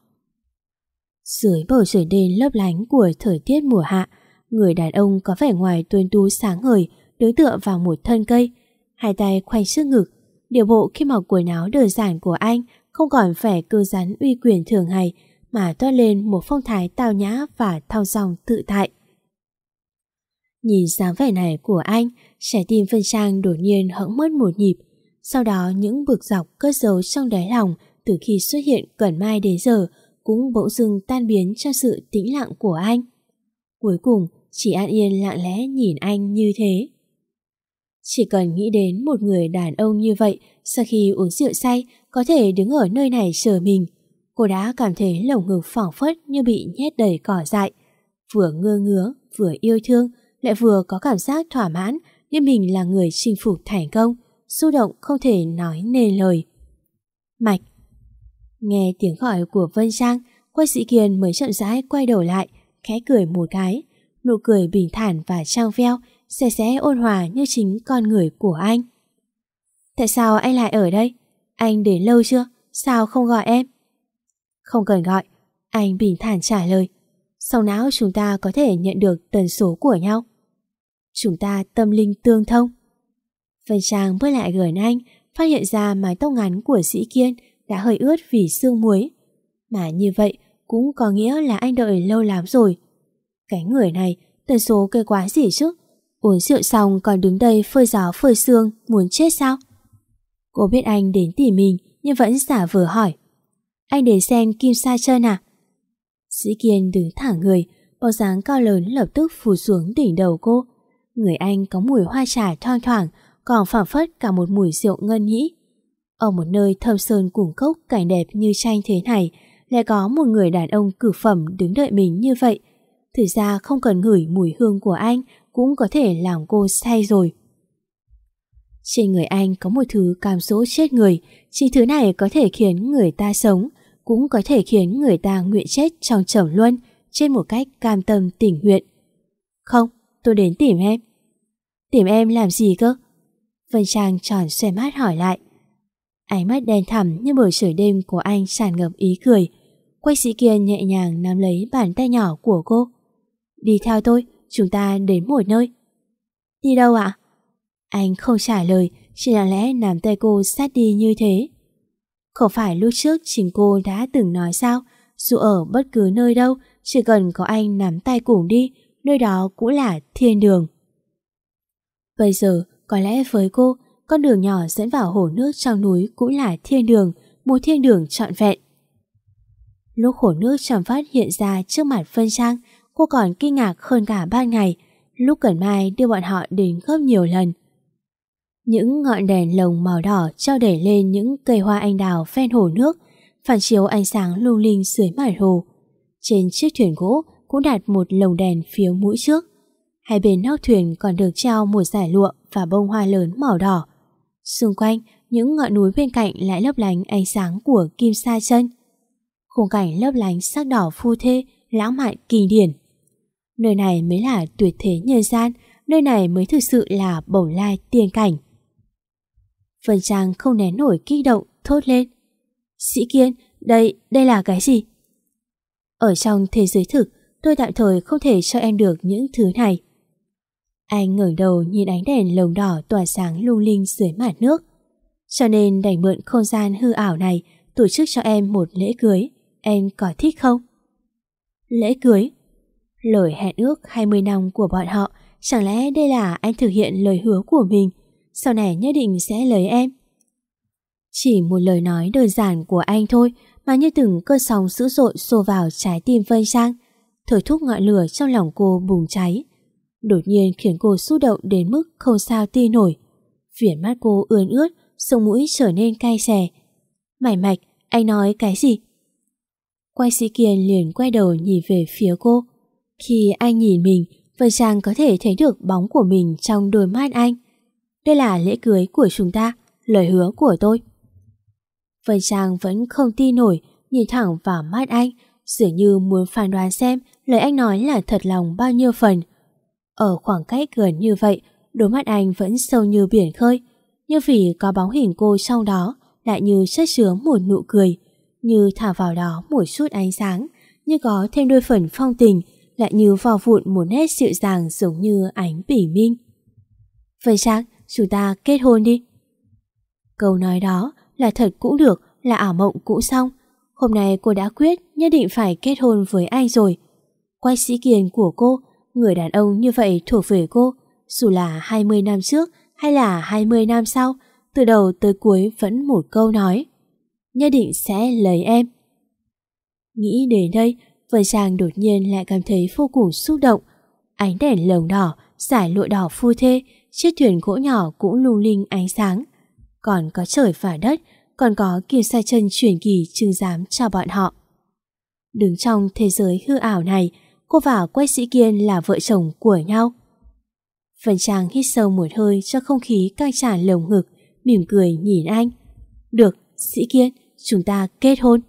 Dưới bầu trời đêm lấp lánh của thời tiết mùa hạ, người đàn ông có vẻ ngoài tuân tú sáng ngời, đứng tựa vào một thân cây, hai tay khoanh trước ngực. Điều bộ khi mặc quần áo đơn giản của anh không còn vẻ cơ rắn uy quyền thường ngày, mà toát lên một phong thái tao nhã và thao dòng tự tại. Nhìn dáng vẻ này của anh, trái tim Vân Trang đột nhiên hững mất một nhịp. Sau đó những bực dọc cất giấu trong đáy lòng từ khi xuất hiện cẩn mai đến giờ cũng bỗng dưng tan biến trong sự tĩnh lặng của anh. Cuối cùng, chỉ an yên lặng lẽ nhìn anh như thế. Chỉ cần nghĩ đến một người đàn ông như vậy sau khi uống rượu say có thể đứng ở nơi này chờ mình, cô đã cảm thấy lồng ngực phỏng phất như bị nhét đầy cỏ dại. Vừa ngơ ngứa, vừa yêu thương, lại vừa có cảm giác thỏa mãn như mình là người chinh phục thành công, xúc động không thể nói nên lời. Mạch Nghe tiếng gọi của Vân Trang, quay sĩ Kiên mới chậm rãi quay đầu lại, khẽ cười một cái. Nụ cười bình thản và trang veo, xẻ xé ôn hòa như chính con người của anh. Tại sao anh lại ở đây? Anh đến lâu chưa? Sao không gọi em? Không cần gọi, anh bình thản trả lời. Sau não chúng ta có thể nhận được tần số của nhau. Chúng ta tâm linh tương thông. Vân Trang bước lại gần anh, phát hiện ra mái tóc ngắn của sĩ kiên đã hơi ướt vì sương muối. Mà như vậy cũng có nghĩa là anh đợi lâu lắm rồi. Cái người này, tần số cây quá gì chứ? Uống rượu xong còn đứng đây phơi gió phơi sương, muốn chết sao? Cô biết anh đến tìm mình nhưng vẫn giả vờ hỏi. Anh đến xem Kim Sa chân à? Sĩ Kiên đứng thẳng người, bóng dáng cao lớn lập tức phủ xuống đỉnh đầu cô. Người anh có mùi hoa trà thoang thoảng, còn phảng phất cả một mùi rượu ngân nhĩ. Ở một nơi thơm sơn cùng cốc cảnh đẹp như tranh thế này, lại có một người đàn ông cử phẩm đứng đợi mình như vậy. Thực ra không cần ngửi mùi hương của anh cũng có thể làm cô say rồi. Trên người anh có một thứ cảm dỗ chết người, chỉ thứ này có thể khiến người ta sống, cũng có thể khiến người ta nguyện chết trong trầm luân trên một cách cam tâm tình nguyện. Không, tôi đến tìm em. Tìm em làm gì cơ? Vân Trang tròn xoe mắt hỏi lại. Ánh mắt đen thẳm như buổi trời đêm của anh tràn ngập ý cười. Quách sĩ kia nhẹ nhàng nắm lấy bàn tay nhỏ của cô. Đi theo tôi, chúng ta đến một nơi. Đi đâu ạ? Anh không trả lời, chỉ là lẽ nắm tay cô sát đi như thế. Không phải lúc trước chính cô đã từng nói sao, dù ở bất cứ nơi đâu, chỉ cần có anh nắm tay cùng đi, nơi đó cũng là thiên đường. Bây giờ, có lẽ với cô, con đường nhỏ dẫn vào hồ nước trong núi cũng là thiên đường, một thiên đường trọn vẹn. Lúc hồ nước trầm phát hiện ra trước mặt Vân Trang, cô còn kinh ngạc hơn cả ban ngày, lúc Cẩn Mai đưa bọn họ đến gấp nhiều lần. Những ngọn đèn lồng màu đỏ treo đẩy lên những cây hoa anh đào ven hồ nước, phản chiếu ánh sáng lung linh dưới mặt hồ. Trên chiếc thuyền gỗ cũng đặt một lồng đèn phía mũi trước. Hai bên nóc thuyền còn được treo một giải lụa và bông hoa lớn màu đỏ. Xung quanh, những ngọn núi bên cạnh lại lấp lánh ánh sáng của kim sa chân. Khung cảnh lấp lánh sắc đỏ phu thê, lãng mạn kỳ điển. Nơi này mới là tuyệt thế nhân gian, nơi này mới thực sự là bổng lai tiên cảnh. Vân Trang không nén nổi kích động, thốt lên. Sĩ Kiên, đây, đây là cái gì? Ở trong thế giới thực, tôi tạm thời không thể cho em được những thứ này. Anh ngẩng đầu nhìn ánh đèn lồng đỏ tỏa sáng lung linh dưới mặt nước. Cho nên đành mượn không gian hư ảo này tổ chức cho em một lễ cưới. Em có thích không? Lễ cưới? Lời hẹn ước 20 năm của bọn họ chẳng lẽ đây là anh thực hiện lời hứa của mình sau này nhất định sẽ lấy em. Chỉ một lời nói đơn giản của anh thôi mà như từng cơn sóng dữ dội xô vào trái tim Vân Trang, thổi thúc ngọn lửa trong lòng cô bùng cháy. Đột nhiên khiến cô xúc động đến mức không sao tin nổi. Viền mắt cô ươn ướt, sông mũi trở nên cay xè. Mải mạch, anh nói cái gì? Quay sĩ Kiên liền quay đầu nhìn về phía cô. Khi anh nhìn mình, Vân Trang có thể thấy được bóng của mình trong đôi mắt anh. Đây là lễ cưới của chúng ta, lời hứa của tôi. Vân Trang vẫn không tin nổi, nhìn thẳng vào mắt anh, dường như muốn phán đoán xem lời anh nói là thật lòng bao nhiêu phần. Ở khoảng cách gần như vậy, đôi mắt anh vẫn sâu như biển khơi, nhưng vì có bóng hình cô trong đó, lại như chất chứa một nụ cười, như thả vào đó một chút ánh sáng, như có thêm đôi phần phong tình, lại như vào vụn một nét dịu dàng giống như ánh bỉ minh. Vậy chắc chúng ta kết hôn đi. Câu nói đó là thật cũng được, là ảo mộng cũng xong. Hôm nay cô đã quyết nhất định phải kết hôn với anh rồi. Quay sĩ kiền của cô, người đàn ông như vậy thuộc về cô, dù là 20 năm trước hay là 20 năm sau, từ đầu tới cuối vẫn một câu nói. Nhất định sẽ lấy em. Nghĩ đến đây, Vân Trang đột nhiên lại cảm thấy vô cùng xúc động. Ánh đèn lồng đỏ, giải lụa đỏ phu thê, chiếc thuyền gỗ nhỏ cũng lung linh ánh sáng. Còn có trời và đất, còn có kim sa chân truyền kỳ trưng giám cho bọn họ. Đứng trong thế giới hư ảo này, cô và Quách Sĩ Kiên là vợ chồng của nhau. Vân Trang hít sâu một hơi cho không khí căng tràn lồng ngực, mỉm cười nhìn anh. Được, Sĩ Kiên, chúng ta kết hôn.